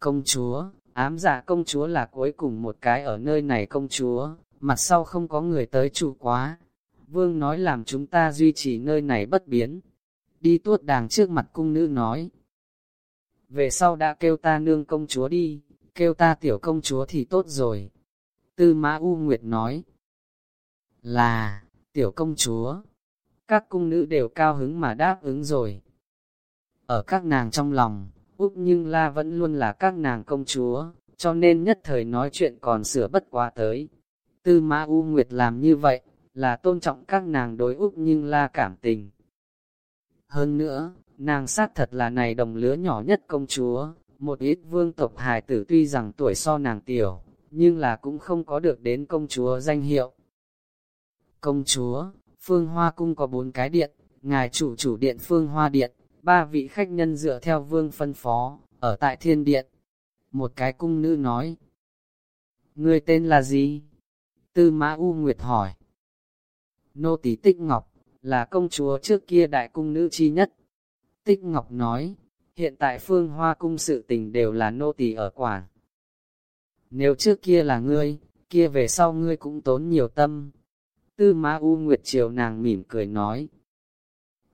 Công chúa, ám giả công chúa là cuối cùng một cái ở nơi này công chúa, mặt sau không có người tới chủ quá. Vương nói làm chúng ta duy trì nơi này bất biến. Đi tuốt đàng trước mặt cung nữ nói. Về sau đã kêu ta nương công chúa đi, kêu ta tiểu công chúa thì tốt rồi. Tư Mã U Nguyệt nói. Là, tiểu công chúa. Các cung nữ đều cao hứng mà đáp ứng rồi. Ở các nàng trong lòng, Úc nhưng la vẫn luôn là các nàng công chúa, cho nên nhất thời nói chuyện còn sửa bất quá tới. Tư Mã U Nguyệt làm như vậy, là tôn trọng các nàng đối Úc nhưng la cảm tình. Hơn nữa, nàng sát thật là này đồng lứa nhỏ nhất công chúa, một ít vương tộc hài tử tuy rằng tuổi so nàng tiểu, nhưng là cũng không có được đến công chúa danh hiệu. Công chúa, Phương Hoa Cung có bốn cái điện, ngài chủ chủ điện Phương Hoa Điện, ba vị khách nhân dựa theo vương phân phó, ở tại thiên điện. Một cái cung nữ nói, Người tên là gì? Tư Mã U Nguyệt hỏi. Nô tỳ Tích Ngọc, là công chúa trước kia đại cung nữ chi nhất. Tích Ngọc nói, hiện tại phương hoa cung sự tình đều là nô tỳ ở quản. Nếu trước kia là ngươi, kia về sau ngươi cũng tốn nhiều tâm. Tư Ma U Nguyệt chiều nàng mỉm cười nói.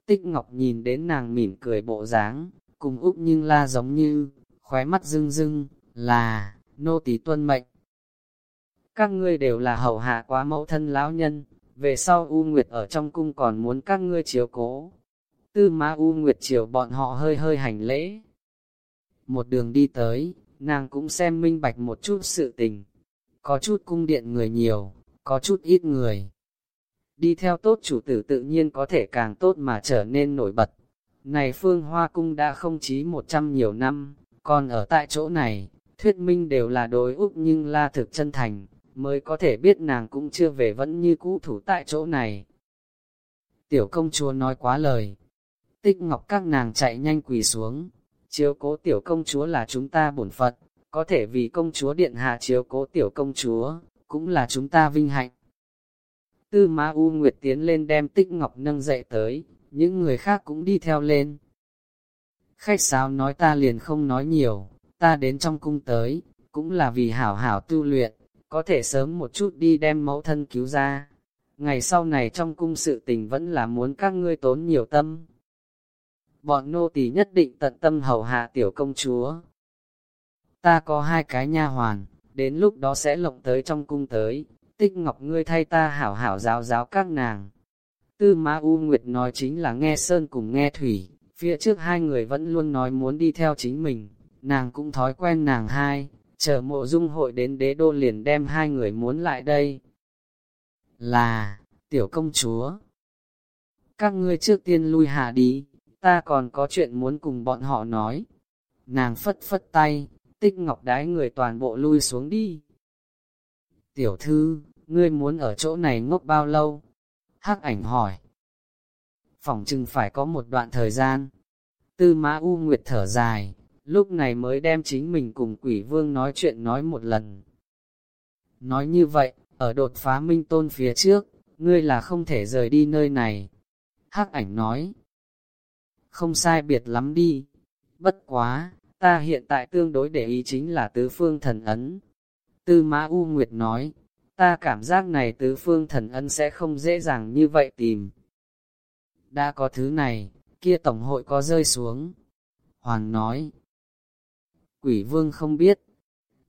Tích Ngọc nhìn đến nàng mỉm cười bộ dáng, cùng Úc nhưng la giống như, khóe mắt rưng rưng, là, nô tỳ tuân mệnh. Các ngươi đều là hậu hạ quá mẫu thân lão nhân, về sau U Nguyệt ở trong cung còn muốn các ngươi chiếu cố. Tư Ma U Nguyệt chiều bọn họ hơi hơi hành lễ. Một đường đi tới, nàng cũng xem minh bạch một chút sự tình. Có chút cung điện người nhiều, có chút ít người. Đi theo tốt chủ tử tự nhiên có thể càng tốt mà trở nên nổi bật. Này phương hoa cung đã không chí một trăm nhiều năm, còn ở tại chỗ này, thuyết minh đều là đối úc nhưng la thực chân thành, mới có thể biết nàng cũng chưa về vẫn như cũ thủ tại chỗ này. Tiểu công chúa nói quá lời. Tích ngọc các nàng chạy nhanh quỳ xuống, chiếu cố tiểu công chúa là chúng ta bổn phật, có thể vì công chúa điện hạ chiếu cố tiểu công chúa, cũng là chúng ta vinh hạnh. Tư Ma U Nguyệt tiến lên đem tích ngọc nâng dậy tới, những người khác cũng đi theo lên. Khách sáo nói ta liền không nói nhiều, ta đến trong cung tới, cũng là vì hảo hảo tu luyện, có thể sớm một chút đi đem mẫu thân cứu ra. Ngày sau này trong cung sự tình vẫn là muốn các ngươi tốn nhiều tâm. Bọn nô tỳ nhất định tận tâm hầu hạ tiểu công chúa. Ta có hai cái nha hoàn, đến lúc đó sẽ lộng tới trong cung tới, tích ngọc ngươi thay ta hảo hảo giáo giáo các nàng. Tư Ma U Nguyệt nói chính là nghe Sơn cùng nghe Thủy, phía trước hai người vẫn luôn nói muốn đi theo chính mình, nàng cũng thói quen nàng hai, chờ mộ dung hội đến đế đô liền đem hai người muốn lại đây. Là, tiểu công chúa. Các ngươi trước tiên lui hạ đi, ta còn có chuyện muốn cùng bọn họ nói. Nàng phất phất tay, tích ngọc đái người toàn bộ lui xuống đi. Tiểu thư, ngươi muốn ở chỗ này ngốc bao lâu? Hắc ảnh hỏi. Phòng chừng phải có một đoạn thời gian. Tư mã U Nguyệt thở dài, lúc này mới đem chính mình cùng quỷ vương nói chuyện nói một lần. Nói như vậy, ở đột phá minh tôn phía trước, ngươi là không thể rời đi nơi này. Hắc ảnh nói, không sai biệt lắm đi. Bất quá, ta hiện tại tương đối để ý chính là tứ phương thần ấn. Tư Mã U Nguyệt nói, ta cảm giác này tứ phương thần ân sẽ không dễ dàng như vậy tìm. Đã có thứ này, kia tổng hội có rơi xuống. Hoàng nói, quỷ vương không biết.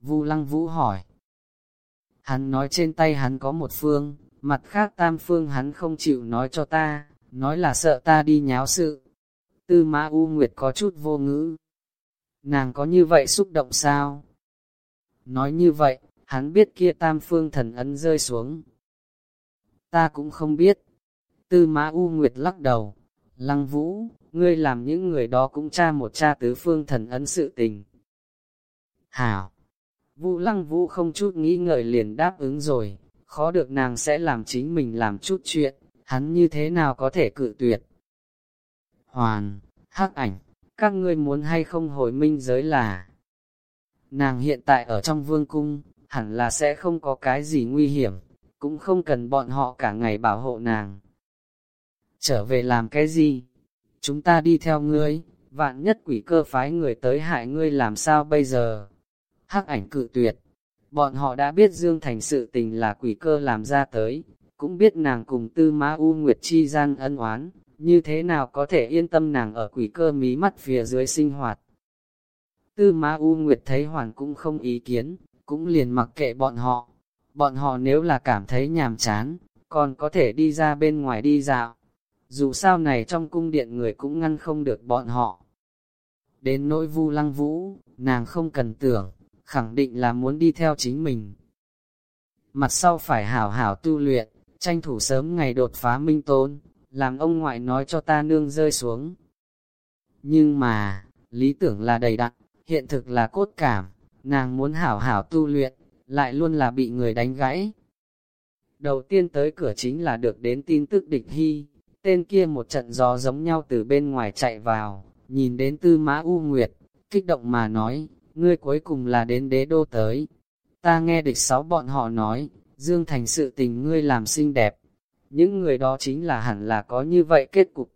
Vu Lăng Vũ hỏi. Hắn nói trên tay hắn có một phương, mặt khác tam phương hắn không chịu nói cho ta, nói là sợ ta đi nháo sự. Tư Mã U Nguyệt có chút vô ngữ. Nàng có như vậy xúc động sao? Nói như vậy, hắn biết kia tam phương thần ấn rơi xuống. Ta cũng không biết. Tư Mã U Nguyệt lắc đầu. Lăng Vũ, ngươi làm những người đó cũng tra một tra tứ phương thần ấn sự tình. Hảo! Vũ Lăng Vũ không chút nghĩ ngợi liền đáp ứng rồi, khó được nàng sẽ làm chính mình làm chút chuyện, hắn như thế nào có thể cự tuyệt. Hoàn, hắc ảnh, các ngươi muốn hay không hồi minh giới là. Nàng hiện tại ở trong vương cung, hẳn là sẽ không có cái gì nguy hiểm, cũng không cần bọn họ cả ngày bảo hộ nàng. Trở về làm cái gì? Chúng ta đi theo ngươi, vạn nhất quỷ cơ phái người tới hại ngươi làm sao bây giờ? Hắc ảnh cự tuyệt. Bọn họ đã biết Dương Thành sự tình là quỷ cơ làm ra tới, cũng biết nàng cùng tư ma U Nguyệt chi gian ân oán, như thế nào có thể yên tâm nàng ở quỷ cơ mí mắt phía dưới sinh hoạt. Tư ma U Nguyệt thấy hoàn cũng không ý kiến, cũng liền mặc kệ bọn họ. Bọn họ nếu là cảm thấy nhàm chán, còn có thể đi ra bên ngoài đi dạo. Dù sao này trong cung điện người cũng ngăn không được bọn họ. Đến nỗi vu lăng vũ, nàng không cần tưởng, khẳng định là muốn đi theo chính mình. Mặt sau phải hảo hảo tu luyện, tranh thủ sớm ngày đột phá minh tôn, làm ông ngoại nói cho ta nương rơi xuống. Nhưng mà, lý tưởng là đầy đặn, hiện thực là cốt cảm, nàng muốn hảo hảo tu luyện, lại luôn là bị người đánh gãy. Đầu tiên tới cửa chính là được đến tin tức địch hy, tên kia một trận gió giống nhau từ bên ngoài chạy vào, nhìn đến tư mã U Nguyệt, kích động mà nói, ngươi cuối cùng là đến đế đô tới. Ta nghe địch sáu bọn họ nói, Dương Thành sự tình ngươi làm xinh đẹp, những người đó chính là hẳn là có như vậy kết cục.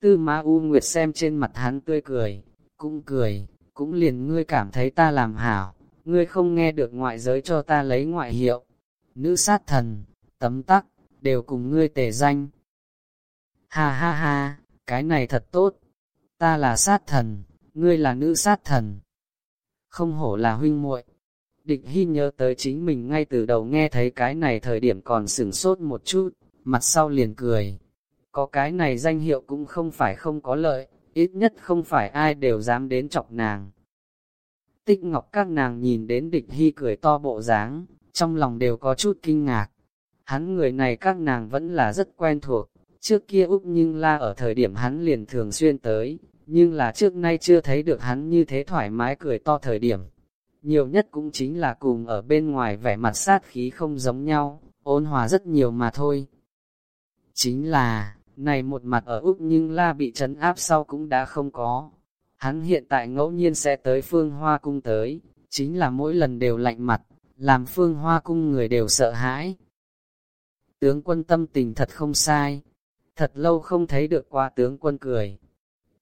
Tư Ma U Nguyệt xem trên mặt hắn tươi cười, cũng cười, cũng liền ngươi cảm thấy ta làm hảo, ngươi không nghe được ngoại giới cho ta lấy ngoại hiệu. Nữ sát thần, tấm tắc, đều cùng ngươi tề danh. Ha ha ha, cái này thật tốt, ta là sát thần, ngươi là nữ sát thần. Không hổ là huynh muội. Địch Hy nhớ tới chính mình ngay từ đầu nghe thấy cái này thời điểm còn sửng sốt một chút, mặt sau liền cười. Có cái này danh hiệu cũng không phải không có lợi, ít nhất không phải ai đều dám đến chọc nàng. Tích ngọc các nàng nhìn đến địch hy cười to bộ dáng, trong lòng đều có chút kinh ngạc. Hắn người này các nàng vẫn là rất quen thuộc, trước kia Úc nhưng la ở thời điểm hắn liền thường xuyên tới, nhưng là trước nay chưa thấy được hắn như thế thoải mái cười to thời điểm. Nhiều nhất cũng chính là cùng ở bên ngoài vẻ mặt sát khí không giống nhau, ôn hòa rất nhiều mà thôi. Chính là, này một mặt ở Úc nhưng la bị trấn áp sau cũng đã không có. Hắn hiện tại ngẫu nhiên sẽ tới phương hoa cung tới, chính là mỗi lần đều lạnh mặt, làm phương hoa cung người đều sợ hãi. Tướng quân tâm tình thật không sai, thật lâu không thấy được qua tướng quân cười.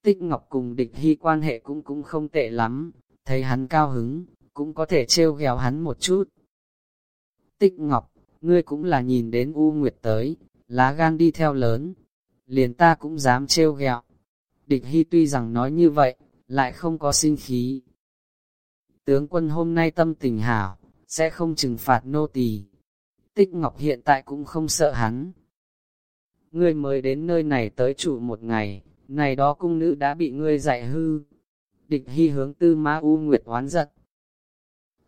Tích Ngọc cùng địch hy quan hệ cũng cũng không tệ lắm, thấy hắn cao hứng, cũng có thể trêu ghẹo hắn một chút. Tích Ngọc, ngươi cũng là nhìn đến U Nguyệt tới, lá gan đi theo lớn, liền ta cũng dám trêu ghẹo. Địch Hy tuy rằng nói như vậy, lại không có sinh khí. Tướng quân hôm nay tâm tình hảo, sẽ không trừng phạt nô tỳ. Tích Ngọc hiện tại cũng không sợ hắn. Ngươi mới đến nơi này tới trụ một ngày, này đó cung nữ đã bị ngươi dạy hư. Địch Hy hướng tư ma U Nguyệt oán giận.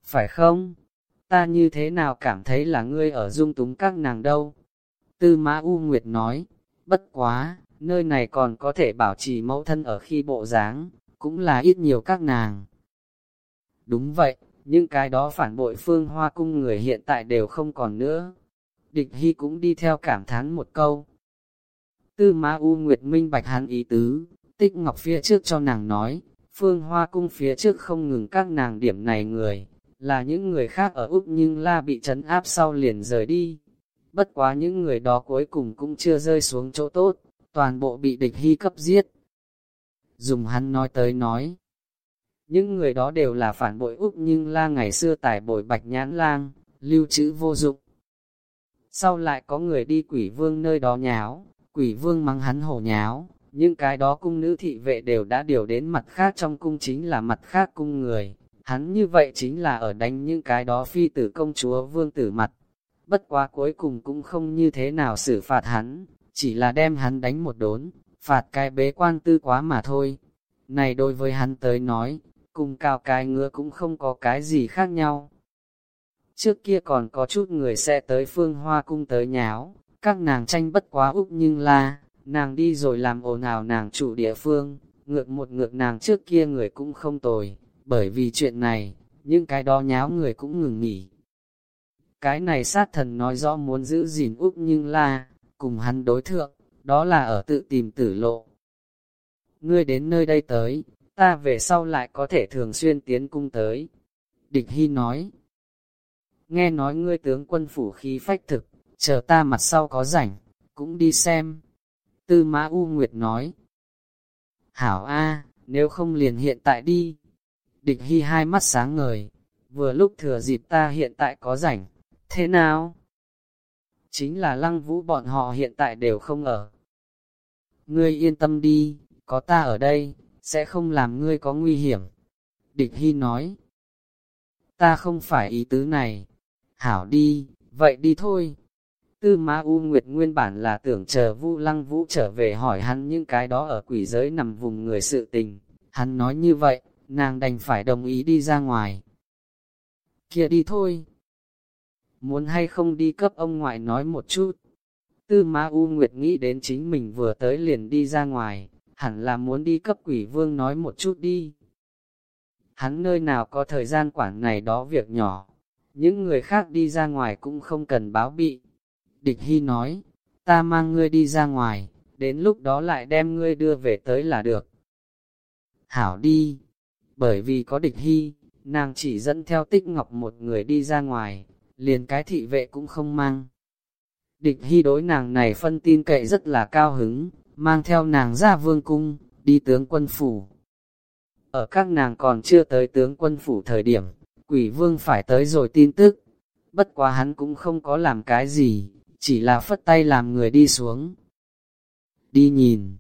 Phải không? Ta như thế nào cảm thấy là ngươi ở dung túng các nàng đâu? Tư ma U Nguyệt nói, bất quá, nơi này còn có thể bảo trì mẫu thân ở khi bộ dáng, cũng là ít nhiều các nàng. Đúng vậy, những cái đó phản bội phương hoa cung người hiện tại đều không còn nữa. Địch Hy cũng đi theo cảm thán một câu. Tư ma U Nguyệt minh bạch hắn ý tứ, tích ngọc phía trước cho nàng nói, phương hoa cung phía trước không ngừng các nàng điểm này người, là những người khác ở Úc nhưng la bị trấn áp sau liền rời đi bất quá những người đó cuối cùng cũng chưa rơi xuống chỗ tốt, toàn bộ bị địch hy cấp giết. Dùng hắn nói tới nói, những người đó đều là phản bội Úc nhưng la ngày xưa tải bội bạch nhãn lang, lưu trữ vô dụng. Sau lại có người đi quỷ vương nơi đó nháo, quỷ vương mắng hắn hổ nháo, những cái đó cung nữ thị vệ đều đã điều đến mặt khác trong cung chính là mặt khác cung người. Hắn như vậy chính là ở đánh những cái đó phi tử công chúa vương tử mặt bất quá cuối cùng cũng không như thế nào xử phạt hắn, chỉ là đem hắn đánh một đốn, phạt cái bế quan tư quá mà thôi. Này đối với hắn tới nói, cùng cao cái ngựa cũng không có cái gì khác nhau. Trước kia còn có chút người sẽ tới phương hoa cung tới nháo, các nàng tranh bất quá úc nhưng là, nàng đi rồi làm ồn ào nàng chủ địa phương, ngược một ngược nàng trước kia người cũng không tồi, bởi vì chuyện này, những cái đó nháo người cũng ngừng nghỉ, cái này sát thần nói rõ muốn giữ gìn Úc nhưng là, cùng hắn đối thượng, đó là ở tự tìm tử lộ. Ngươi đến nơi đây tới, ta về sau lại có thể thường xuyên tiến cung tới. Địch Hy nói, nghe nói ngươi tướng quân phủ khí phách thực, chờ ta mặt sau có rảnh, cũng đi xem. Tư Mã U Nguyệt nói, Hảo A, nếu không liền hiện tại đi. Địch Hy hai mắt sáng ngời, vừa lúc thừa dịp ta hiện tại có rảnh, thế nào? Chính là lăng vũ bọn họ hiện tại đều không ở. Ngươi yên tâm đi, có ta ở đây, sẽ không làm ngươi có nguy hiểm. Địch Hy nói, ta không phải ý tứ này. Hảo đi, vậy đi thôi. Tư Ma U Nguyệt nguyên bản là tưởng chờ Vu Lăng Vũ trở về hỏi hắn những cái đó ở quỷ giới nằm vùng người sự tình. Hắn nói như vậy, nàng đành phải đồng ý đi ra ngoài. Kia đi thôi. Muốn hay không đi cấp ông ngoại nói một chút. Tư Ma U Nguyệt nghĩ đến chính mình vừa tới liền đi ra ngoài, hẳn là muốn đi cấp quỷ vương nói một chút đi. Hắn nơi nào có thời gian quản này đó việc nhỏ, những người khác đi ra ngoài cũng không cần báo bị. Địch Hy nói, ta mang ngươi đi ra ngoài, đến lúc đó lại đem ngươi đưa về tới là được. Hảo đi, bởi vì có địch Hy, nàng chỉ dẫn theo tích ngọc một người đi ra ngoài, liền cái thị vệ cũng không mang. Địch Hy đối nàng này phân tin cậy rất là cao hứng, mang theo nàng ra vương cung, đi tướng quân phủ. Ở các nàng còn chưa tới tướng quân phủ thời điểm, quỷ vương phải tới rồi tin tức. Bất quá hắn cũng không có làm cái gì, chỉ là phất tay làm người đi xuống. Đi nhìn,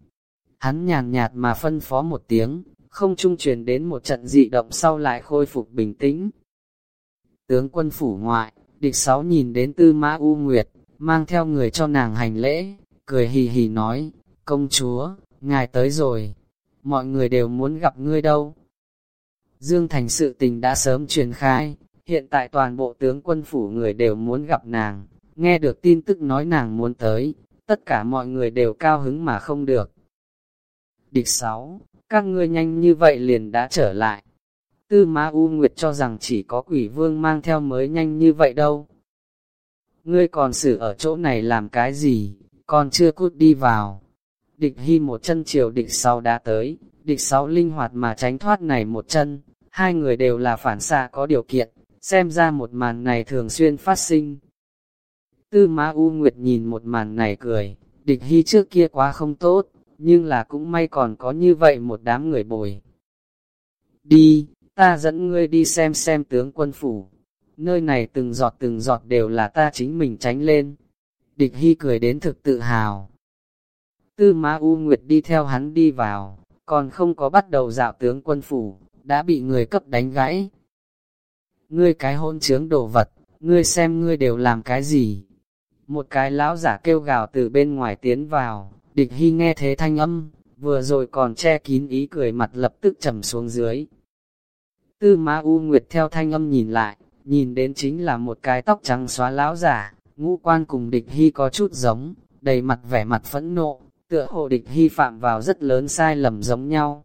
hắn nhàn nhạt mà phân phó một tiếng, không trung truyền đến một trận dị động sau lại khôi phục bình tĩnh. Tướng quân phủ ngoại, địch sáu nhìn đến tư mã U Nguyệt, mang theo người cho nàng hành lễ, cười hì hì nói, công chúa, ngài tới rồi, mọi người đều muốn gặp ngươi đâu. Dương Thành sự tình đã sớm truyền khai, hiện tại toàn bộ tướng quân phủ người đều muốn gặp nàng, nghe được tin tức nói nàng muốn tới, tất cả mọi người đều cao hứng mà không được. Địch 6, các ngươi nhanh như vậy liền đã trở lại. Tư Ma U Nguyệt cho rằng chỉ có quỷ vương mang theo mới nhanh như vậy đâu. Ngươi còn xử ở chỗ này làm cái gì, còn chưa cút đi vào. Địch Hy một chân chiều địch 6 đã tới, địch 6 linh hoạt mà tránh thoát này một chân, hai người đều là phản xạ có điều kiện, xem ra một màn này thường xuyên phát sinh. Tư Ma U Nguyệt nhìn một màn này cười, địch hy trước kia quá không tốt, nhưng là cũng may còn có như vậy một đám người bồi. Đi, ta dẫn ngươi đi xem xem tướng quân phủ, nơi này từng giọt từng giọt đều là ta chính mình tránh lên. Địch hy cười đến thực tự hào. Tư Ma U Nguyệt đi theo hắn đi vào, còn không có bắt đầu dạo tướng quân phủ, đã bị người cấp đánh gãy. Ngươi cái hôn trướng đồ vật, ngươi xem ngươi đều làm cái gì? Một cái lão giả kêu gào từ bên ngoài tiến vào, địch hy nghe thế thanh âm, vừa rồi còn che kín ý cười mặt lập tức trầm xuống dưới. Tư Ma U Nguyệt theo thanh âm nhìn lại, nhìn đến chính là một cái tóc trắng xóa lão giả, ngũ quan cùng địch hy có chút giống, đầy mặt vẻ mặt phẫn nộ, tựa hồ địch hy phạm vào rất lớn sai lầm giống nhau.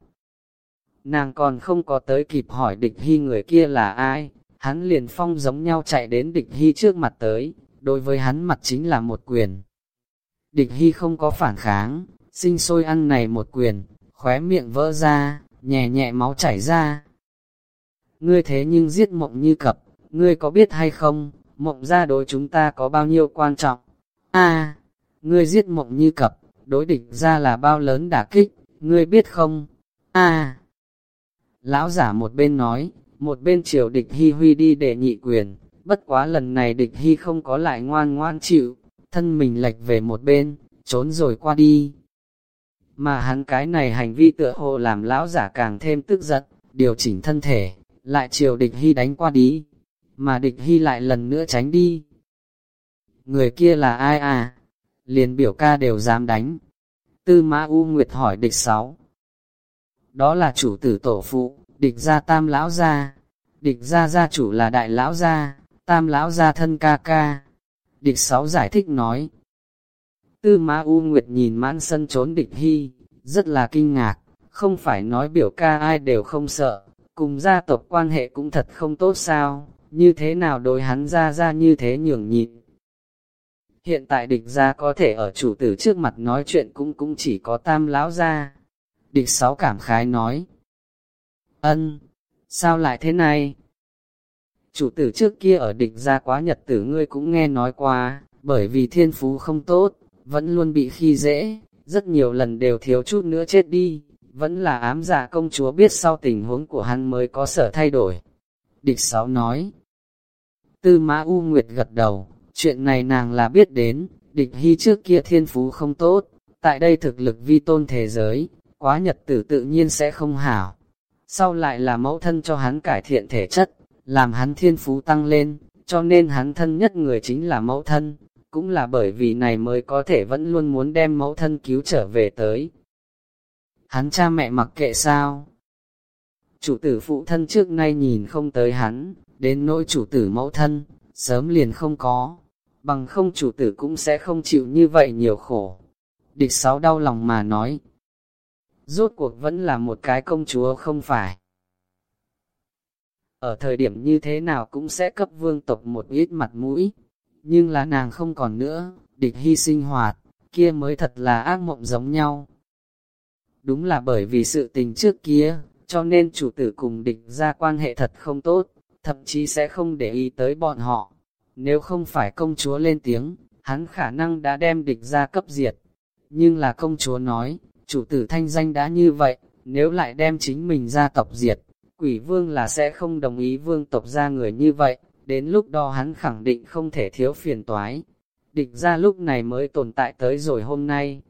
Nàng còn không có tới kịp hỏi địch hy người kia là ai, hắn liền phong giống nhau chạy đến địch hy trước mặt tới, đối với hắn mặt chính là một quyền. Địch hy không có phản kháng, sinh sôi ăn này một quyền, khóe miệng vỡ ra, nhẹ nhẹ máu chảy ra. Ngươi thế nhưng giết mộng như cập, ngươi có biết hay không, mộng ra đối chúng ta có bao nhiêu quan trọng? a ngươi giết mộng như cập, đối địch ra là bao lớn đả kích, ngươi biết không? a Lão giả một bên nói, một bên chiều địch hy huy đi để nhị quyền, bất quá lần này địch hy không có lại ngoan ngoan chịu, thân mình lệch về một bên, trốn rồi qua đi. Mà hắn cái này hành vi tựa hồ làm lão giả càng thêm tức giận, điều chỉnh thân thể, lại chiều địch hy đánh qua đi, mà địch hy lại lần nữa tránh đi. Người kia là ai à? Liền biểu ca đều dám đánh. Tư Mã U Nguyệt hỏi địch sáu. Đó là chủ tử tổ phụ, địch gia tam lão gia. Địch gia gia chủ là đại lão gia, tam lão gia thân ca ca. Địch sáu giải thích nói. Tư ma U Nguyệt nhìn mãn sân trốn địch hy, rất là kinh ngạc, không phải nói biểu ca ai đều không sợ, cùng gia tộc quan hệ cũng thật không tốt sao, như thế nào đối hắn ra ra như thế nhường nhịn. hiện tại địch gia có thể ở chủ tử trước mặt nói chuyện cũng cũng chỉ có tam lão ra. Địch sáu cảm khái nói, ân, sao lại thế này? Chủ tử trước kia ở địch ra quá nhật tử ngươi cũng nghe nói qua, bởi vì thiên phú không tốt, vẫn luôn bị khi dễ, rất nhiều lần đều thiếu chút nữa chết đi, vẫn là ám giả công chúa biết sau tình huống của hắn mới có sở thay đổi. Địch sáu nói, tư mã U Nguyệt gật đầu, chuyện này nàng là biết đến, địch hy trước kia thiên phú không tốt, tại đây thực lực vi tôn thế giới, quá nhật tử tự nhiên sẽ không hảo. Sau lại là mẫu thân cho hắn cải thiện thể chất, làm hắn thiên phú tăng lên, cho nên hắn thân nhất người chính là mẫu thân, cũng là bởi vì này mới có thể vẫn luôn muốn đem mẫu thân cứu trở về tới. Hắn cha mẹ mặc kệ sao? Chủ tử phụ thân trước nay nhìn không tới hắn, đến nỗi chủ tử mẫu thân, sớm liền không có, bằng không chủ tử cũng sẽ không chịu như vậy nhiều khổ. Địch sáu đau lòng mà nói, rốt cuộc vẫn là một cái công chúa không phải. Ở thời điểm như thế nào cũng sẽ cấp vương tộc một ít mặt mũi, nhưng là nàng không còn nữa, địch hy sinh hoạt, kia mới thật là ác mộng giống nhau. Đúng là bởi vì sự tình trước kia, cho nên chủ tử cùng địch ra quan hệ thật không tốt, thậm chí sẽ không để ý tới bọn họ. Nếu không phải công chúa lên tiếng, hắn khả năng đã đem địch ra cấp diệt. Nhưng là công chúa nói, chủ tử thanh danh đã như vậy, nếu lại đem chính mình ra tộc diệt, quỷ vương là sẽ không đồng ý vương tộc ra người như vậy, đến lúc đó hắn khẳng định không thể thiếu phiền toái. Địch ra lúc này mới tồn tại tới rồi hôm nay.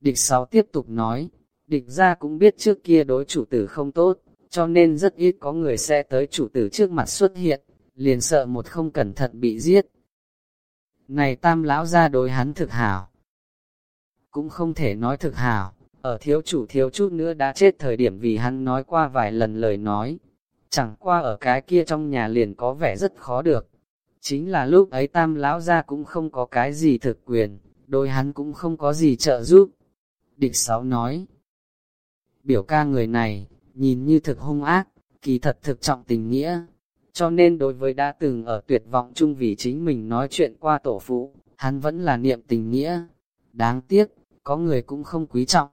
Địch sáu tiếp tục nói, địch ra cũng biết trước kia đối chủ tử không tốt, cho nên rất ít có người sẽ tới chủ tử trước mặt xuất hiện, liền sợ một không cẩn thận bị giết. Này tam lão ra đối hắn thực hảo. Cũng không thể nói thực hảo, ở thiếu chủ thiếu chút nữa đã chết thời điểm vì hắn nói qua vài lần lời nói. Chẳng qua ở cái kia trong nhà liền có vẻ rất khó được. Chính là lúc ấy tam lão ra cũng không có cái gì thực quyền, đôi hắn cũng không có gì trợ giúp. Địch sáu nói, biểu ca người này, nhìn như thực hung ác, kỳ thật thực trọng tình nghĩa. Cho nên đối với đã từng ở tuyệt vọng chung vì chính mình nói chuyện qua tổ phụ, hắn vẫn là niệm tình nghĩa. Đáng tiếc, có người cũng không quý trọng.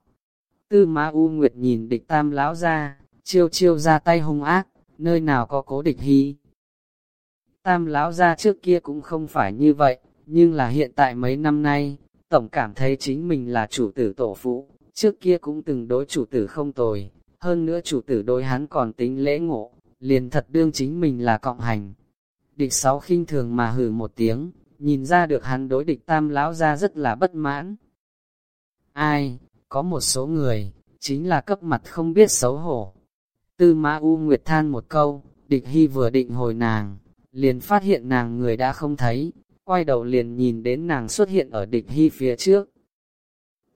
Tư Ma U Nguyệt nhìn địch tam lão ra, chiêu chiêu ra tay hung ác, nơi nào có cố địch hy. Tam lão ra trước kia cũng không phải như vậy, nhưng là hiện tại mấy năm nay, tổng cảm thấy chính mình là chủ tử tổ phụ, trước kia cũng từng đối chủ tử không tồi, hơn nữa chủ tử đối hắn còn tính lễ ngộ, liền thật đương chính mình là cộng hành. Địch sáu khinh thường mà hử một tiếng, nhìn ra được hắn đối địch tam lão ra rất là bất mãn. Ai, có một số người, chính là cấp mặt không biết xấu hổ. Tư mã U Nguyệt than một câu, địch hy vừa định hồi nàng, liền phát hiện nàng người đã không thấy, quay đầu liền nhìn đến nàng xuất hiện ở địch hy phía trước.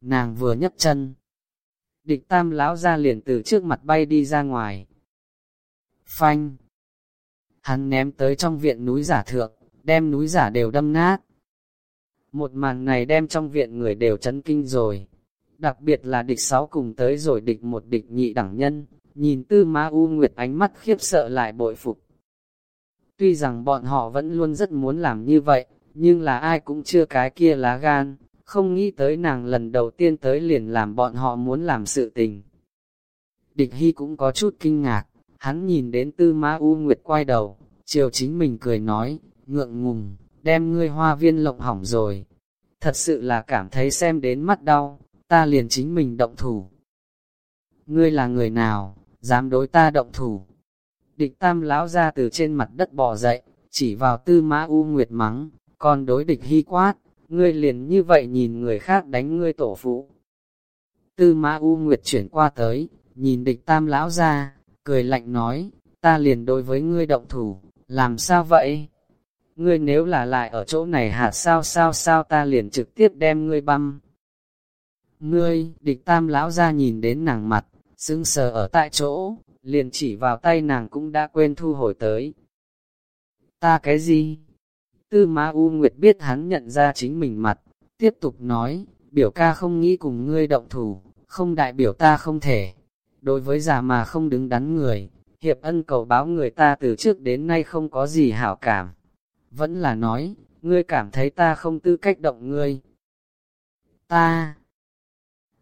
Nàng vừa nhấc chân, địch tam lão ra liền từ trước mặt bay đi ra ngoài. Phanh! Hắn ném tới trong viện núi giả thượng, đem núi giả đều đâm nát. Một màn này đem trong viện người đều chấn kinh rồi. Đặc biệt là địch sáu cùng tới rồi địch một địch nhị đẳng nhân, nhìn tư ma u nguyệt ánh mắt khiếp sợ lại bội phục. Tuy rằng bọn họ vẫn luôn rất muốn làm như vậy, nhưng là ai cũng chưa cái kia lá gan không nghĩ tới nàng lần đầu tiên tới liền làm bọn họ muốn làm sự tình. Địch Hy cũng có chút kinh ngạc, hắn nhìn đến tư ma U Nguyệt quay đầu, chiều chính mình cười nói, ngượng ngùng, đem ngươi hoa viên lộng hỏng rồi. Thật sự là cảm thấy xem đến mắt đau, ta liền chính mình động thủ. Ngươi là người nào, dám đối ta động thủ? Địch tam lão ra từ trên mặt đất bò dậy, chỉ vào tư mã U Nguyệt mắng, còn đối địch hy quát, ngươi liền như vậy nhìn người khác đánh ngươi tổ phụ. Tư mã U Nguyệt chuyển qua tới, nhìn địch tam lão ra, cười lạnh nói, ta liền đối với ngươi động thủ, làm sao vậy? Ngươi nếu là lại ở chỗ này hả sao sao sao ta liền trực tiếp đem ngươi băm. Ngươi, địch tam lão ra nhìn đến nàng mặt, sững sờ ở tại chỗ, liền chỉ vào tay nàng cũng đã quên thu hồi tới. Ta cái gì? Tư Ma U Nguyệt biết hắn nhận ra chính mình mặt, tiếp tục nói, biểu ca không nghĩ cùng ngươi động thủ, không đại biểu ta không thể. Đối với già mà không đứng đắn người, hiệp ân cầu báo người ta từ trước đến nay không có gì hảo cảm. Vẫn là nói, ngươi cảm thấy ta không tư cách động ngươi. Ta,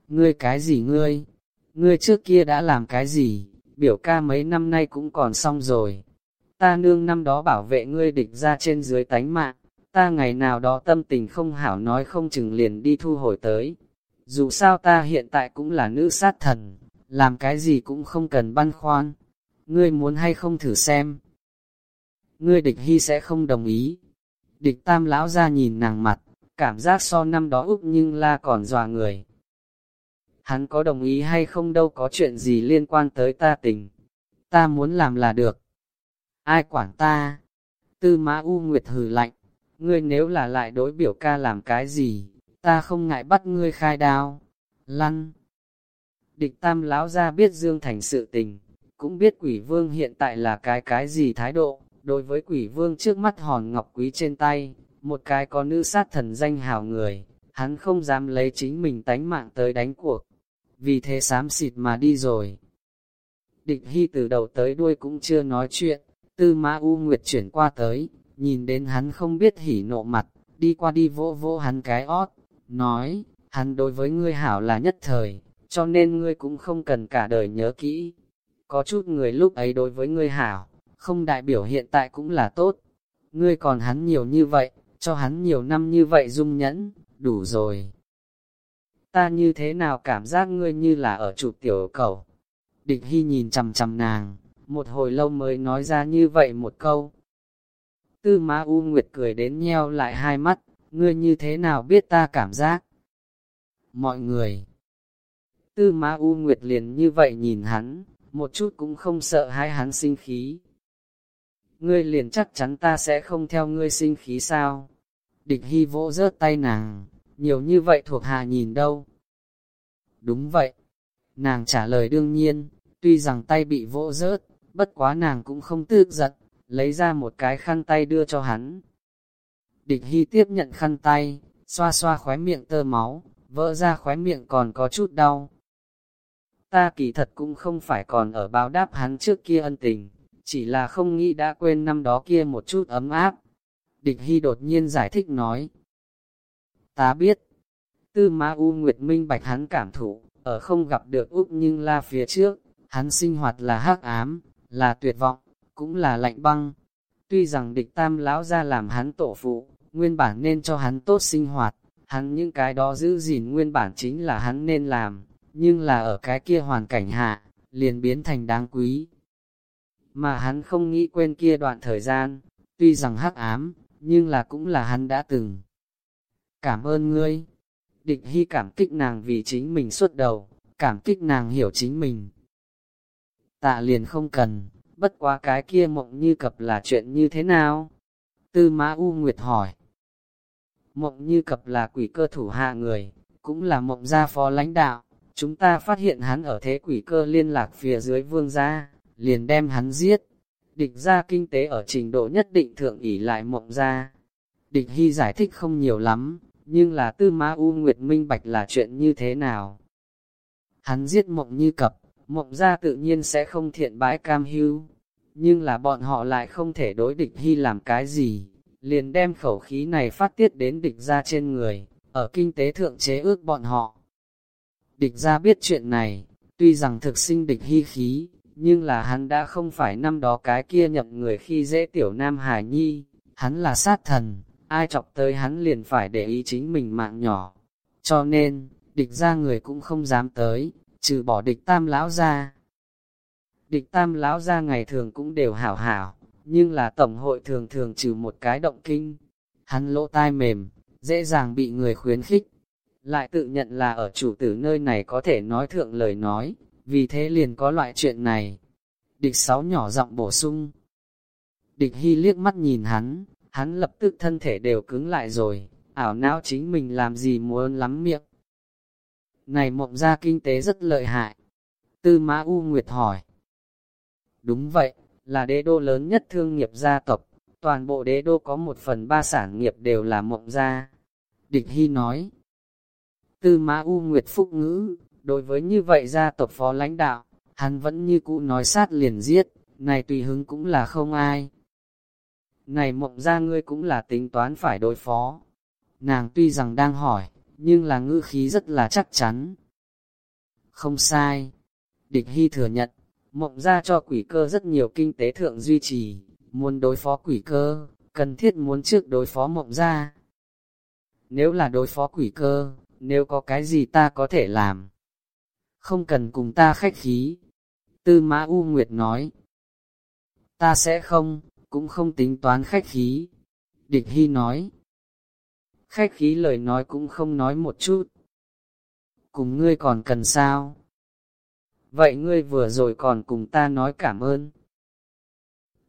ngươi cái gì ngươi, ngươi trước kia đã làm cái gì, biểu ca mấy năm nay cũng còn xong rồi. Ta nương năm đó bảo vệ ngươi địch ra trên dưới tánh mạng, ta ngày nào đó tâm tình không hảo nói không chừng liền đi thu hồi tới. Dù sao ta hiện tại cũng là nữ sát thần, làm cái gì cũng không cần băn khoăn. Ngươi muốn hay không thử xem. Ngươi địch hy sẽ không đồng ý. Địch tam lão ra nhìn nàng mặt, cảm giác so năm đó úc nhưng la còn dòa người. Hắn có đồng ý hay không đâu có chuyện gì liên quan tới ta tình. Ta muốn làm là được. Ai quản ta? Tư mã U Nguyệt hừ lạnh. Ngươi nếu là lại đối biểu ca làm cái gì, ta không ngại bắt ngươi khai đao. Lăn! Địch tam lão ra biết Dương Thành sự tình, cũng biết quỷ vương hiện tại là cái cái gì thái độ. Đối với quỷ vương trước mắt hòn ngọc quý trên tay, một cái có nữ sát thần danh hào người, hắn không dám lấy chính mình tánh mạng tới đánh cuộc. Vì thế xám xịt mà đi rồi. Địch hy từ đầu tới đuôi cũng chưa nói chuyện, tư mã U Nguyệt chuyển qua tới, nhìn đến hắn không biết hỉ nộ mặt, đi qua đi vỗ vỗ hắn cái ót, nói, hắn đối với ngươi hảo là nhất thời, cho nên ngươi cũng không cần cả đời nhớ kỹ. Có chút người lúc ấy đối với ngươi hảo, không đại biểu hiện tại cũng là tốt. Ngươi còn hắn nhiều như vậy, cho hắn nhiều năm như vậy dung nhẫn, đủ rồi. Ta như thế nào cảm giác ngươi như là ở chụp tiểu cầu. Địch Hy nhìn chằm chằm nàng, một hồi lâu mới nói ra như vậy một câu. Tư Ma U Nguyệt cười đến nheo lại hai mắt, ngươi như thế nào biết ta cảm giác? Mọi người. Tư Ma U Nguyệt liền như vậy nhìn hắn, một chút cũng không sợ hai hắn sinh khí. Ngươi liền chắc chắn ta sẽ không theo ngươi sinh khí sao? Địch Hy vỗ rớt tay nàng, nhiều như vậy thuộc hạ nhìn đâu? Đúng vậy. Nàng trả lời đương nhiên, tuy rằng tay bị vỗ rớt, bất quá nàng cũng không tự giận, lấy ra một cái khăn tay đưa cho hắn. Địch Hy tiếp nhận khăn tay, xoa xoa khóe miệng tơ máu, vỡ ra khóe miệng còn có chút đau. Ta kỳ thật cũng không phải còn ở báo đáp hắn trước kia ân tình, chỉ là không nghĩ đã quên năm đó kia một chút ấm áp. Địch Hy đột nhiên giải thích nói. Ta biết, tư ma U Nguyệt Minh bạch hắn cảm thụ, ở không gặp được Úc nhưng la phía trước, hắn sinh hoạt là hắc ám, là tuyệt vọng, cũng là lạnh băng. Tuy rằng địch tam lão ra làm hắn tổ phụ, nguyên bản nên cho hắn tốt sinh hoạt, hắn những cái đó giữ gìn nguyên bản chính là hắn nên làm, nhưng là ở cái kia hoàn cảnh hạ, liền biến thành đáng quý. Mà hắn không nghĩ quên kia đoạn thời gian, tuy rằng hắc ám, nhưng là cũng là hắn đã từng. Cảm ơn ngươi. Địch hy cảm kích nàng vì chính mình xuất đầu, cảm kích nàng hiểu chính mình. Tạ liền không cần, bất quá cái kia mộng như cập là chuyện như thế nào? Tư Mã U Nguyệt hỏi. Mộng như cập là quỷ cơ thủ hạ người, cũng là mộng gia phó lãnh đạo. Chúng ta phát hiện hắn ở thế quỷ cơ liên lạc phía dưới vương gia, liền đem hắn giết. Địch gia kinh tế ở trình độ nhất định thượng ỷ lại mộng gia. Địch Hy giải thích không nhiều lắm, nhưng là tư Ma U Nguyệt minh bạch là chuyện như thế nào. Hắn giết mộng như cập, mộng gia tự nhiên sẽ không thiện bãi cam hưu, nhưng là bọn họ lại không thể đối địch hy làm cái gì, liền đem khẩu khí này phát tiết đến địch ra trên người, ở kinh tế thượng chế ước bọn họ. Địch ra biết chuyện này, tuy rằng thực sinh địch hy khí, nhưng là hắn đã không phải năm đó cái kia nhậm người khi dễ tiểu nam hải nhi, hắn là sát thần, ai chọc tới hắn liền phải để ý chính mình mạng nhỏ. Cho nên, địch ra người cũng không dám tới, trừ bỏ địch tam lão ra. Địch tam lão ra ngày thường cũng đều hảo hảo, nhưng là tổng hội thường thường trừ một cái động kinh. Hắn lỗ tai mềm, dễ dàng bị người khuyến khích. Lại tự nhận là ở chủ tử nơi này có thể nói thượng lời nói, vì thế liền có loại chuyện này. Địch sáu nhỏ giọng bổ sung. Địch hy liếc mắt nhìn hắn, hắn lập tức thân thể đều cứng lại rồi, ảo não chính mình làm gì muốn lắm miệng. Này mộng ra kinh tế rất lợi hại. Tư Mã U Nguyệt hỏi. Đúng vậy, là đế đô lớn nhất thương nghiệp gia tộc, toàn bộ đế đô có một phần ba sản nghiệp đều là mộng gia. Địch Hy nói. Tư Mã U Nguyệt Phúc Ngữ, đối với như vậy gia tộc phó lãnh đạo, hắn vẫn như cũ nói sát liền giết, này tùy hứng cũng là không ai này mộng ra ngươi cũng là tính toán phải đối phó. Nàng tuy rằng đang hỏi, nhưng là ngữ khí rất là chắc chắn. Không sai. Địch Hy thừa nhận, mộng ra cho quỷ cơ rất nhiều kinh tế thượng duy trì, muốn đối phó quỷ cơ, cần thiết muốn trước đối phó mộng ra. Nếu là đối phó quỷ cơ, nếu có cái gì ta có thể làm. Không cần cùng ta khách khí. Tư Mã U Nguyệt nói. Ta sẽ không, cũng không tính toán khách khí. Địch Hy nói. Khách khí lời nói cũng không nói một chút. Cùng ngươi còn cần sao? Vậy ngươi vừa rồi còn cùng ta nói cảm ơn.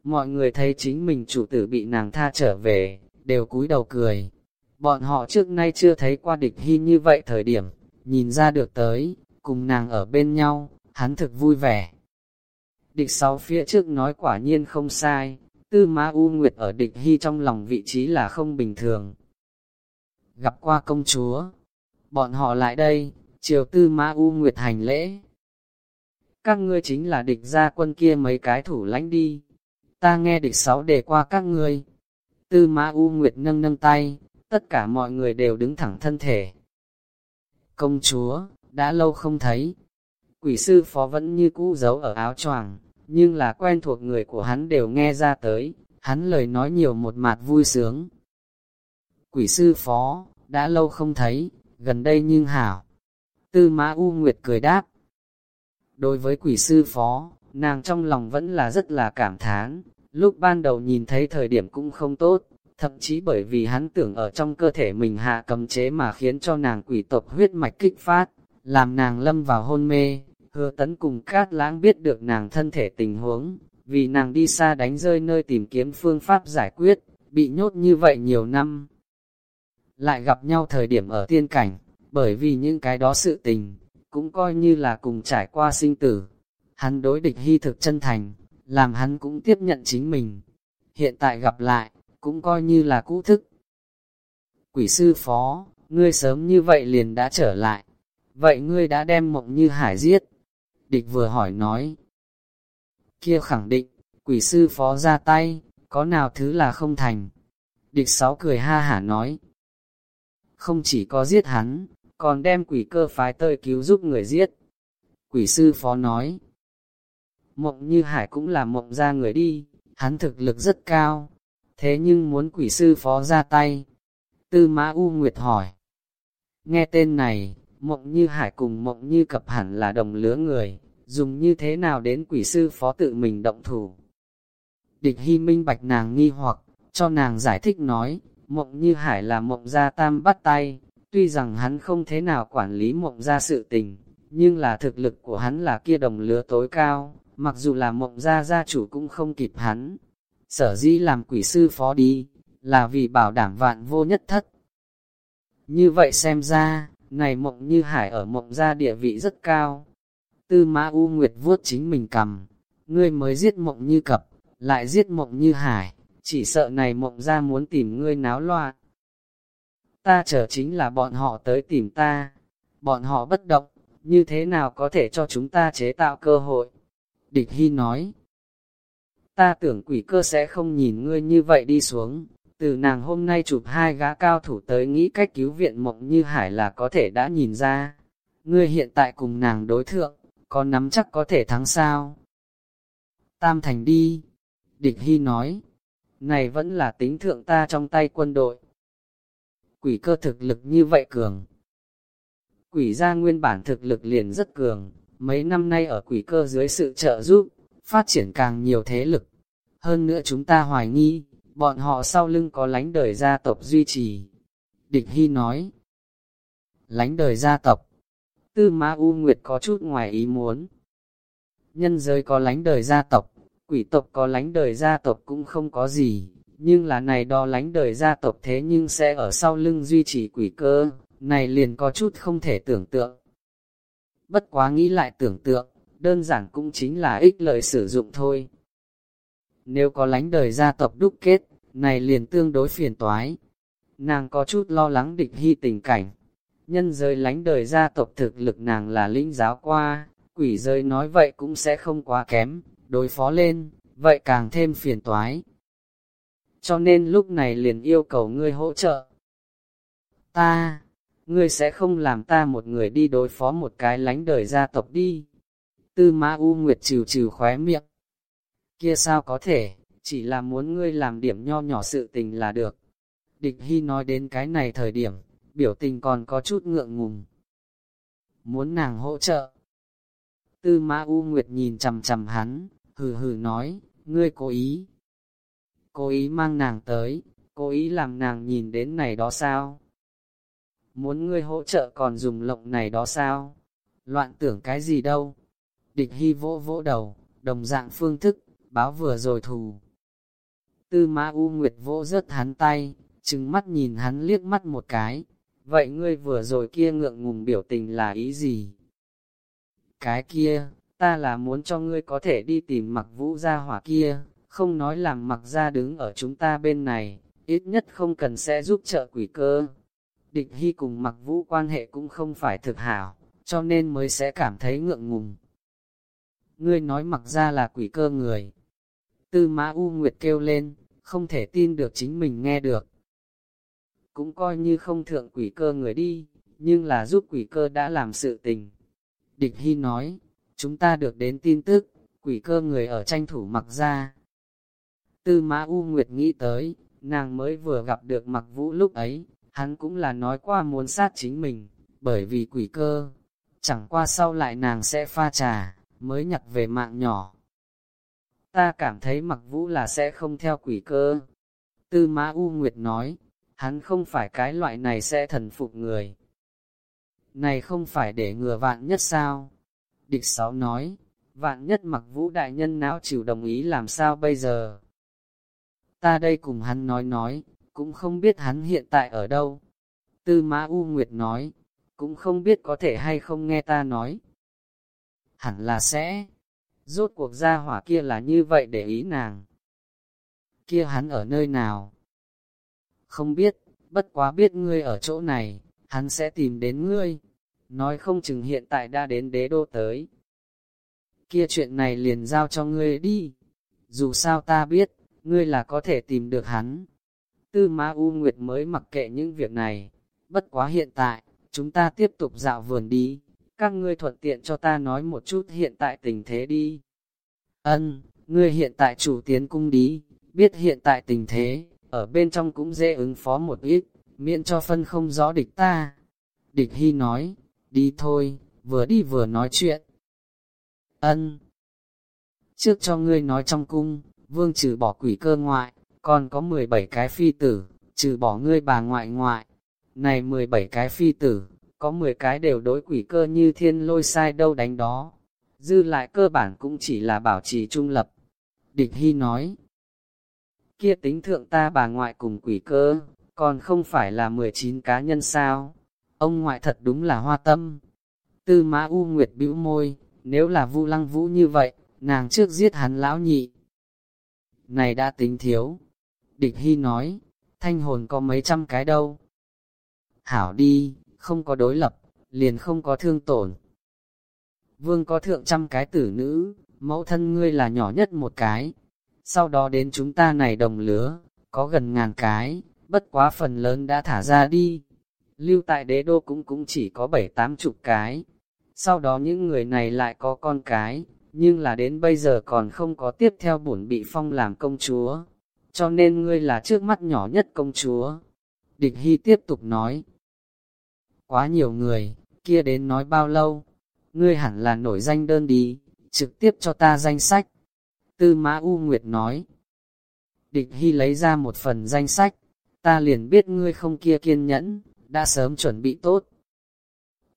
Mọi người thấy chính mình chủ tử bị nàng tha trở về, đều cúi đầu cười. Bọn họ trước nay chưa thấy qua địch hy như vậy thời điểm, nhìn ra được tới, cùng nàng ở bên nhau, hắn thực vui vẻ. Địch sáu phía trước nói quả nhiên không sai, tư ma u nguyệt ở địch hy trong lòng vị trí là không bình thường. Gặp qua công chúa, bọn họ lại đây, chiều tư ma u nguyệt hành lễ. Các ngươi chính là địch gia quân kia mấy cái thủ lãnh đi, ta nghe địch sáu đề qua các ngươi. Tư ma u nguyệt nâng nâng tay, tất cả mọi người đều đứng thẳng thân thể. Công chúa, đã lâu không thấy. Quỷ sư phó vẫn như cũ giấu ở áo choàng, nhưng là quen thuộc người của hắn đều nghe ra tới, hắn lời nói nhiều một mặt vui sướng. Quỷ sư phó, đã lâu không thấy, gần đây nhưng hảo. Tư mã U Nguyệt cười đáp. Đối với quỷ sư phó, nàng trong lòng vẫn là rất là cảm thán, lúc ban đầu nhìn thấy thời điểm cũng không tốt, thậm chí bởi vì hắn tưởng ở trong cơ thể mình hạ cầm chế mà khiến cho nàng quỷ tộc huyết mạch kích phát, làm nàng lâm vào hôn mê, hứa tấn cùng cát lãng biết được nàng thân thể tình huống, vì nàng đi xa đánh rơi nơi tìm kiếm phương pháp giải quyết, bị nhốt như vậy nhiều năm. Lại gặp nhau thời điểm ở tiên cảnh, bởi vì những cái đó sự tình, cũng coi như là cùng trải qua sinh tử. Hắn đối địch hy thực chân thành, làm hắn cũng tiếp nhận chính mình. Hiện tại gặp lại, cũng coi như là cũ thức. Quỷ sư phó, ngươi sớm như vậy liền đã trở lại, vậy ngươi đã đem mộng như hải giết. Địch vừa hỏi nói, kia khẳng định, quỷ sư phó ra tay, có nào thứ là không thành. Địch sáu cười ha hả nói, không chỉ có giết hắn, còn đem quỷ cơ phái tơi cứu giúp người giết. Quỷ sư phó nói, mộng như hải cũng là mộng ra người đi, hắn thực lực rất cao, thế nhưng muốn quỷ sư phó ra tay. Tư Mã U Nguyệt hỏi. Nghe tên này, mộng như hải cùng mộng như cập hẳn là đồng lứa người, dùng như thế nào đến quỷ sư phó tự mình động thủ. Địch hy minh bạch nàng nghi hoặc, cho nàng giải thích nói, mộng như hải là mộng gia tam bắt tay, tuy rằng hắn không thế nào quản lý mộng gia sự tình, nhưng là thực lực của hắn là kia đồng lứa tối cao, mặc dù là mộng gia gia chủ cũng không kịp hắn, sở dĩ làm quỷ sư phó đi, là vì bảo đảm vạn vô nhất thất. Như vậy xem ra, này mộng như hải ở mộng gia địa vị rất cao. Tư mã U Nguyệt vuốt chính mình cầm, ngươi mới giết mộng như cập, lại giết mộng như hải, chỉ sợ này mộng gia muốn tìm ngươi náo loạn. Ta chờ chính là bọn họ tới tìm ta, bọn họ bất động, như thế nào có thể cho chúng ta chế tạo cơ hội? Địch Hy nói, ta tưởng quỷ cơ sẽ không nhìn ngươi như vậy đi xuống. Từ nàng hôm nay chụp hai gã cao thủ tới nghĩ cách cứu viện mộng như hải là có thể đã nhìn ra. Ngươi hiện tại cùng nàng đối thượng, có nắm chắc có thể thắng sao? Tam thành đi. Địch Hy nói, này vẫn là tính thượng ta trong tay quân đội. Quỷ cơ thực lực như vậy cường. Quỷ gia nguyên bản thực lực liền rất cường, mấy năm nay ở quỷ cơ dưới sự trợ giúp, phát triển càng nhiều thế lực. Hơn nữa chúng ta hoài nghi, bọn họ sau lưng có lánh đời gia tộc duy trì. Địch Hy nói, lánh đời gia tộc, tư Ma U Nguyệt có chút ngoài ý muốn. Nhân giới có lánh đời gia tộc, quỷ tộc có lánh đời gia tộc cũng không có gì, nhưng là này đo lánh đời gia tộc thế nhưng sẽ ở sau lưng duy trì quỷ cơ, này liền có chút không thể tưởng tượng. Bất quá nghĩ lại tưởng tượng, đơn giản cũng chính là ích lợi sử dụng thôi. Nếu có lánh đời gia tộc đúc kết, này liền tương đối phiền toái. Nàng có chút lo lắng địch hy tình cảnh. Nhân giới lánh đời gia tộc thực lực nàng là linh giáo qua, quỷ giới nói vậy cũng sẽ không quá kém, đối phó lên, vậy càng thêm phiền toái. cho nên lúc này liền yêu cầu ngươi hỗ trợ. Ta, ngươi sẽ không làm ta một người đi đối phó một cái lánh đời gia tộc đi. Tư ma U Nguyệt trừ trừ khóe miệng. Kia sao có thể, chỉ là muốn ngươi làm điểm nho nhỏ sự tình là được. Địch Hy nói đến cái này thời điểm, biểu tình còn có chút ngượng ngùng. Muốn nàng hỗ trợ. Tư ma U Nguyệt nhìn chầm chầm hắn, hừ hừ nói, ngươi cố ý. Cố ý mang nàng tới, cố ý làm nàng nhìn đến này đó sao? Muốn ngươi hỗ trợ còn dùng lộng này đó sao? Loạn tưởng cái gì đâu? Địch Hy vỗ vỗ đầu, đồng dạng phương thức, báo vừa rồi thù. Tư Mã U Nguyệt vỗ rớt hắn tay, trừng mắt nhìn hắn liếc mắt một cái. Vậy ngươi vừa rồi kia ngượng ngùng biểu tình là ý gì? Cái kia, ta là muốn cho ngươi có thể đi tìm mặc vũ ra hỏa kia, không nói làm mặc ra đứng ở chúng ta bên này, ít nhất không cần sẽ giúp trợ quỷ cơ. Địch Hy cùng mặc vũ quan hệ cũng không phải thực hảo, cho nên mới sẽ cảm thấy ngượng ngùng. Ngươi nói mặc ra là quỷ cơ người. Tư mã U Nguyệt kêu lên, không thể tin được chính mình nghe được. Cũng coi như không thượng quỷ cơ người đi, nhưng là giúp quỷ cơ đã làm sự tình. Địch Hy nói, chúng ta được đến tin tức, quỷ cơ người ở tranh thủ mặc ra. Tư Mã U Nguyệt nghĩ tới, nàng mới vừa gặp được mặc vũ lúc ấy, hắn cũng là nói qua muốn sát chính mình, bởi vì quỷ cơ. Chẳng qua sau lại nàng sẽ pha trà, mới nhặt về mạng nhỏ. Ta cảm thấy mặc vũ là sẽ không theo quỷ cơ. Tư Mã U Nguyệt nói, hắn không phải cái loại này sẽ thần phục người. Này không phải để ngừa vạn nhất sao? Địch Sáu nói, vạn nhất mặc vũ đại nhân não chịu đồng ý làm sao bây giờ? Ta đây cùng hắn nói nói, cũng không biết hắn hiện tại ở đâu. Tư Mã U Nguyệt nói, cũng không biết có thể hay không nghe ta nói. Hẳn là sẽ. Rốt cuộc gia hỏa kia là như vậy để ý nàng. Kia hắn ở nơi nào? Không biết, bất quá biết ngươi ở chỗ này, hắn sẽ tìm đến ngươi. Nói không chừng hiện tại đã đến đế đô tới. Kia chuyện này liền giao cho ngươi đi. Dù sao ta biết, ngươi là có thể tìm được hắn. Tư Ma U Nguyệt mới mặc kệ những việc này. Bất quá hiện tại, chúng ta tiếp tục dạo vườn đi. Các ngươi thuận tiện cho ta nói một chút hiện tại tình thế đi. Ân, ngươi hiện tại chủ tiến cung đi, biết hiện tại tình thế, ở bên trong cũng dễ ứng phó một ít, miễn cho phân không rõ địch ta. Địch Hy nói, đi thôi, vừa đi vừa nói chuyện. Ân. Trước cho ngươi nói trong cung, vương trừ bỏ quỷ cơ ngoại, còn có 17 cái phi tử, trừ bỏ ngươi bà ngoại ngoại. Này 17 cái phi tử, có 10 cái đều đối quỷ cơ như thiên lôi sai đâu đánh đó. Dư lại cơ bản cũng chỉ là bảo trì trung lập. Địch Hy nói, kia tính thượng ta bà ngoại cùng quỷ cơ, còn không phải là 19 cá nhân sao. Ông ngoại thật đúng là hoa tâm. Tư mã U Nguyệt bĩu môi, nếu là vu lăng vũ như vậy, nàng trước giết hắn lão nhị. Này đã tính thiếu. Địch Hy nói, thanh hồn có mấy trăm cái đâu. Hảo đi, không có đối lập, liền không có thương tổn. Vương có thượng trăm cái tử nữ, mẫu thân ngươi là nhỏ nhất một cái. Sau đó đến chúng ta này đồng lứa, có gần ngàn cái, bất quá phần lớn đã thả ra đi. Lưu tại đế đô cũng cũng chỉ có bảy tám chục cái. Sau đó những người này lại có con cái, nhưng là đến bây giờ còn không có tiếp theo bổn bị phong làm công chúa. Cho nên ngươi là trước mắt nhỏ nhất công chúa. Địch Hy tiếp tục nói. Quá nhiều người, kia đến nói bao lâu? Ngươi hẳn là nổi danh đơn đi, trực tiếp cho ta danh sách. Tư Mã U Nguyệt nói. Địch Hy lấy ra một phần danh sách, ta liền biết ngươi không kia kiên nhẫn, đã sớm chuẩn bị tốt.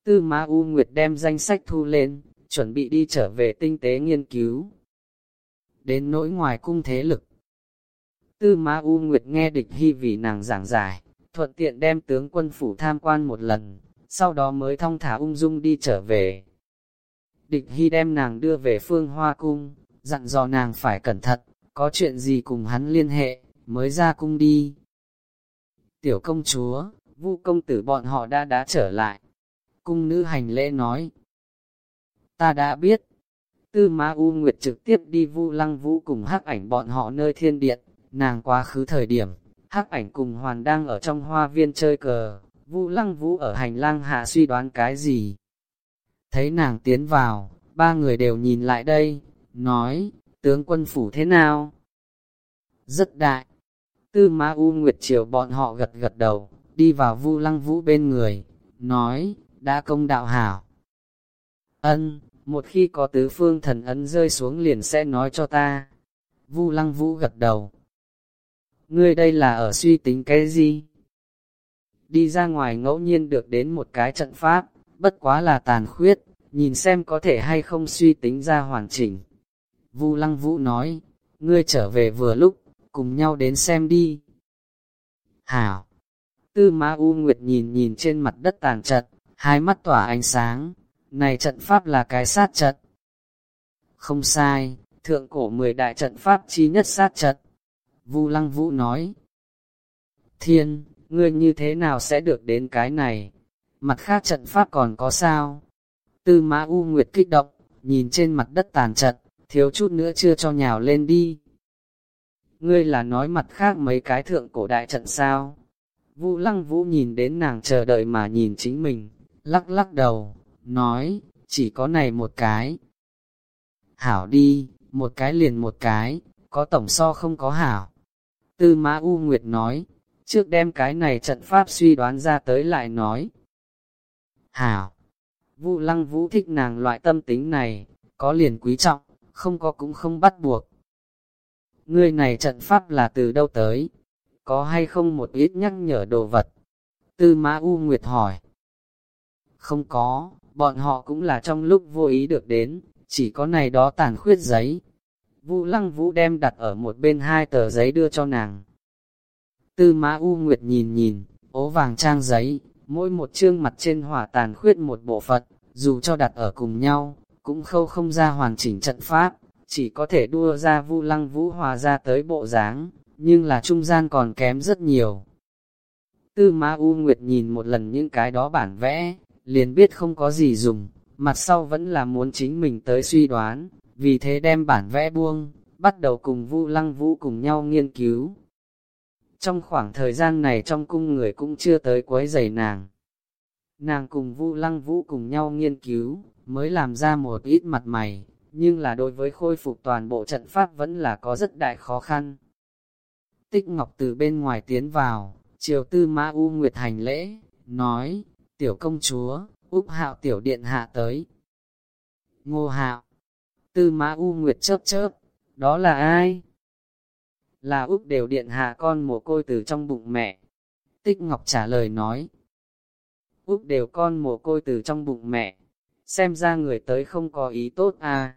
Tư Mã U Nguyệt đem danh sách thu lên, chuẩn bị đi trở về tinh tế nghiên cứu. Đến nỗi ngoài cung thế lực. Tư Mã U Nguyệt nghe địch hy vì nàng giảng giải, thuận tiện đem tướng quân phủ tham quan một lần, sau đó mới thong thả ung dung đi trở về. Địch hy đem nàng đưa về phương hoa cung, dặn dò nàng phải cẩn thận, có chuyện gì cùng hắn liên hệ, mới ra cung đi. Tiểu công chúa, vu công tử bọn họ đã đã trở lại. Cung nữ hành lễ nói. Ta đã biết. Tư Ma U Nguyệt trực tiếp đi vu lăng vũ cùng hắc ảnh bọn họ nơi thiên điện, nàng quá khứ thời điểm, hắc ảnh cùng hoàn đang ở trong hoa viên chơi cờ, Vu lăng vũ ở hành lang hạ suy đoán cái gì. Thấy nàng tiến vào, ba người đều nhìn lại đây, nói, tướng quân phủ thế nào? Rất đại. Tư Ma U Nguyệt Triều bọn họ gật gật đầu, đi vào Vu Lăng Vũ bên người, nói, đã công đạo hảo. Ân, một khi có tứ phương thần ấn rơi xuống liền sẽ nói cho ta. Vu Lăng Vũ gật đầu. Ngươi đây là ở suy tính cái gì? Đi ra ngoài ngẫu nhiên được đến một cái trận pháp, bất quá là tàn khuyết, nhìn xem có thể hay không suy tính ra hoàn chỉnh. Vu Lăng Vũ nói, ngươi trở về vừa lúc, cùng nhau đến xem đi. Hảo! Tư Ma U Nguyệt nhìn nhìn trên mặt đất tàn trận, hai mắt tỏa ánh sáng, này trận pháp là cái sát trận. Không sai, thượng cổ mười đại trận pháp chi nhất sát trận. Vu Lăng Vũ nói, Thiên, ngươi như thế nào sẽ được đến cái này? Mặt khác trận pháp còn có sao? Tư Mã U Nguyệt kích động, nhìn trên mặt đất tàn trận, thiếu chút nữa chưa cho nhào lên đi. Ngươi là nói mặt khác mấy cái thượng cổ đại trận sao? Vũ Lăng Vũ nhìn đến nàng chờ đợi mà nhìn chính mình, lắc lắc đầu, nói, chỉ có này một cái. Hảo đi, một cái liền một cái, có tổng so không có hảo. Tư Mã U Nguyệt nói, trước đem cái này trận pháp suy đoán ra tới lại nói. Hảo, vũ Lăng Vũ thích nàng loại tâm tính này, có liền quý trọng, không có cũng không bắt buộc. Ngươi này trận pháp là từ đâu tới? Có hay không một ít nhắc nhở đồ vật? Tư Mã U Nguyệt hỏi. Không có, bọn họ cũng là trong lúc vô ý được đến, chỉ có này đó tàn khuyết giấy. Vu Lăng Vũ đem đặt ở một bên hai tờ giấy đưa cho nàng. Tư Mã U Nguyệt nhìn nhìn, ố vàng trang giấy, mỗi một chương mặt trên hỏa tàn khuyết một bộ phận, dù cho đặt ở cùng nhau, cũng khâu không ra hoàn chỉnh trận pháp, chỉ có thể đua ra vu lăng vũ hòa ra tới bộ dáng, nhưng là trung gian còn kém rất nhiều. Tư Ma U Nguyệt nhìn một lần những cái đó bản vẽ, liền biết không có gì dùng, mặt sau vẫn là muốn chính mình tới suy đoán, vì thế đem bản vẽ buông, bắt đầu cùng Vu Lăng Vũ cùng nhau nghiên cứu. Trong khoảng thời gian này trong cung người cũng chưa tới quấy giày nàng. Nàng cùng Vu Lăng Vũ cùng nhau nghiên cứu, mới làm ra một ít mặt mày, nhưng là đối với khôi phục toàn bộ trận pháp vẫn là có rất đại khó khăn. Tích Ngọc từ bên ngoài tiến vào, triều tư mã U Nguyệt hành lễ, nói, tiểu công chúa, Úc Hạo tiểu điện hạ tới. Ngô Hạo, tư mã U Nguyệt chớp chớp, đó là ai? Là Úc đều điện hạ con mồ côi từ trong bụng mẹ. Tích Ngọc trả lời nói, Úc đều con mồ côi từ trong bụng mẹ, xem ra người tới không có ý tốt à.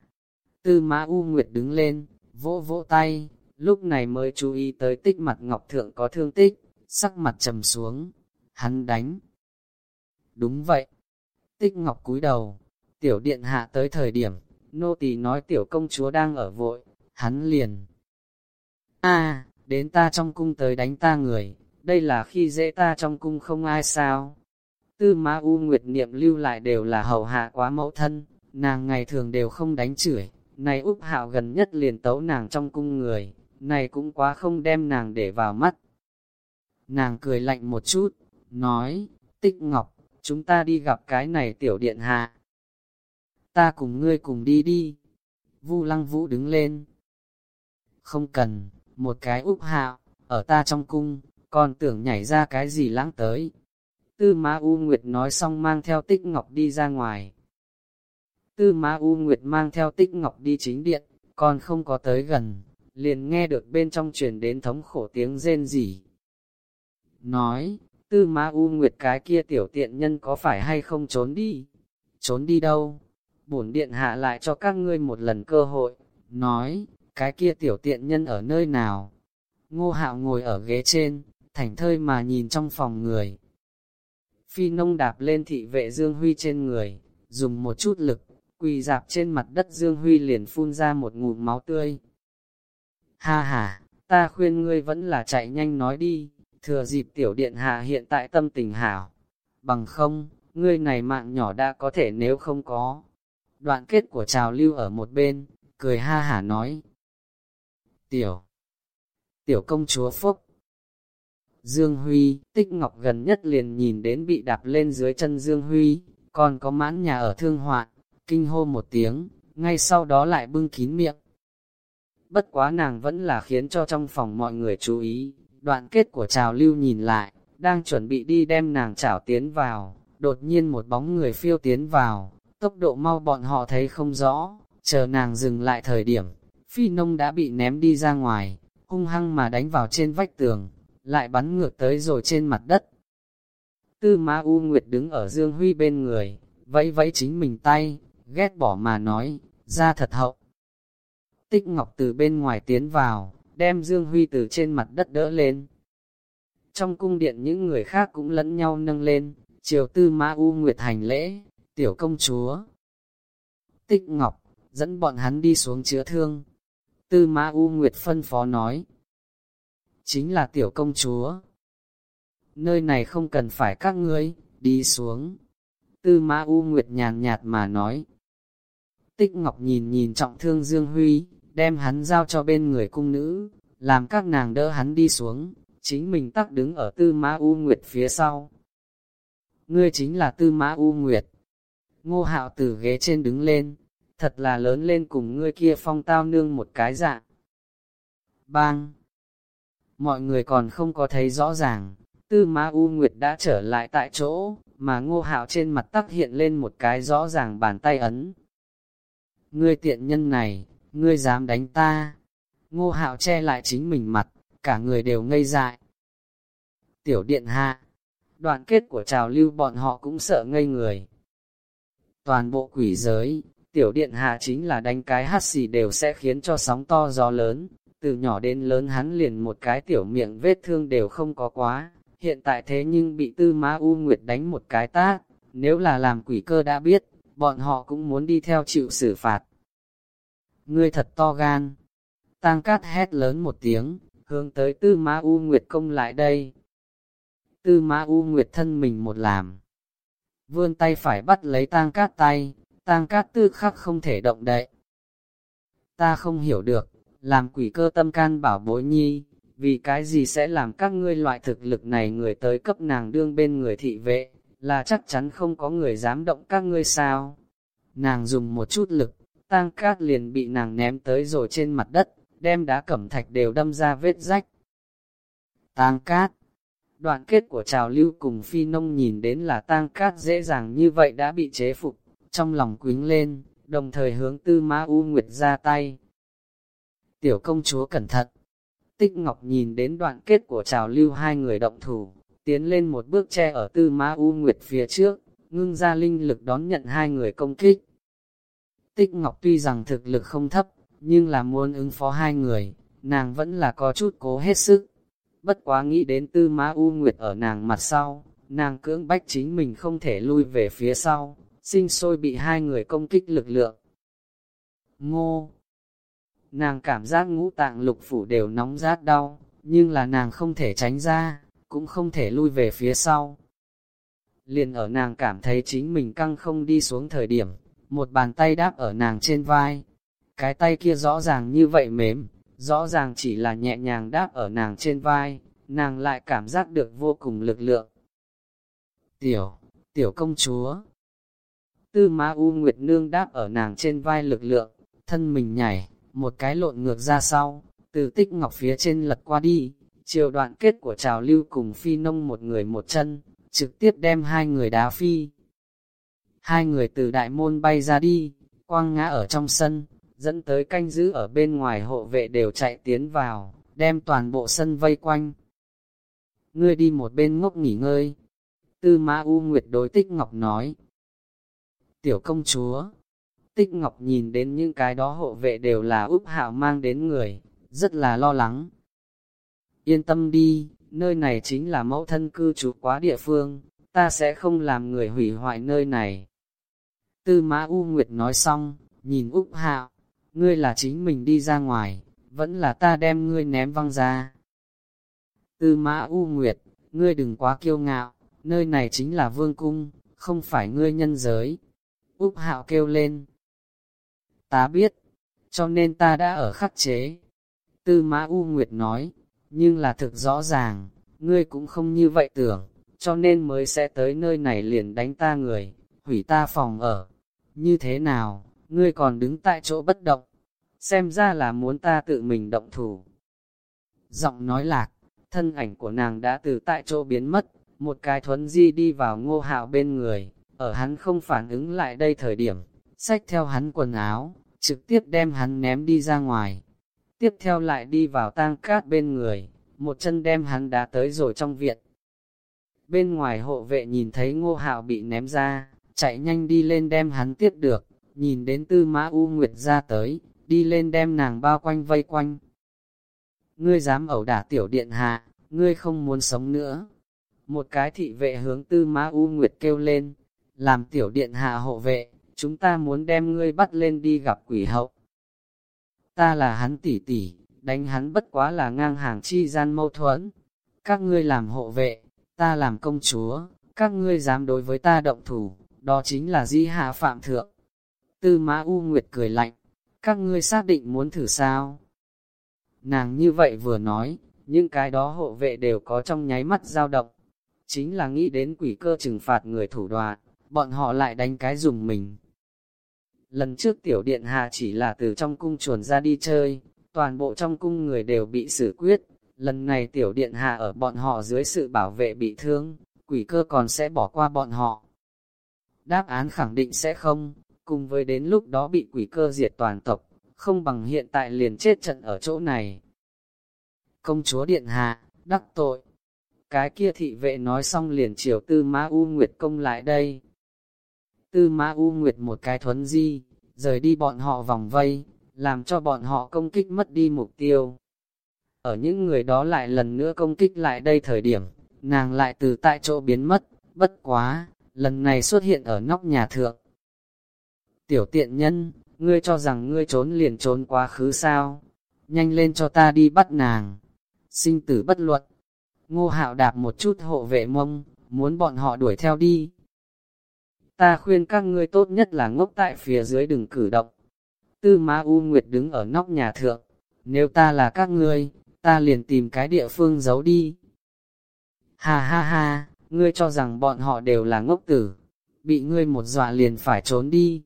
Tư mã U Nguyệt đứng lên, vỗ vỗ tay, lúc này mới chú ý tới tích mặt Ngọc Thượng có thương tích, sắc mặt trầm xuống, hắn đánh. Đúng vậy, tích Ngọc cúi đầu, tiểu điện hạ tới thời điểm, nô tỳ nói tiểu công chúa đang ở vội, hắn liền. a đến ta trong cung tới đánh ta người, đây là khi dễ ta trong cung không ai sao. Tư Ma U Nguyệt niệm lưu lại đều là hầu hạ quá mẫu thân, nàng ngày thường đều không đánh chửi, này Úc Hạo gần nhất liền tấu nàng trong cung người, này cũng quá không đem nàng để vào mắt. Nàng cười lạnh một chút, nói, Tích Ngọc, chúng ta đi gặp cái này tiểu điện hạ. Ta cùng ngươi cùng đi đi. Vu Lăng Vũ đứng lên. Không cần, một cái úp Hạo, ở ta trong cung, còn tưởng nhảy ra cái gì lãng tới. Tư Ma U Nguyệt nói xong mang theo Tích Ngọc đi ra ngoài. Tư Ma U Nguyệt mang theo Tích Ngọc đi chính điện, còn không có tới gần, liền nghe được bên trong truyền đến thống khổ tiếng rên rỉ. Nói, Tư Ma U Nguyệt cái kia tiểu tiện nhân có phải hay không trốn đi? Trốn đi đâu? Bổn điện hạ lại cho các ngươi một lần cơ hội. Nói, cái kia tiểu tiện nhân ở nơi nào? Ngô Hạo ngồi ở ghế trên, thảnh thơi mà nhìn trong phòng người, Phi nông đạp lên thị vệ Dương Huy trên người, dùng một chút lực, quỳ dạp trên mặt đất Dương Huy liền phun ra một ngụm máu tươi. Ha ha, ta khuyên ngươi vẫn là chạy nhanh nói đi, thừa dịp tiểu điện hạ hiện tại tâm tình hảo. Bằng không, ngươi này mạng nhỏ đã có thể nếu không có. Đoạn kết của trào lưu ở một bên, cười ha hả nói. Tiểu, Tiểu công chúa Phúc Dương Huy, Tích Ngọc gần nhất liền nhìn đến bị đạp lên dưới chân Dương Huy, còn có mãn nhà ở thương hoạn, kinh hô một tiếng, ngay sau đó lại bưng kín miệng. Bất quá nàng vẫn là khiến cho trong phòng mọi người chú ý, đoạn kết của trào lưu nhìn lại, đang chuẩn bị đi đem nàng chảo tiến vào, đột nhiên một bóng người phiêu tiến vào, tốc độ mau bọn họ thấy không rõ, chờ nàng dừng lại thời điểm, phi nông đã bị ném đi ra ngoài, hung hăng mà đánh vào trên vách tường, lại bắn ngược tới rồi trên mặt đất. Tư Ma U Nguyệt đứng ở Dương Huy bên người, vẫy vẫy chính mình tay, ghét bỏ mà nói, ra thật hậu. Tích Ngọc từ bên ngoài tiến vào, đem Dương Huy từ trên mặt đất đỡ lên. Trong cung điện những người khác cũng lẫn nhau nâng lên, triều tư Ma U Nguyệt hành lễ, tiểu công chúa. Tích Ngọc, dẫn bọn hắn đi xuống chữa thương. Tư Ma U Nguyệt phân phó nói. Chính là tiểu công chúa. Nơi này không cần phải các ngươi, đi xuống. Tư Ma U Nguyệt nhàn nhạt mà nói. Tích Ngọc nhìn nhìn trọng thương Dương Huy, đem hắn giao cho bên người cung nữ, làm các nàng đỡ hắn đi xuống, chính mình tắc đứng ở Tư Ma U Nguyệt phía sau. Ngươi chính là Tư Ma U Nguyệt. Ngô hạo từ ghế trên đứng lên, thật là lớn lên cùng ngươi kia phong tao nương một cái dạng. Bang! Mọi người còn không có thấy rõ ràng, Tư Ma U Nguyệt đã trở lại tại chỗ, mà ngô hạo trên mặt tắc hiện lên một cái rõ ràng bàn tay ấn. Ngươi tiện nhân này, ngươi dám đánh ta. Ngô hạo che lại chính mình mặt, cả người đều ngây dại. Tiểu điện hạ, đoạn kết của trào lưu bọn họ cũng sợ ngây người. Toàn bộ quỷ giới, tiểu điện hạ chính là đánh cái hát xì đều sẽ khiến cho sóng to gió lớn, từ nhỏ đến lớn hắn liền một cái tiểu miệng vết thương đều không có quá, hiện tại thế nhưng bị tư má U Nguyệt đánh một cái tác, nếu là làm quỷ cơ đã biết, bọn họ cũng muốn đi theo chịu xử phạt. Ngươi thật to gan. Tang cát hét lớn một tiếng, hướng tới tư má U Nguyệt công lại đây. Tư má U Nguyệt thân mình một làm. Vươn tay phải bắt lấy tang cát tay, tang cát tư khắc không thể động đậy. Ta không hiểu được, làm quỷ cơ tâm can bảo bối nhi, vì cái gì sẽ làm các ngươi loại thực lực này người tới cấp nàng đương bên người thị vệ, là chắc chắn không có người dám động các ngươi sao. Nàng dùng một chút lực, tang cát liền bị nàng ném tới rồi trên mặt đất, đem đá cẩm thạch đều đâm ra vết rách. Tang cát Đoạn kết của trào lưu cùng phi nông nhìn đến là tang cát dễ dàng như vậy đã bị chế phục, trong lòng quính lên, đồng thời hướng tư ma u nguyệt ra tay. Tiểu công chúa cẩn thận, Tích Ngọc nhìn đến đoạn kết của trào lưu hai người động thủ, tiến lên một bước che ở tư ma U Nguyệt phía trước, ngưng ra linh lực đón nhận hai người công kích. Tích Ngọc tuy rằng thực lực không thấp, nhưng là muốn ứng phó hai người, nàng vẫn là có chút cố hết sức. Bất quá nghĩ đến tư ma U Nguyệt ở nàng mặt sau, nàng cưỡng bách chính mình không thể lui về phía sau, sinh sôi bị hai người công kích lực lượng. Ngô, Nàng cảm giác ngũ tạng lục phủ đều nóng rát đau, nhưng là nàng không thể tránh ra, cũng không thể lui về phía sau. Liền ở nàng cảm thấy chính mình căng không đi xuống thời điểm, một bàn tay đáp ở nàng trên vai. Cái tay kia rõ ràng như vậy mềm, rõ ràng chỉ là nhẹ nhàng đáp ở nàng trên vai, nàng lại cảm giác được vô cùng lực lượng. Tiểu, tiểu công chúa. Tư Ma U Nguyệt Nương đáp ở nàng trên vai lực lượng, thân mình nhảy, một cái lộn ngược ra sau, từ tích ngọc phía trên lật qua đi, chiều đoạn kết của trào lưu cùng phi nông một người một chân, trực tiếp đem hai người đá phi. Hai người từ đại môn bay ra đi, quang ngã ở trong sân, dẫn tới canh giữ ở bên ngoài hộ vệ đều chạy tiến vào, đem toàn bộ sân vây quanh. Ngươi đi một bên ngốc nghỉ ngơi. Tư Ma U Nguyệt đối tích ngọc nói. Tiểu công chúa, Tích Ngọc nhìn đến những cái đó hộ vệ đều là úp Hạo mang đến người, rất là lo lắng. Yên tâm đi, nơi này chính là mẫu thân cư trú quá địa phương, ta sẽ không làm người hủy hoại nơi này. Tư Mã U Nguyệt nói xong, nhìn Úc Hạo, ngươi là chính mình đi ra ngoài, vẫn là ta đem ngươi ném văng ra. Tư Mã U Nguyệt, ngươi đừng quá kiêu ngạo, nơi này chính là vương cung, không phải ngươi nhân giới. Úc Hạo kêu lên, Ta biết, cho nên ta đã ở khắc chế. Tư Mã U Nguyệt nói, nhưng là thực rõ ràng, ngươi cũng không như vậy tưởng, cho nên mới sẽ tới nơi này liền đánh ta người, hủy ta phòng ở. Như thế nào, ngươi còn đứng tại chỗ bất động, xem ra là muốn ta tự mình động thủ. Giọng nói lạc, thân ảnh của nàng đã từ tại chỗ biến mất, một cái thuấn di đi vào ngô hạo bên người, ở hắn không phản ứng lại đây thời điểm, xách theo hắn quần áo, trực tiếp đem hắn ném đi ra ngoài. Tiếp theo lại đi vào tang cát bên người, một chân đem hắn đá tới rồi trong viện. Bên ngoài hộ vệ nhìn thấy ngô hạo bị ném ra, chạy nhanh đi lên đem hắn tiếp được, nhìn đến tư mã U Nguyệt ra tới, đi lên đem nàng bao quanh vây quanh. Ngươi dám ẩu đả tiểu điện hạ, ngươi không muốn sống nữa. Một cái thị vệ hướng tư mã U Nguyệt kêu lên, làm tiểu điện hạ hộ vệ, chúng ta muốn đem ngươi bắt lên đi gặp quỷ hậu. Ta là hắn tỷ tỷ, đánh hắn bất quá là ngang hàng chi gian mâu thuẫn. Các ngươi làm hộ vệ, ta làm công chúa, các ngươi dám đối với ta động thủ, đó chính là di hạ phạm thượng. Tư mã U Nguyệt cười lạnh, các ngươi xác định muốn thử sao? Nàng như vậy vừa nói, những cái đó hộ vệ đều có trong nháy mắt dao động. Chính là nghĩ đến quỷ cơ trừng phạt người thủ đoạn, bọn họ lại đánh cái dùng mình. Lần trước tiểu điện hạ chỉ là từ trong cung chuồn ra đi chơi, toàn bộ trong cung người đều bị xử quyết. Lần này tiểu điện hạ ở bọn họ dưới sự bảo vệ bị thương, quỷ cơ còn sẽ bỏ qua bọn họ. Đáp án khẳng định sẽ không, cùng với đến lúc đó bị quỷ cơ diệt toàn tộc, không bằng hiện tại liền chết trận ở chỗ này. Công chúa điện hạ, đắc tội. Cái kia thị vệ nói xong liền chiều tư mã U Nguyệt công lại đây. Tư mã U Nguyệt một cái thuấn di, rời đi bọn họ vòng vây, làm cho bọn họ công kích mất đi mục tiêu. Ở những người đó lại lần nữa công kích lại đây thời điểm, nàng lại từ tại chỗ biến mất, bất quá, lần này xuất hiện ở nóc nhà thượng. Tiểu tiện nhân, ngươi cho rằng ngươi trốn liền trốn quá khứ sao? Nhanh lên cho ta đi bắt nàng. Sinh tử bất luật. Ngô hạo đạp một chút hộ vệ mông, muốn bọn họ đuổi theo đi. Ta khuyên các ngươi tốt nhất là ngốc tại phía dưới đừng cử động. Tư Ma U Nguyệt đứng ở nóc nhà thượng. Nếu ta là các ngươi, ta liền tìm cái địa phương giấu đi. Ha ha ha, ngươi cho rằng bọn họ đều là ngốc tử. Bị ngươi một dọa liền phải trốn đi.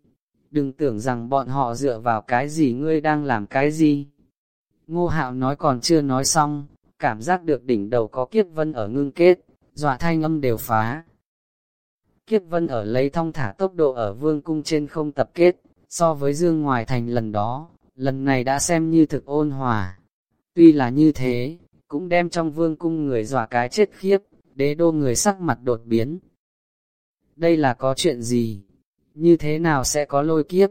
Đừng tưởng rằng bọn họ dựa vào cái gì ngươi đang làm cái gì. Ngô hạo nói còn chưa nói xong, cảm giác được đỉnh đầu có kiếp vân ở ngưng kết, dọa thanh âm đều phá. Kiếp vân ở lấy thong thả tốc độ ở vương cung trên không tập kết, so với dương ngoài thành lần đó, lần này đã xem như thực ôn hòa. Tuy là như thế, cũng đem trong vương cung người dọa cái chết khiếp, đế đô người sắc mặt đột biến. Đây là có chuyện gì? Như thế nào sẽ có lôi kiếp?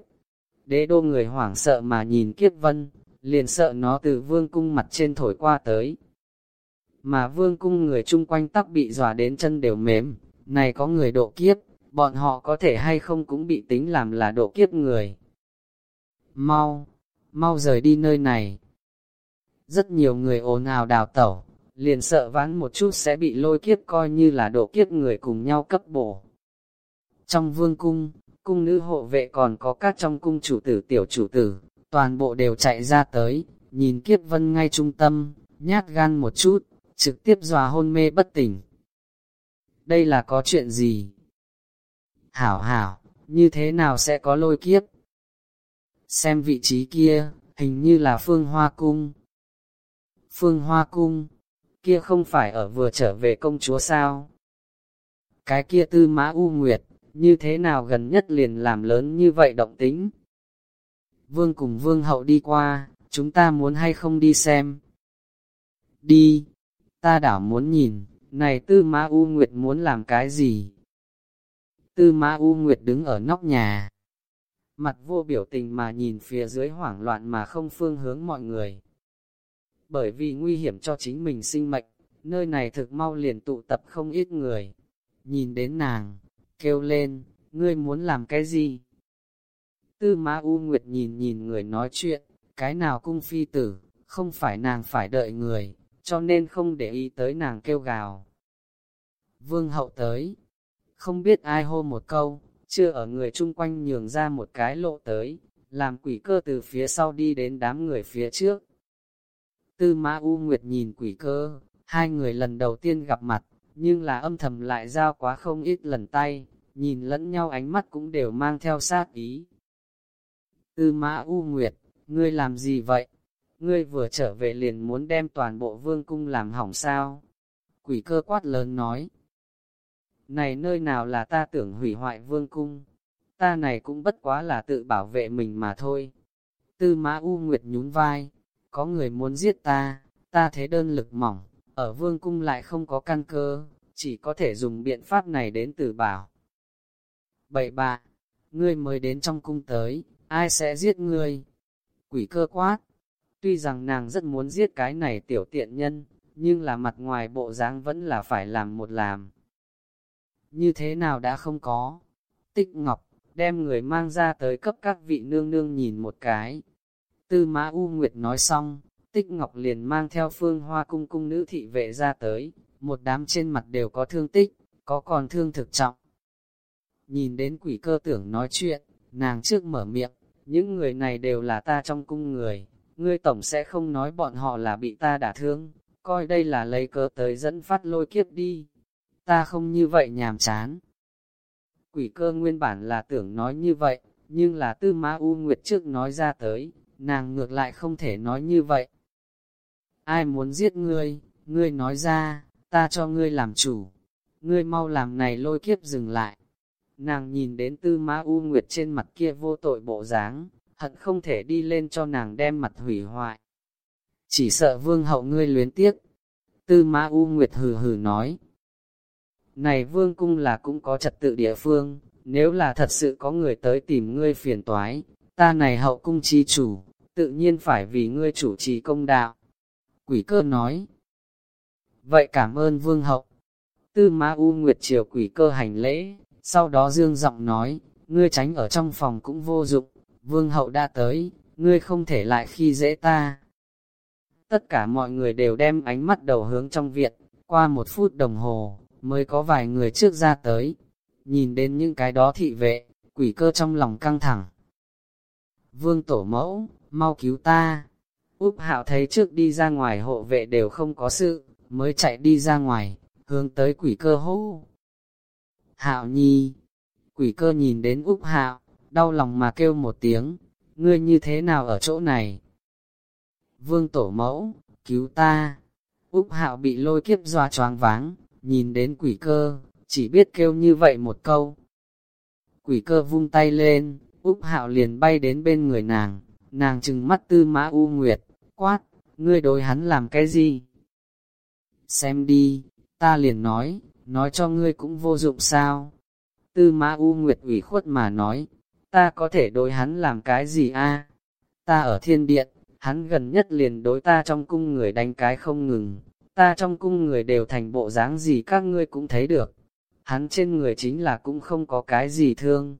Đế đô người hoảng sợ mà nhìn kiếp vân, liền sợ nó từ vương cung mặt trên thổi qua tới. Mà vương cung người chung quanh tắc bị dọa đến chân đều mềm, này có người độ kiếp, bọn họ có thể hay không cũng bị tính làm là độ kiếp người. Mau, mau rời đi nơi này. Rất nhiều người ồn ào đào tẩu, liền sợ vãn một chút sẽ bị lôi kiếp coi như là độ kiếp người cùng nhau cấp bổ. Trong vương cung, cung nữ hộ vệ còn có các trong cung chủ tử tiểu chủ tử, toàn bộ đều chạy ra tới, nhìn kiếp vân ngay trung tâm, nhát gan một chút, trực tiếp dòa hôn mê bất tỉnh. Đây là có chuyện gì? Hảo hảo, như thế nào sẽ có lôi kiếp? Xem vị trí kia, hình như là phương hoa cung. Phương hoa cung, kia không phải ở vừa trở về công chúa sao? Cái kia tư mã u nguyệt, như thế nào gần nhất liền làm lớn như vậy động tính? Vương cùng vương hậu đi qua, chúng ta muốn hay không đi xem? Đi, ta đảo muốn nhìn, này tư mã U Nguyệt muốn làm cái gì? Tư mã U Nguyệt đứng ở nóc nhà, mặt vô biểu tình mà nhìn phía dưới hoảng loạn mà không phương hướng mọi người. Bởi vì nguy hiểm cho chính mình sinh mệnh, nơi này thực mau liền tụ tập không ít người. Nhìn đến nàng, kêu lên, ngươi muốn làm cái gì? Tư Ma U Nguyệt nhìn nhìn người nói chuyện, cái nào cung phi tử, không phải nàng phải đợi người, cho nên không để ý tới nàng kêu gào. Vương hậu tới, không biết ai hô một câu, chưa ở người chung quanh nhường ra một cái lộ tới, làm quỷ cơ từ phía sau đi đến đám người phía trước. Tư Ma U Nguyệt nhìn quỷ cơ, hai người lần đầu tiên gặp mặt, nhưng là âm thầm lại giao quá không ít lần tay, nhìn lẫn nhau ánh mắt cũng đều mang theo sát ý. Tư Mã U Nguyệt, ngươi làm gì vậy? Ngươi vừa trở về liền muốn đem toàn bộ vương cung làm hỏng sao? Quỷ cơ quát lớn nói. Này nơi nào là ta tưởng hủy hoại vương cung? Ta này cũng bất quá là tự bảo vệ mình mà thôi. Tư Mã U Nguyệt nhún vai, có người muốn giết ta, ta thế đơn lực mỏng, ở vương cung lại không có căn cơ, chỉ có thể dùng biện pháp này đến tử bảo. Bậy bạ, ngươi mới đến trong cung tới, ai sẽ giết ngươi? Quỷ cơ quát, tuy rằng nàng rất muốn giết cái này tiểu tiện nhân, nhưng là mặt ngoài bộ dáng vẫn là phải làm một làm. Như thế nào đã không có? Tích Ngọc, đem người mang ra tới cấp các vị nương nương nhìn một cái, Tư Mã U Nguyệt nói xong, Tích Ngọc liền mang theo phương hoa cung cung nữ thị vệ ra tới, một đám trên mặt đều có thương tích, có còn thương thực trọng. Nhìn đến quỷ cơ tưởng nói chuyện, nàng trước mở miệng, những người này đều là ta trong cung người, ngươi tổng sẽ không nói bọn họ là bị ta đả thương, coi đây là lấy cớ tới dẫn phát lôi kiếp đi. Ta không như vậy nhàm chán. Quỷ cơ nguyên bản là tưởng nói như vậy, nhưng là tư ma U Nguyệt trước nói ra tới, nàng ngược lại không thể nói như vậy. Ai muốn giết ngươi, ngươi nói ra, ta cho ngươi làm chủ, ngươi mau làm này lôi kiếp dừng lại. Nàng nhìn đến tư Ma U Nguyệt trên mặt kia vô tội bộ dáng, hận không thể đi lên cho nàng đem mặt hủy hoại. Chỉ sợ vương hậu ngươi luyến tiếc. Tư Ma U Nguyệt hừ hừ nói. Này vương cung là cũng có trật tự địa phương, nếu là thật sự có người tới tìm ngươi phiền toái, ta này hậu cung chi chủ, tự nhiên phải vì ngươi chủ trì công đạo. Quỷ cơ nói, vậy cảm ơn vương hậu. Tư Ma U Nguyệt triều quỷ cơ hành lễ, sau đó dương giọng nói, ngươi tránh ở trong phòng cũng vô dụng, vương hậu đã tới, ngươi không thể lại khi dễ ta. Tất cả mọi người đều đem ánh mắt đầu hướng trong viện, qua một phút đồng hồ, mới có vài người trước ra tới. Nhìn đến những cái đó thị vệ, quỷ cơ trong lòng căng thẳng, Vương tổ mẫu, mau cứu ta. Úp hạo thấy trước đi ra ngoài hộ vệ đều không có sự, mới chạy đi ra ngoài, hướng tới quỷ cơ hô. Hạo nhi, quỷ cơ nhìn đến Úc hạo, đau lòng mà kêu một tiếng, ngươi như thế nào ở chỗ này? Vương tổ mẫu, cứu ta. Úc hạo bị lôi kiếp doa choáng váng, nhìn đến quỷ cơ, chỉ biết kêu như vậy một câu. Quỷ cơ vung tay lên, Úc Hạo liền bay đến bên người nàng, nàng trừng mắt tư mã U Nguyệt, quát, ngươi đối hắn làm cái gì? Xem đi, ta liền nói, nói cho ngươi cũng vô dụng sao? Tư mã U Nguyệt ủy khuất mà nói, ta có thể đối hắn làm cái gì a? Ta ở thiên điện, hắn gần nhất liền đối ta trong cung người đánh cái không ngừng, ta trong cung người đều thành bộ dáng gì các ngươi cũng thấy được. Hắn trên người chính là cũng không có cái gì thương,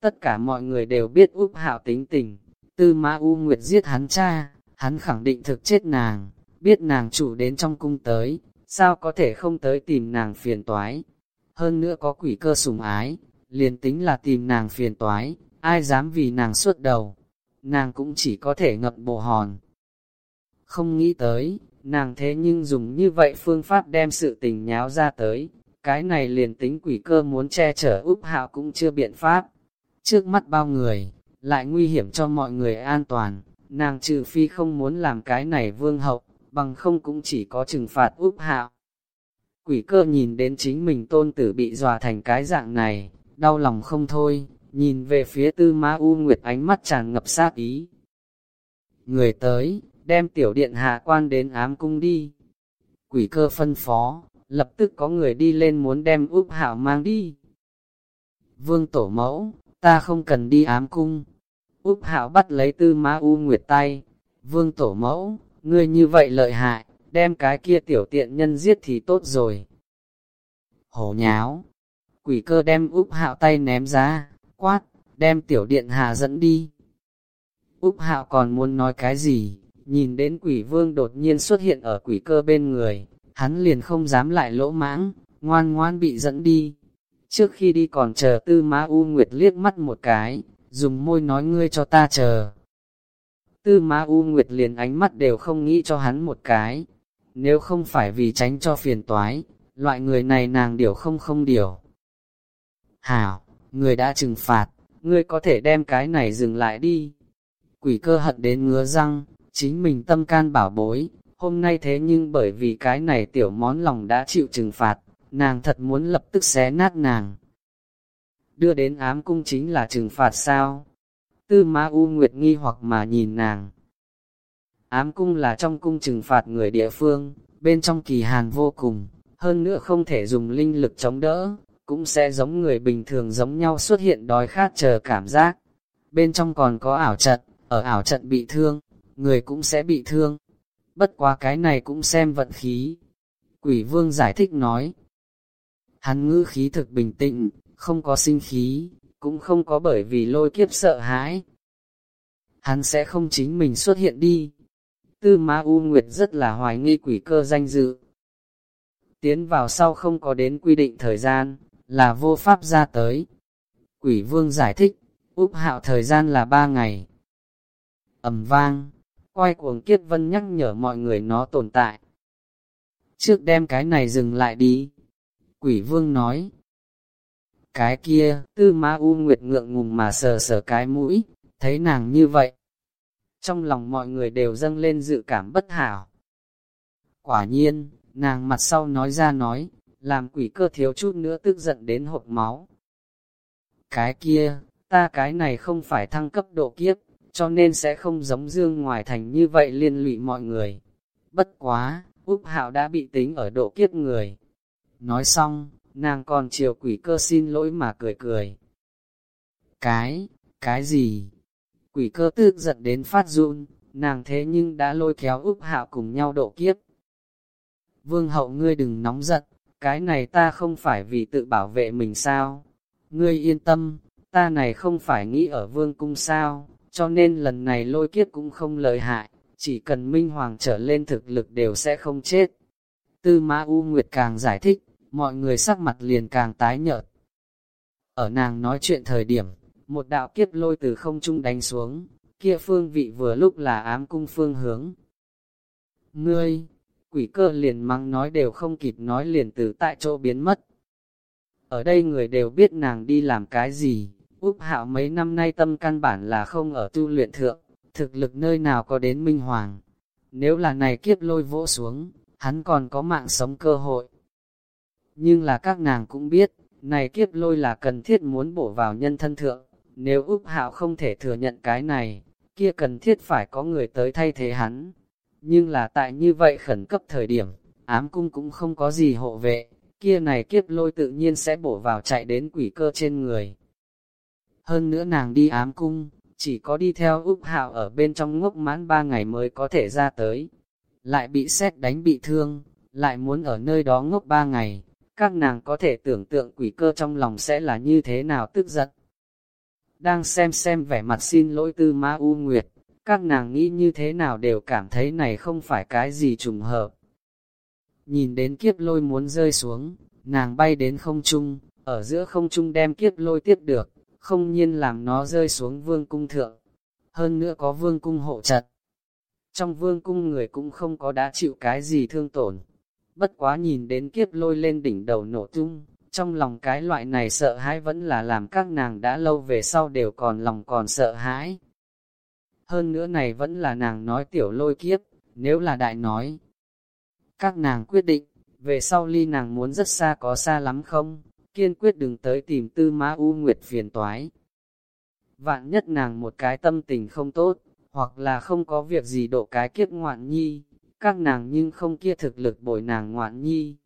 Tất cả mọi người đều biết úp Hạo tính tình, Tư Mã U Nguyệt giết hắn cha, hắn khẳng định thực chết nàng, biết nàng chủ đến trong cung tới, sao có thể không tới tìm nàng phiền toái. Hơn nữa có quỷ cơ sùng ái, liền tính là tìm nàng phiền toái, ai dám vì nàng suốt đầu, nàng cũng chỉ có thể ngậm bộ hòn. Không nghĩ tới, nàng thế nhưng dùng như vậy phương pháp đem sự tình nháo ra tới, cái này liền tính quỷ cơ muốn che chở úp Hạo cũng chưa biện pháp trước mắt bao người, lại nguy hiểm cho mọi người an toàn, nàng trừ phi không muốn làm cái này vương hậu, bằng không cũng chỉ có trừng phạt úp hạo. Quỷ cơ nhìn đến chính mình tôn tử bị dòa thành cái dạng này, đau lòng không thôi, nhìn về phía tư ma u nguyệt ánh mắt tràn ngập sát ý. Người tới, đem tiểu điện hạ quan đến ám cung đi. Quỷ cơ phân phó, lập tức có người đi lên muốn đem úp hạo mang đi. Vương tổ mẫu, ta không cần đi ám cung. Úc Hạo bắt lấy tư ma u nguyệt tay, vương tổ mẫu, ngươi như vậy lợi hại, đem cái kia tiểu tiện nhân giết thì tốt rồi. Hổ nháo, quỷ cơ đem Úc Hạo tay ném ra, quát, đem tiểu điện hạ dẫn đi. Úc Hạo còn muốn nói cái gì, nhìn đến quỷ vương đột nhiên xuất hiện ở quỷ cơ bên người, hắn liền không dám lại lỗ mãng, ngoan ngoan bị dẫn đi. Trước khi đi còn chờ tư Ma U Nguyệt liếc mắt một cái, dùng môi nói ngươi cho ta chờ. Tư Ma U Nguyệt liền ánh mắt đều không nghĩ cho hắn một cái. Nếu không phải vì tránh cho phiền toái, loại người này nàng điều không không điều. Hảo, người đã trừng phạt, ngươi có thể đem cái này dừng lại đi. Quỷ cơ hận đến ngứa răng, chính mình tâm can bảo bối, hôm nay thế nhưng bởi vì cái này tiểu món lòng đã chịu trừng phạt, nàng thật muốn lập tức xé nát nàng. Đưa đến ám cung chính là trừng phạt sao? Tư Ma U Nguyệt nghi hoặc mà nhìn nàng. Ám cung là trong cung trừng phạt người địa phương, bên trong kỳ hàn vô cùng, hơn nữa không thể dùng linh lực chống đỡ, cũng sẽ giống người bình thường giống nhau xuất hiện đói khát chờ cảm giác. Bên trong còn có ảo trận, ở ảo trận bị thương, người cũng sẽ bị thương. Bất quá cái này cũng xem vận khí. Quỷ vương giải thích nói. Hắn ngữ khí thực bình tĩnh, không có sinh khí, cũng không có bởi vì lôi kiếp sợ hãi. Hắn sẽ không chính mình xuất hiện đi. Tư Ma U Nguyệt rất là hoài nghi quỷ cơ danh dự. Tiến vào sau không có đến quy định thời gian, là vô pháp ra tới. Quỷ vương giải thích, úp hạo thời gian là ba ngày. ầm vang, quay cuồng kiết vân nhắc nhở mọi người nó tồn tại. Trước đem cái này dừng lại đi. Quỷ vương nói, cái kia, tư ma u nguyệt ngượng ngùng mà sờ sờ cái mũi, thấy nàng như vậy. Trong lòng mọi người đều dâng lên dự cảm bất hảo. Quả nhiên, nàng mặt sau nói ra nói, làm quỷ cơ thiếu chút nữa tức giận đến hộp máu. Cái kia, ta cái này không phải thăng cấp độ kiếp, cho nên sẽ không giống dương ngoài thành như vậy liên lụy mọi người. Bất quá, Úc Hạo đã bị tính ở độ kiếp người. Nói xong, nàng còn chiều quỷ cơ xin lỗi mà cười cười. Cái, cái gì? Quỷ cơ tức giận đến phát run, nàng thế nhưng đã lôi kéo úp Hạo cùng nhau độ kiếp. Vương hậu ngươi đừng nóng giận, cái này ta không phải vì tự bảo vệ mình sao? Ngươi yên tâm, ta này không phải nghĩ ở vương cung sao, cho nên lần này lôi kiếp cũng không lợi hại, chỉ cần Minh Hoàng trở lên thực lực đều sẽ không chết. Tư Mã U Nguyệt càng giải thích, mọi người sắc mặt liền càng tái nhợt. Ở nàng nói chuyện thời điểm, một đạo kiếp lôi từ không trung đánh xuống, kia phương vị vừa lúc là ám cung phương hướng. Ngươi, quỷ cơ liền mắng nói đều không kịp nói liền từ tại chỗ biến mất. Ở đây người đều biết nàng đi làm cái gì, Úc Hạo mấy năm nay tâm căn bản là không ở tu luyện thượng, thực lực nơi nào có đến minh hoàng. Nếu là này kiếp lôi vỗ xuống, hắn còn có mạng sống cơ hội. Nhưng là các nàng cũng biết, này kiếp lôi là cần thiết muốn bổ vào nhân thân thượng, nếu Úc Hạo không thể thừa nhận cái này, kia cần thiết phải có người tới thay thế hắn. Nhưng là tại như vậy khẩn cấp thời điểm, ám cung cũng không có gì hộ vệ, kia này kiếp lôi tự nhiên sẽ bổ vào chạy đến quỷ cơ trên người. Hơn nữa nàng đi ám cung, chỉ có đi theo Úc Hạo ở bên trong ngốc mãn ba ngày mới có thể ra tới. Lại bị xét đánh bị thương, lại muốn ở nơi đó ngốc ba ngày, các nàng có thể tưởng tượng quỷ cơ trong lòng sẽ là như thế nào tức giận. Đang xem xem vẻ mặt xin lỗi tư ma U Nguyệt, các nàng nghĩ như thế nào đều cảm thấy này không phải cái gì trùng hợp. Nhìn đến kiếp lôi muốn rơi xuống, nàng bay đến không trung, ở giữa không trung đem kiếp lôi tiếp được, không nhiên làm nó rơi xuống vương cung thượng. Hơn nữa có vương cung hộ chặt. Trong vương cung người cũng không có đã chịu cái gì thương tổn. Bất quá nhìn đến kiếp lôi lên đỉnh đầu nổ tung, trong lòng cái loại này sợ hãi vẫn là làm các nàng đã lâu về sau đều còn lòng còn sợ hãi. Hơn nữa này vẫn là nàng nói tiểu lôi kiếp, nếu là đại nói. Các nàng quyết định, về sau ly nàng muốn rất xa có xa lắm không, kiên quyết đừng tới tìm tư má u nguyệt phiền toái. Vạn nhất nàng một cái tâm tình không tốt, hoặc là không có việc gì độ cái kiếp ngoạn nhi, các nàng nhưng không kia thực lực bồi nàng ngoạn nhi.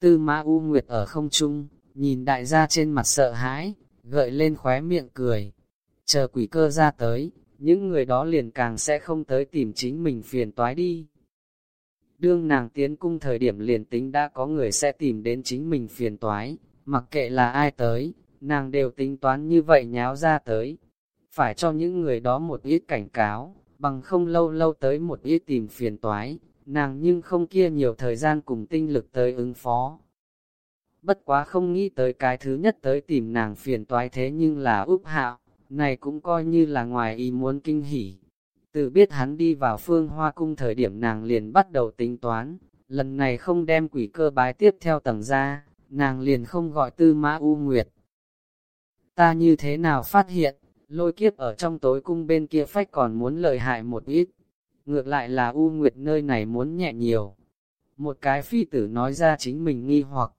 Tư Ma U Nguyệt ở không trung, nhìn đại gia trên mặt sợ hãi, gợi lên khóe miệng cười. Chờ quỷ cơ ra tới, những người đó liền càng sẽ không tới tìm chính mình phiền toái đi. Đương nàng tiến cung thời điểm liền tính đã có người sẽ tìm đến chính mình phiền toái, mặc kệ là ai tới, nàng đều tính toán như vậy nháo ra tới. Phải cho những người đó một ít cảnh cáo, bằng không lâu lâu tới một ít tìm phiền toái, nàng nhưng không kia nhiều thời gian cùng tinh lực tới ứng phó. Bất quá không nghĩ tới cái thứ nhất tới tìm nàng phiền toái thế nhưng là úp hạo, này cũng coi như là ngoài ý muốn kinh hỉ. từ biết hắn đi vào phương hoa cung thời điểm nàng liền bắt đầu tính toán, lần này không đem quỷ cơ bái tiếp theo tầng ra, nàng liền không gọi tư mã U Nguyệt. Ta như thế nào phát hiện, lôi kiếp ở trong tối cung bên kia phách còn muốn lợi hại một ít, ngược lại là U Nguyệt nơi này muốn nhẹ nhiều. Một cái phi tử nói ra chính mình nghi hoặc,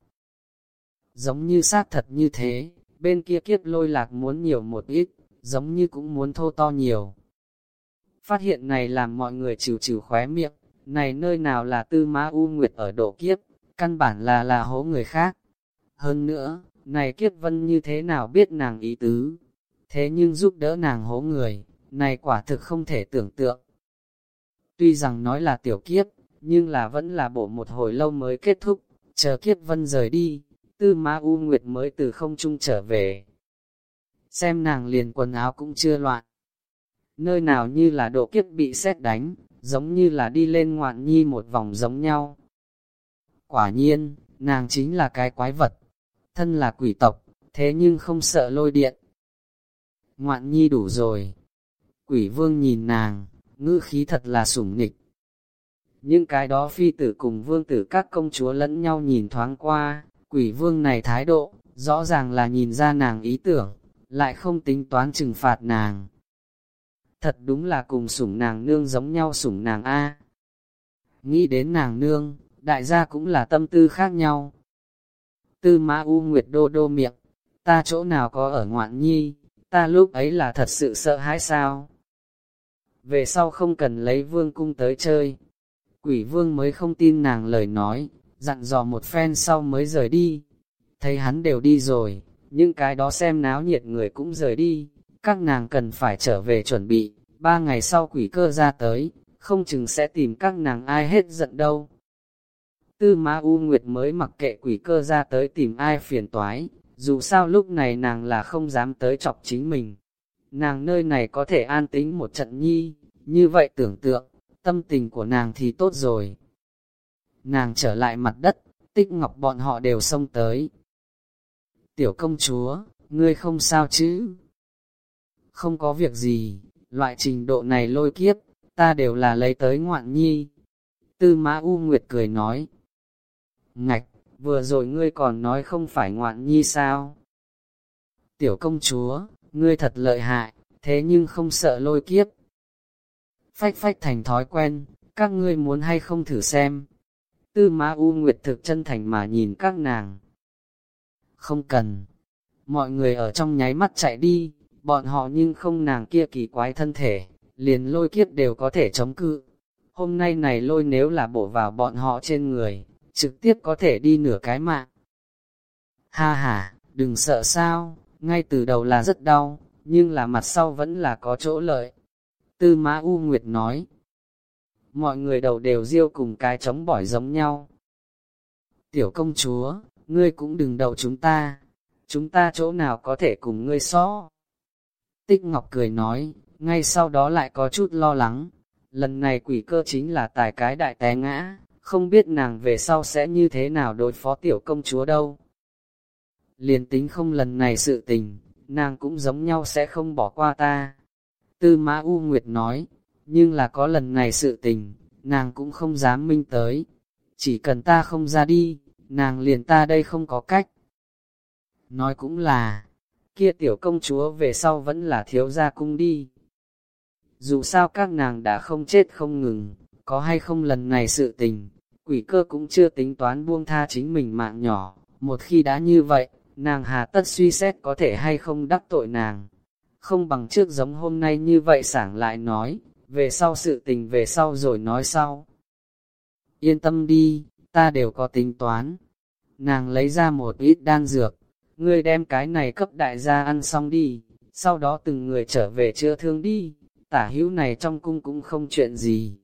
giống như sát thật như thế, bên kia kiếp lôi lạc muốn nhiều một ít, giống như cũng muốn thô to nhiều. Phát hiện này làm mọi người trừ trừ khóe miệng, này nơi nào là tư mã U Nguyệt ở độ kiếp, căn bản là là hố người khác. Hơn nữa, này kiếp vân như thế nào biết nàng ý tứ, thế nhưng giúp đỡ nàng hố người, này quả thực không thể tưởng tượng. Tuy rằng nói là tiểu kiếp, nhưng là vẫn là bộ một hồi lâu mới kết thúc, chờ kiếp vân rời đi, tư ma U Nguyệt mới từ không trung trở về. Xem nàng liền quần áo cũng chưa loạn. Nơi nào như là độ kiếp bị xét đánh, giống như là đi lên ngoạn nhi một vòng giống nhau. Quả nhiên, nàng chính là cái quái vật, thân là quỷ tộc, thế nhưng không sợ lôi điện. Ngoạn nhi đủ rồi. Quỷ vương nhìn nàng, ngữ khí thật là sủng nịch. Những cái đó phi tử cùng vương tử các công chúa lẫn nhau nhìn thoáng qua, quỷ vương này thái độ, rõ ràng là nhìn ra nàng ý tưởng, lại không tính toán trừng phạt nàng. Thật đúng là cùng sủng nàng nương giống nhau sủng nàng A. Nghĩ đến nàng nương, đại gia cũng là tâm tư khác nhau. Tư mã U Nguyệt đô đô miệng, ta chỗ nào có ở ngoạn nhi, ta lúc ấy là thật sự sợ hãi sao? Về sau không cần lấy vương cung tới chơi. Quỷ vương mới không tin nàng lời nói, dặn dò một phen sau mới rời đi. Thấy hắn đều đi rồi, những cái đó xem náo nhiệt người cũng rời đi, các nàng cần phải trở về chuẩn bị, ba ngày sau quỷ cơ ra tới, không chừng sẽ tìm các nàng ai hết giận đâu. Tư Ma U Nguyệt mới mặc kệ quỷ cơ ra tới tìm ai phiền toái, dù sao lúc này nàng là không dám tới chọc chính mình. Nàng nơi này có thể an tính một trận nhi, như vậy tưởng tượng, tâm tình của nàng thì tốt rồi. Nàng trở lại mặt đất, tích ngọc bọn họ đều xông tới. Tiểu công chúa, ngươi không sao chứ? Không có việc gì, loại trình độ này lôi kiếp, ta đều là lấy tới ngoạn nhi. Tư mã U Nguyệt cười nói. Ngạch, vừa rồi ngươi còn nói không phải ngoạn nhi sao? Tiểu công chúa, ngươi thật lợi hại, thế nhưng không sợ lôi kiếp. Phách phách thành thói quen, các ngươi muốn hay không thử xem. Tư Ma U Nguyệt thực chân thành mà nhìn các nàng. Không cần. Mọi người ở trong nháy mắt chạy đi, bọn họ nhưng không nàng kia kỳ quái thân thể, liền lôi kiếp đều có thể chống cự. Hôm nay này lôi nếu là bổ vào bọn họ trên người, trực tiếp có thể đi nửa cái mạng. Ha ha, đừng sợ sao, ngay từ đầu là rất đau, nhưng là mặt sau vẫn là có chỗ lợi. Tư Mã U Nguyệt nói, mọi người đầu đều riêu cùng cái chống bỏi giống nhau. Tiểu công chúa, ngươi cũng đừng đầu chúng ta, chúng ta chỗ nào có thể cùng ngươi xó. Tích Ngọc cười nói, ngay sau đó lại có chút lo lắng, lần này quỷ cơ chính là tài cái đại té ngã, không biết nàng về sau sẽ như thế nào đối phó tiểu công chúa đâu. Liền tính không lần này sự tình, nàng cũng giống nhau sẽ không bỏ qua ta. Tư Mã U Nguyệt nói, nhưng là có lần này sự tình, nàng cũng không dám minh tới. Chỉ cần ta không ra đi, nàng liền ta đây không có cách. Nói cũng là, kia tiểu công chúa về sau vẫn là thiếu gia cung đi. Dù sao các nàng đã không chết không ngừng, có hay không lần này sự tình, quỷ cơ cũng chưa tính toán buông tha chính mình mạng nhỏ, một khi đã như vậy, nàng hà tất suy xét có thể hay không đắc tội nàng. Không bằng trước giống hôm nay như vậy sảng lại nói, về sau sự tình về sau rồi nói sau. Yên tâm đi, ta đều có tính toán. Nàng lấy ra một ít đan dược, ngươi đem cái này cấp đại gia ăn xong đi, sau đó từng người trở về chữa thương đi, tả hữu này trong cung cũng không chuyện gì.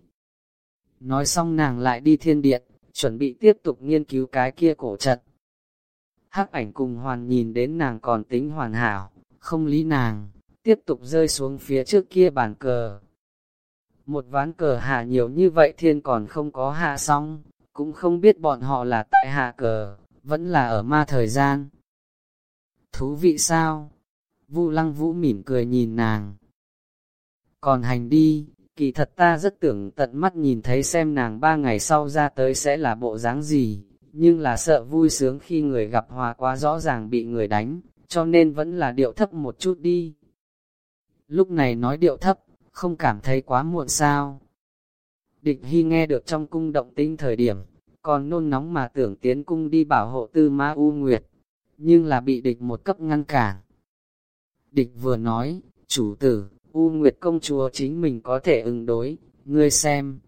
Nói xong nàng lại đi thiên điện, chuẩn bị tiếp tục nghiên cứu cái kia cổ trận. Hắc ảnh cùng hoàn nhìn đến nàng còn tính hoàn hảo, không lý nàng, tiếp tục rơi xuống phía trước kia bàn cờ. Một ván cờ hạ nhiều như vậy thiên còn không có hạ xong, cũng không biết bọn họ là tại hạ cờ, vẫn là ở ma thời gian. Thú vị sao? Vu lăng vũ mỉm cười nhìn nàng. Còn hành đi, kỳ thật ta rất tưởng tận mắt nhìn thấy xem nàng ba ngày sau ra tới sẽ là bộ dáng gì, nhưng là sợ vui sướng khi người gặp hòa quá rõ ràng bị người đánh, cho nên vẫn là điệu thấp một chút đi. Lúc này nói điệu thấp, không cảm thấy quá muộn sao. Địch Hy nghe được trong cung động tinh thời điểm, còn nôn nóng mà tưởng tiến cung đi bảo hộ tư ma U Nguyệt, nhưng là bị địch một cấp ngăn cản. Địch vừa nói, chủ tử, U Nguyệt công chúa chính mình có thể ứng đối, ngươi xem.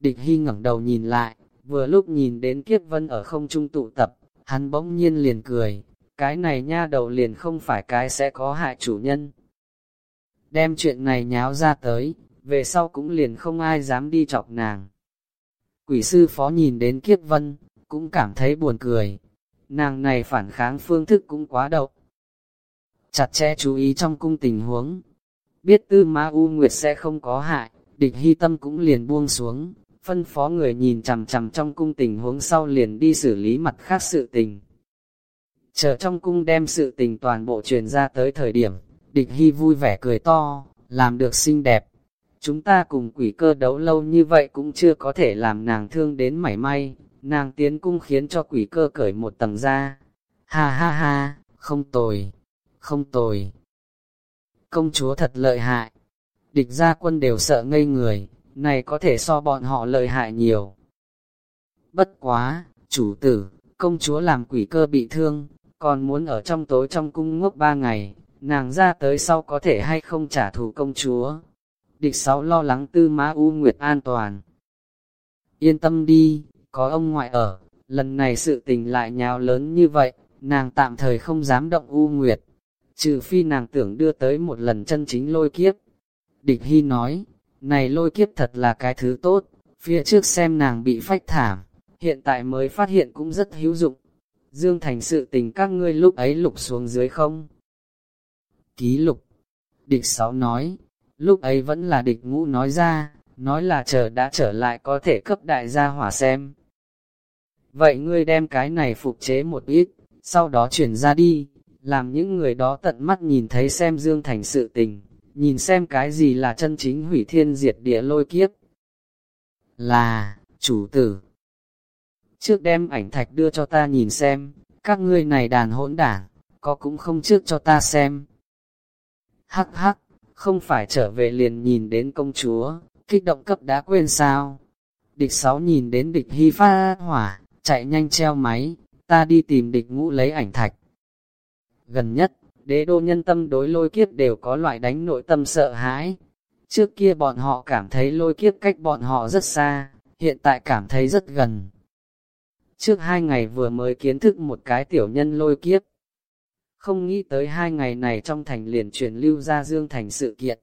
Địch Hy ngẩng đầu nhìn lại, vừa lúc nhìn đến kiếp vân ở không trung tụ tập, hắn bỗng nhiên liền cười, cái này nha đầu liền không phải cái sẽ có hại chủ nhân. Đem chuyện này nháo ra tới, về sau cũng liền không ai dám đi chọc nàng. Quỷ sư phó nhìn đến kiếp vân, cũng cảm thấy buồn cười. Nàng này phản kháng phương thức cũng quá độc. Chặt chẽ chú ý trong cung tình huống. Biết tư ma U Nguyệt sẽ không có hại, địch hy tâm cũng liền buông xuống. Phân phó người nhìn chằm chằm trong cung tình huống sau liền đi xử lý mặt khác sự tình. Chờ trong cung đem sự tình toàn bộ truyền ra tới thời điểm, địch hy vui vẻ cười to, làm được xinh đẹp, Chúng ta cùng quỷ cơ đấu lâu như vậy cũng chưa có thể làm nàng thương đến mảy may, nàng tiến cung khiến cho quỷ cơ cởi một tầng ra. Ha ha ha, không tồi, không tồi. Công chúa thật lợi hại, địch gia quân đều sợ ngây người, này có thể so bọn họ lợi hại nhiều. Bất quá, chủ tử, công chúa làm quỷ cơ bị thương, còn muốn ở trong tối trong cung ngốc ba ngày, nàng ra tới sau có thể hay không trả thù công chúa địch sáu lo lắng tư má U Nguyệt an toàn. Yên tâm đi, có ông ngoại ở, lần này sự tình lại nhào lớn như vậy, nàng tạm thời không dám động U Nguyệt, trừ phi nàng tưởng đưa tới một lần chân chính lôi kiếp. Địch Hy nói, này lôi kiếp thật là cái thứ tốt, phía trước xem nàng bị phách thảm, hiện tại mới phát hiện cũng rất hữu dụng. Dương Thành sự tình các ngươi lúc ấy lục xuống dưới không? Ký lục. Địch Sáu nói, Lúc ấy vẫn là địch ngũ nói ra, nói là chờ đã trở lại có thể cấp đại gia hỏa xem. Vậy ngươi đem cái này phục chế một ít, sau đó chuyển ra đi, làm những người đó tận mắt nhìn thấy xem Dương Thành sự tình, nhìn xem cái gì là chân chính hủy thiên diệt địa lôi kiếp. Là, chủ tử. Trước đem ảnh thạch đưa cho ta nhìn xem, các ngươi này đàn hỗn đảng, có cũng không trước cho ta xem. Hắc hắc, không phải trở về liền nhìn đến công chúa, kích động cấp đã quên sao. Địch sáu nhìn đến địch hy pha hỏa, chạy nhanh treo máy, ta đi tìm địch ngũ lấy ảnh thạch. Gần nhất, đế đô nhân tâm đối lôi kiếp đều có loại đánh nội tâm sợ hãi. Trước kia bọn họ cảm thấy lôi kiếp cách bọn họ rất xa, hiện tại cảm thấy rất gần. Trước hai ngày vừa mới kiến thức một cái tiểu nhân lôi kiếp, không nghĩ tới hai ngày này trong thành liền truyền lưu ra Dương Thành sự kiện.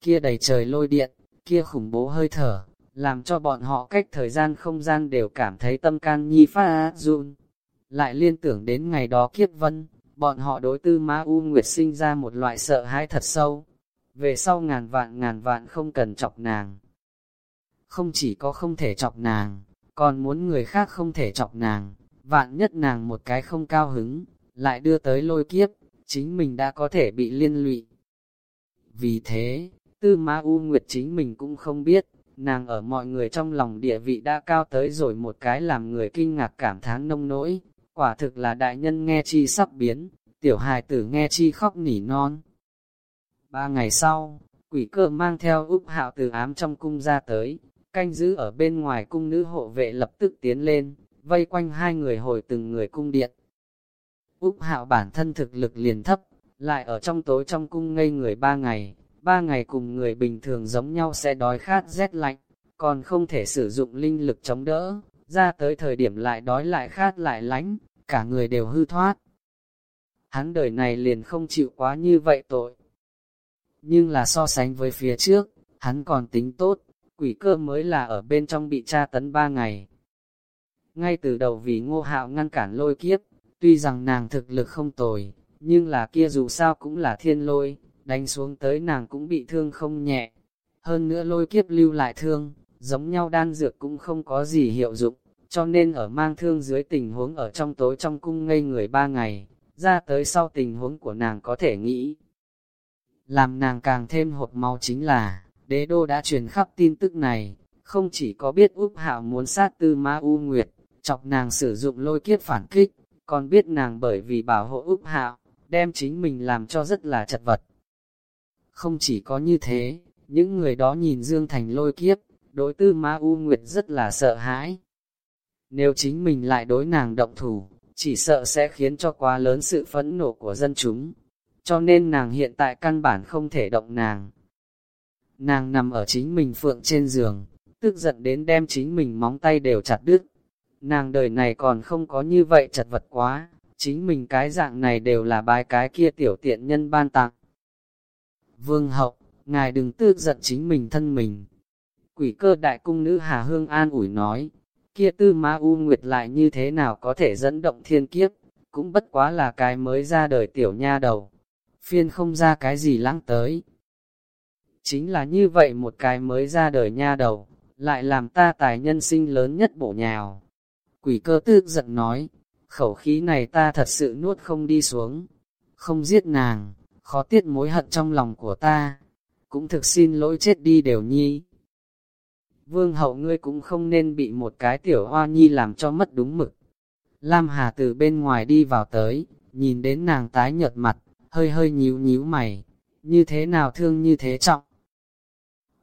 Kia đầy trời lôi điện, kia khủng bố hơi thở, làm cho bọn họ cách thời gian không gian đều cảm thấy tâm can nhi pha run. Lại liên tưởng đến ngày đó kiếp vân, bọn họ đối tư Ma U Nguyệt sinh ra một loại sợ hãi thật sâu. Về sau ngàn vạn ngàn vạn không cần chọc nàng. Không chỉ có không thể chọc nàng, còn muốn người khác không thể chọc nàng, vạn nhất nàng một cái không cao hứng, lại đưa tới lôi kiếp, chính mình đã có thể bị liên lụy. Vì thế, tư ma U Nguyệt chính mình cũng không biết, nàng ở mọi người trong lòng địa vị đã cao tới rồi một cái làm người kinh ngạc cảm thán nông nỗi, quả thực là đại nhân nghe chi sắp biến, tiểu hài tử nghe chi khóc nỉ non. Ba ngày sau, quỷ cơ mang theo úp hạo từ ám trong cung ra tới, canh giữ ở bên ngoài cung nữ hộ vệ lập tức tiến lên, vây quanh hai người hồi từng người cung điện. Úc hạo bản thân thực lực liền thấp, lại ở trong tối trong cung ngây người ba ngày, ba ngày cùng người bình thường giống nhau sẽ đói khát rét lạnh, còn không thể sử dụng linh lực chống đỡ, ra tới thời điểm lại đói lại khát lại lánh, cả người đều hư thoát. Hắn đời này liền không chịu quá như vậy tội. Nhưng là so sánh với phía trước, hắn còn tính tốt, quỷ cơ mới là ở bên trong bị tra tấn ba ngày. Ngay từ đầu vì ngô hạo ngăn cản lôi kiếp, Tuy rằng nàng thực lực không tồi, nhưng là kia dù sao cũng là thiên lôi, đánh xuống tới nàng cũng bị thương không nhẹ. Hơn nữa lôi kiếp lưu lại thương, giống nhau đan dược cũng không có gì hiệu dụng, cho nên ở mang thương dưới tình huống ở trong tối trong cung ngây người ba ngày, ra tới sau tình huống của nàng có thể nghĩ. Làm nàng càng thêm hộp máu chính là, đế đô đã truyền khắp tin tức này, không chỉ có biết Úc Hạo muốn sát tư ma U Nguyệt, chọc nàng sử dụng lôi kiếp phản kích, còn biết nàng bởi vì bảo hộ Úc Hạo, đem chính mình làm cho rất là chật vật. Không chỉ có như thế, những người đó nhìn Dương Thành lôi kiếp, đối tư ma U Nguyệt rất là sợ hãi. Nếu chính mình lại đối nàng động thủ, chỉ sợ sẽ khiến cho quá lớn sự phẫn nộ của dân chúng. Cho nên nàng hiện tại căn bản không thể động nàng. Nàng nằm ở chính mình phượng trên giường, tức giận đến đem chính mình móng tay đều chặt đứt. Nàng đời này còn không có như vậy chật vật quá, chính mình cái dạng này đều là bài cái kia tiểu tiện nhân ban tặng. Vương hậu, ngài đừng tức giận chính mình thân mình. Quỷ cơ đại cung nữ Hà Hương an ủi nói, kia tư ma u nguyệt lại như thế nào có thể dẫn động thiên kiếp, cũng bất quá là cái mới ra đời tiểu nha đầu. Phiên không ra cái gì lãng tới. Chính là như vậy một cái mới ra đời nha đầu, lại làm ta tài nhân sinh lớn nhất bộ nhào. Quỷ cơ tư giận nói, khẩu khí này ta thật sự nuốt không đi xuống, không giết nàng, khó tiết mối hận trong lòng của ta, cũng thực xin lỗi chết đi đều nhi. Vương hậu ngươi cũng không nên bị một cái tiểu hoa nhi làm cho mất đúng mực. Lam Hà từ bên ngoài đi vào tới, nhìn đến nàng tái nhợt mặt, hơi hơi nhíu nhíu mày, như thế nào thương như thế trọng.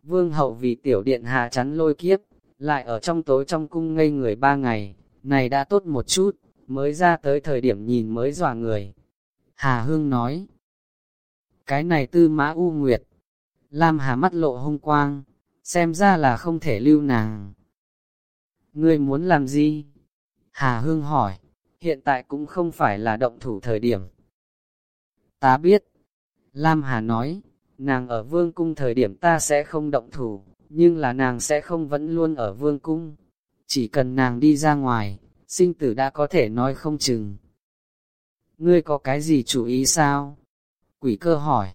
Vương hậu vì tiểu điện hà chắn lôi kiếp, lại ở trong tối trong cung ngây người ba ngày, này đã tốt một chút, mới ra tới thời điểm nhìn mới dọa người. Hà Hương nói, cái này tư mã u nguyệt, Lam Hà mắt lộ hung quang, xem ra là không thể lưu nàng. Ngươi muốn làm gì? Hà Hương hỏi, hiện tại cũng không phải là động thủ thời điểm. Ta biết. Lam Hà nói, nàng ở vương cung thời điểm ta sẽ không động thủ, nhưng là nàng sẽ không vẫn luôn ở vương cung. Chỉ cần nàng đi ra ngoài, sinh tử đã có thể nói không chừng. Ngươi có cái gì chủ ý sao? Quỷ cơ hỏi.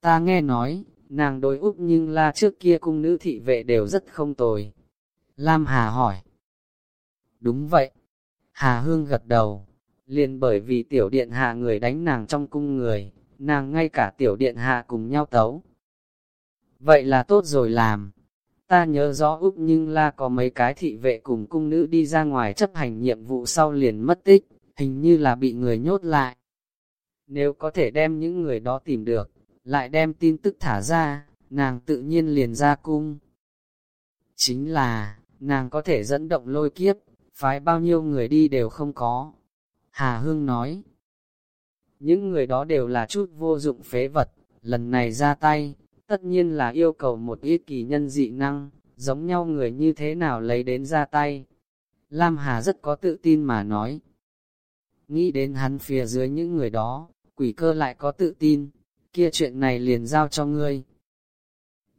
Ta nghe nói, nàng đối úc nhưng la trước kia cung nữ thị vệ đều rất không tồi. Lam Hà hỏi. Đúng vậy. Hà Hương gật đầu. Liền bởi vì tiểu điện hạ người đánh nàng trong cung người, nàng ngay cả tiểu điện hạ cùng nhau tấu. Vậy là tốt rồi làm. Ta nhớ rõ Úc nhưng la có mấy cái thị vệ cùng cung nữ đi ra ngoài chấp hành nhiệm vụ sau liền mất tích, hình như là bị người nhốt lại. Nếu có thể đem những người đó tìm được, lại đem tin tức thả ra, nàng tự nhiên liền ra cung. Chính là, nàng có thể dẫn động lôi kiếp, phái bao nhiêu người đi đều không có. Hà Hương nói, những người đó đều là chút vô dụng phế vật, lần này ra tay, tất nhiên là yêu cầu một ít kỳ nhân dị năng, giống nhau người như thế nào lấy đến ra tay. Lam Hà rất có tự tin mà nói. Nghĩ đến hắn phía dưới những người đó, quỷ cơ lại có tự tin, kia chuyện này liền giao cho ngươi.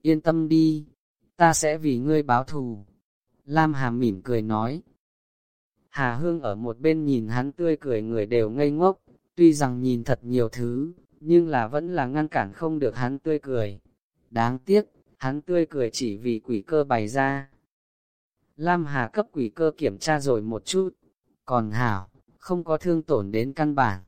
Yên tâm đi, ta sẽ vì ngươi báo thù. Lam Hà mỉm cười nói. Hà Hương ở một bên nhìn hắn tươi cười người đều ngây ngốc, tuy rằng nhìn thật nhiều thứ, nhưng là vẫn là ngăn cản không được hắn tươi cười. Đáng tiếc, hắn tươi cười chỉ vì quỷ cơ bày ra. Lam Hà cấp quỷ cơ kiểm tra rồi một chút, còn hảo, không có thương tổn đến căn bản.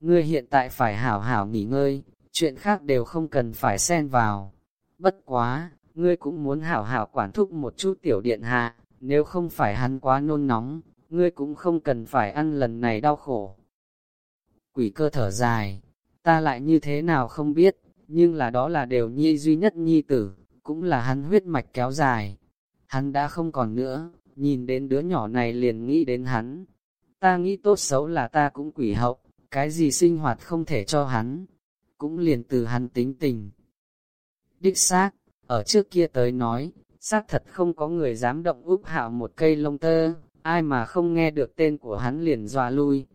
Ngươi hiện tại phải hảo hảo nghỉ ngơi, chuyện khác đều không cần phải xen vào. Bất quá, ngươi cũng muốn hảo hảo quản thúc một chút tiểu điện hạ, nếu không phải hắn quá nôn nóng, ngươi cũng không cần phải ăn lần này đau khổ. Quỷ cơ thở dài, ta lại như thế nào không biết, nhưng là đó là đều nhi duy nhất nhi tử, cũng là hắn huyết mạch kéo dài. Hắn đã không còn nữa, nhìn đến đứa nhỏ này liền nghĩ đến hắn. Ta nghĩ tốt xấu là ta cũng quỷ hậu, cái gì sinh hoạt không thể cho hắn, cũng liền từ hắn tính tình. Đích xác, ở trước kia tới nói, xác thật không có người dám động úp hạo một cây lông tơ, ai mà không nghe được tên của hắn liền dọa lui.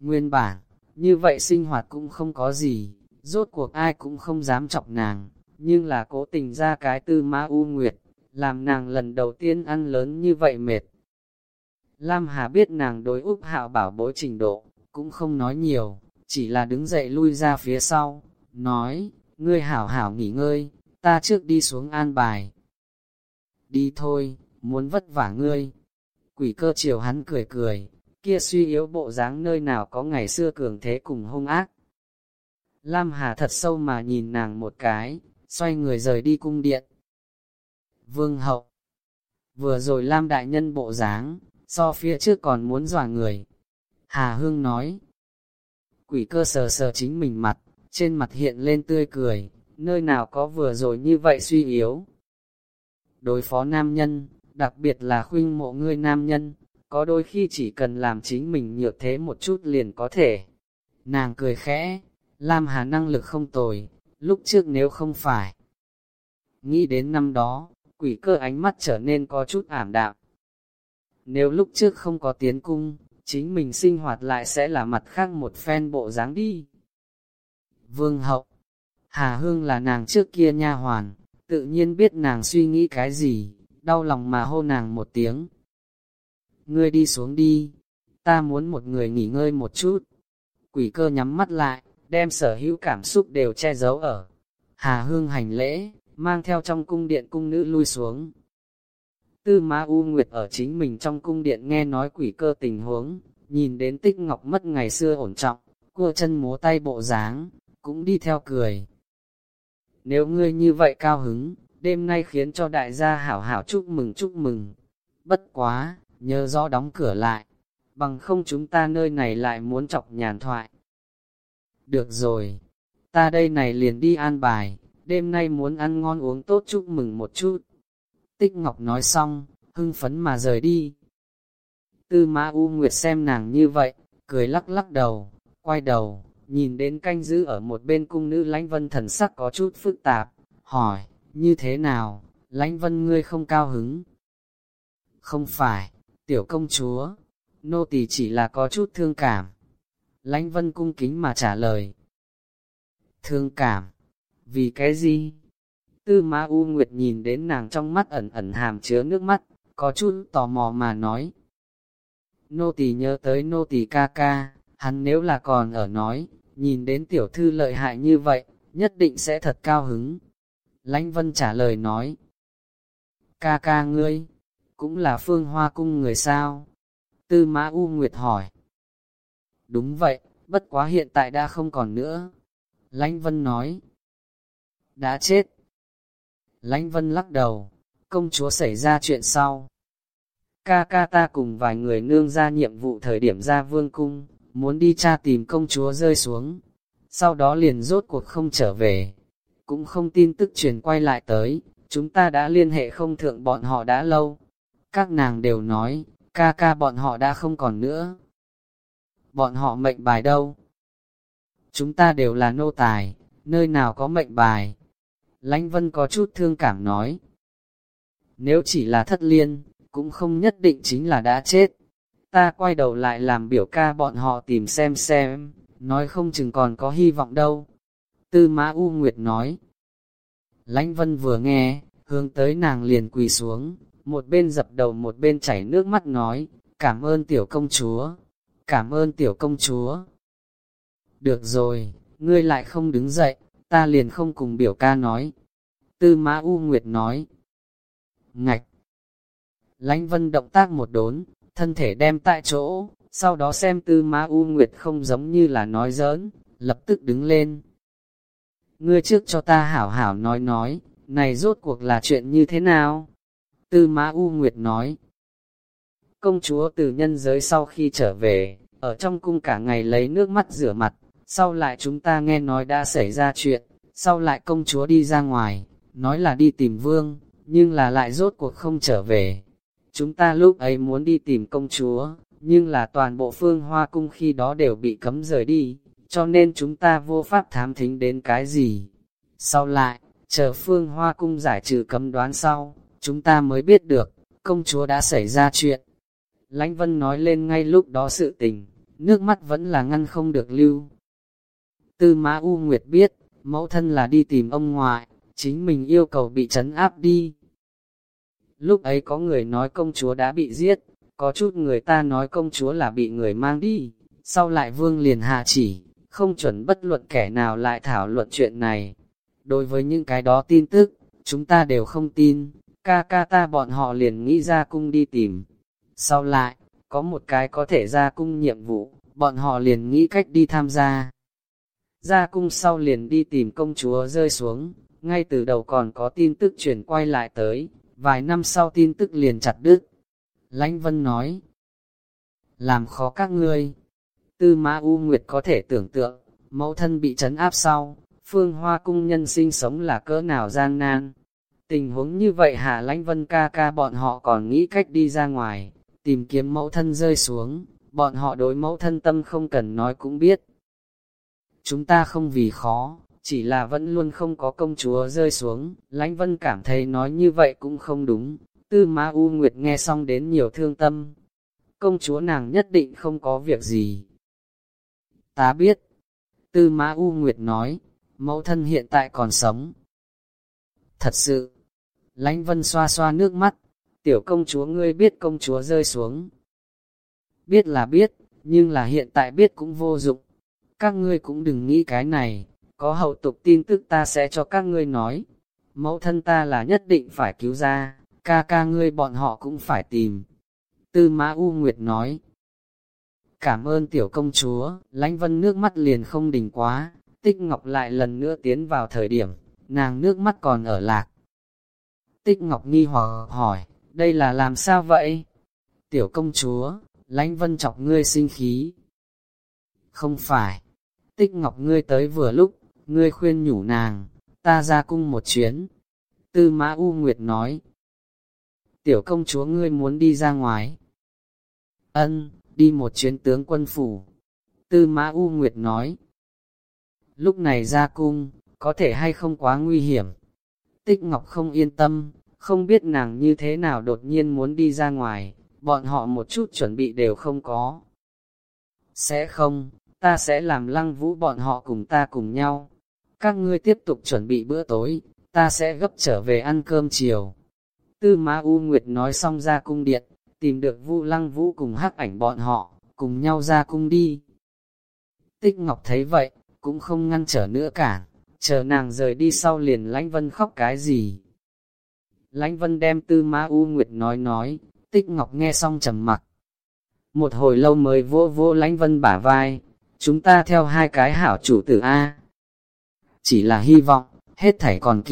Nguyên bản, như vậy sinh hoạt cũng không có gì, rốt cuộc ai cũng không dám chọc nàng, nhưng là cố tình ra cái tư ma u nguyệt, làm nàng lần đầu tiên ăn lớn như vậy mệt. Lam Hà biết nàng đối úp hạo bảo bối trình độ, cũng không nói nhiều, chỉ là đứng dậy lui ra phía sau, nói, ngươi hảo hảo nghỉ ngơi, ta trước đi xuống an bài. Đi thôi, muốn vất vả ngươi. Quỷ cơ chiều hắn cười cười, kia suy yếu bộ dáng nơi nào có ngày xưa cường thế cùng hung ác. Lam Hà thật sâu mà nhìn nàng một cái, xoay người rời đi cung điện. Vương hậu Vừa rồi Lam Đại Nhân bộ dáng, so phía trước còn muốn dọa người. Hà Hương nói, quỷ cơ sờ sờ chính mình mặt, trên mặt hiện lên tươi cười, nơi nào có vừa rồi như vậy suy yếu. Đối phó nam nhân, đặc biệt là khuynh mộ ngươi nam nhân, có đôi khi chỉ cần làm chính mình nhược thế một chút liền có thể. Nàng cười khẽ, Lam Hà năng lực không tồi, lúc trước nếu không phải. Nghĩ đến năm đó, quỷ cơ ánh mắt trở nên có chút ảm đạm. Nếu lúc trước không có tiến cung, chính mình sinh hoạt lại sẽ là mặt khác một phen bộ dáng đi. Vương hậu Hà Hương là nàng trước kia nha hoàn, tự nhiên biết nàng suy nghĩ cái gì, đau lòng mà hô nàng một tiếng. Ngươi đi xuống đi, ta muốn một người nghỉ ngơi một chút. Quỷ cơ nhắm mắt lại, đem sở hữu cảm xúc đều che giấu ở. Hà Hương hành lễ, mang theo trong cung điện cung nữ lui xuống. Tư Ma U Nguyệt ở chính mình trong cung điện nghe nói quỷ cơ tình huống, nhìn đến tích ngọc mất ngày xưa ổn trọng, cua chân múa tay bộ dáng, cũng đi theo cười. Nếu ngươi như vậy cao hứng, đêm nay khiến cho đại gia hảo hảo chúc mừng chúc mừng. Bất quá, nhớ rõ đóng cửa lại, bằng không chúng ta nơi này lại muốn chọc nhàn thoại. Được rồi, ta đây này liền đi an bài, đêm nay muốn ăn ngon uống tốt chúc mừng một chút. Tích Ngọc nói xong, hưng phấn mà rời đi. Tư Mã U Nguyệt xem nàng như vậy, cười lắc lắc đầu, quay đầu, nhìn đến canh giữ ở một bên cung nữ lãnh vân thần sắc có chút phức tạp, hỏi, như thế nào, lãnh vân ngươi không cao hứng? Không phải, tiểu công chúa, nô tỳ chỉ là có chút thương cảm. Lãnh vân cung kính mà trả lời. Thương cảm, vì cái gì? Tư Ma U Nguyệt nhìn đến nàng trong mắt ẩn ẩn hàm chứa nước mắt, có chút tò mò mà nói. Nô tỳ nhớ tới nô tỳ ca ca, hắn nếu là còn ở nói, nhìn đến tiểu thư lợi hại như vậy, nhất định sẽ thật cao hứng. Lãnh Vân trả lời nói, ca ca ngươi, cũng là phương hoa cung người sao? Tư Mã U Nguyệt hỏi. Đúng vậy, bất quá hiện tại đã không còn nữa. Lãnh Vân nói, đã chết. Lãnh Vân lắc đầu, công chúa xảy ra chuyện sau. Ca ca ta cùng vài người nương ra nhiệm vụ thời điểm ra vương cung, muốn đi tra tìm công chúa rơi xuống. Sau đó liền rốt cuộc không trở về, cũng không tin tức truyền quay lại tới, chúng ta đã liên hệ không thượng bọn họ đã lâu. Các nàng đều nói, ca ca bọn họ đã không còn nữa. Bọn họ mệnh bài đâu? Chúng ta đều là nô tài, nơi nào có mệnh bài? Lãnh Vân có chút thương cảm nói. Nếu chỉ là thất liên, cũng không nhất định chính là đã chết. Ta quay đầu lại làm biểu ca bọn họ tìm xem xem, nói không chừng còn có hy vọng đâu. Tư Mã U Nguyệt nói. Lãnh Vân vừa nghe, hướng tới nàng liền quỳ xuống, một bên dập đầu một bên chảy nước mắt nói, cảm ơn tiểu công chúa, cảm ơn tiểu công chúa. Được rồi, ngươi lại không đứng dậy, ta liền không cùng biểu ca nói. Tư Mã U Nguyệt nói. Ngạch. Lánh Vân động tác một đốn, thân thể đem tại chỗ, sau đó xem Tư Mã U Nguyệt không giống như là nói giỡn, lập tức đứng lên. Ngươi trước cho ta hảo hảo nói nói, này rốt cuộc là chuyện như thế nào? Tư Mã U Nguyệt nói. Công chúa từ nhân giới sau khi trở về, ở trong cung cả ngày lấy nước mắt rửa mặt, sau lại chúng ta nghe nói đã xảy ra chuyện, sau lại công chúa đi ra ngoài, nói là đi tìm vương, nhưng là lại rốt cuộc không trở về. Chúng ta lúc ấy muốn đi tìm công chúa, nhưng là toàn bộ phương hoa cung khi đó đều bị cấm rời đi, cho nên chúng ta vô pháp thám thính đến cái gì. Sau lại, chờ phương hoa cung giải trừ cấm đoán sau, chúng ta mới biết được, công chúa đã xảy ra chuyện. Lãnh Vân nói lên ngay lúc đó sự tình, nước mắt vẫn là ngăn không được lưu. Tư Mã U Nguyệt biết, mẫu thân là đi tìm ông ngoại, chính mình yêu cầu bị trấn áp đi. Lúc ấy có người nói công chúa đã bị giết, có chút người ta nói công chúa là bị người mang đi, sau lại vương liền hạ chỉ, không chuẩn bất luận kẻ nào lại thảo luận chuyện này. Đối với những cái đó tin tức, chúng ta đều không tin, ca ca ta bọn họ liền nghĩ ra cung đi tìm. Sau lại, có một cái có thể ra cung nhiệm vụ, bọn họ liền nghĩ cách đi tham gia. Ra cung sau liền đi tìm công chúa rơi xuống, ngay từ đầu còn có tin tức chuyển quay lại tới, vài năm sau tin tức liền chặt đứt. Lãnh Vân nói, làm khó các ngươi. Tư Mã U Nguyệt có thể tưởng tượng, mẫu thân bị trấn áp sau, phương hoa cung nhân sinh sống là cỡ nào gian nan. Tình huống như vậy Hạ Lãnh Vân ca ca bọn họ còn nghĩ cách đi ra ngoài, tìm kiếm mẫu thân rơi xuống, bọn họ đối mẫu thân tâm không cần nói cũng biết. Chúng ta không vì khó, chỉ là vẫn luôn không có công chúa rơi xuống, Lãnh Vân cảm thấy nói như vậy cũng không đúng. Tư Ma U Nguyệt nghe xong đến nhiều thương tâm. Công chúa nàng nhất định không có việc gì. Ta biết. Tư Ma U Nguyệt nói, mẫu thân hiện tại còn sống. Thật sự, Lãnh Vân xoa xoa nước mắt, tiểu công chúa ngươi biết công chúa rơi xuống. Biết là biết, nhưng là hiện tại biết cũng vô dụng. Các ngươi cũng đừng nghĩ cái này, có hậu tục tin tức ta sẽ cho các ngươi nói. Mẫu thân ta là nhất định phải cứu ra, ca ca ngươi bọn họ cũng phải tìm. Tư Mã U Nguyệt nói. Cảm ơn tiểu công chúa, lãnh vân nước mắt liền không đỉnh quá, tích ngọc lại lần nữa tiến vào thời điểm, nàng nước mắt còn ở lạc. Tích ngọc nghi hoặc hỏi, đây là làm sao vậy? Tiểu công chúa, lãnh vân chọc ngươi sinh khí. Không phải, tích ngọc ngươi tới vừa lúc, ngươi khuyên nhủ nàng, ta ra cung một chuyến. Tư Mã U Nguyệt nói, tiểu công chúa ngươi muốn đi ra ngoài. Ân, đi một chuyến tướng quân phủ. Tư Mã U Nguyệt nói, lúc này ra cung, có thể hay không quá nguy hiểm. Tích Ngọc không yên tâm, không biết nàng như thế nào đột nhiên muốn đi ra ngoài, bọn họ một chút chuẩn bị đều không có. Sẽ không, ta sẽ làm lăng vũ bọn họ cùng ta cùng nhau. Các ngươi tiếp tục chuẩn bị bữa tối, ta sẽ gấp trở về ăn cơm chiều. Tư ma U Nguyệt nói xong ra cung điện, tìm được Vu Lăng Vũ cùng hắc ảnh bọn họ, cùng nhau ra cung đi. Tích Ngọc thấy vậy, cũng không ngăn trở nữa cả, chờ nàng rời đi sau liền Lãnh Vân khóc cái gì. Lãnh Vân đem Tư ma U Nguyệt nói nói, Tích Ngọc nghe xong trầm mặc. Một hồi lâu mới vô vô Lãnh Vân bả vai, chúng ta theo hai cái hảo chủ tử A. Chỉ là hy vọng, hết thảy còn kịp.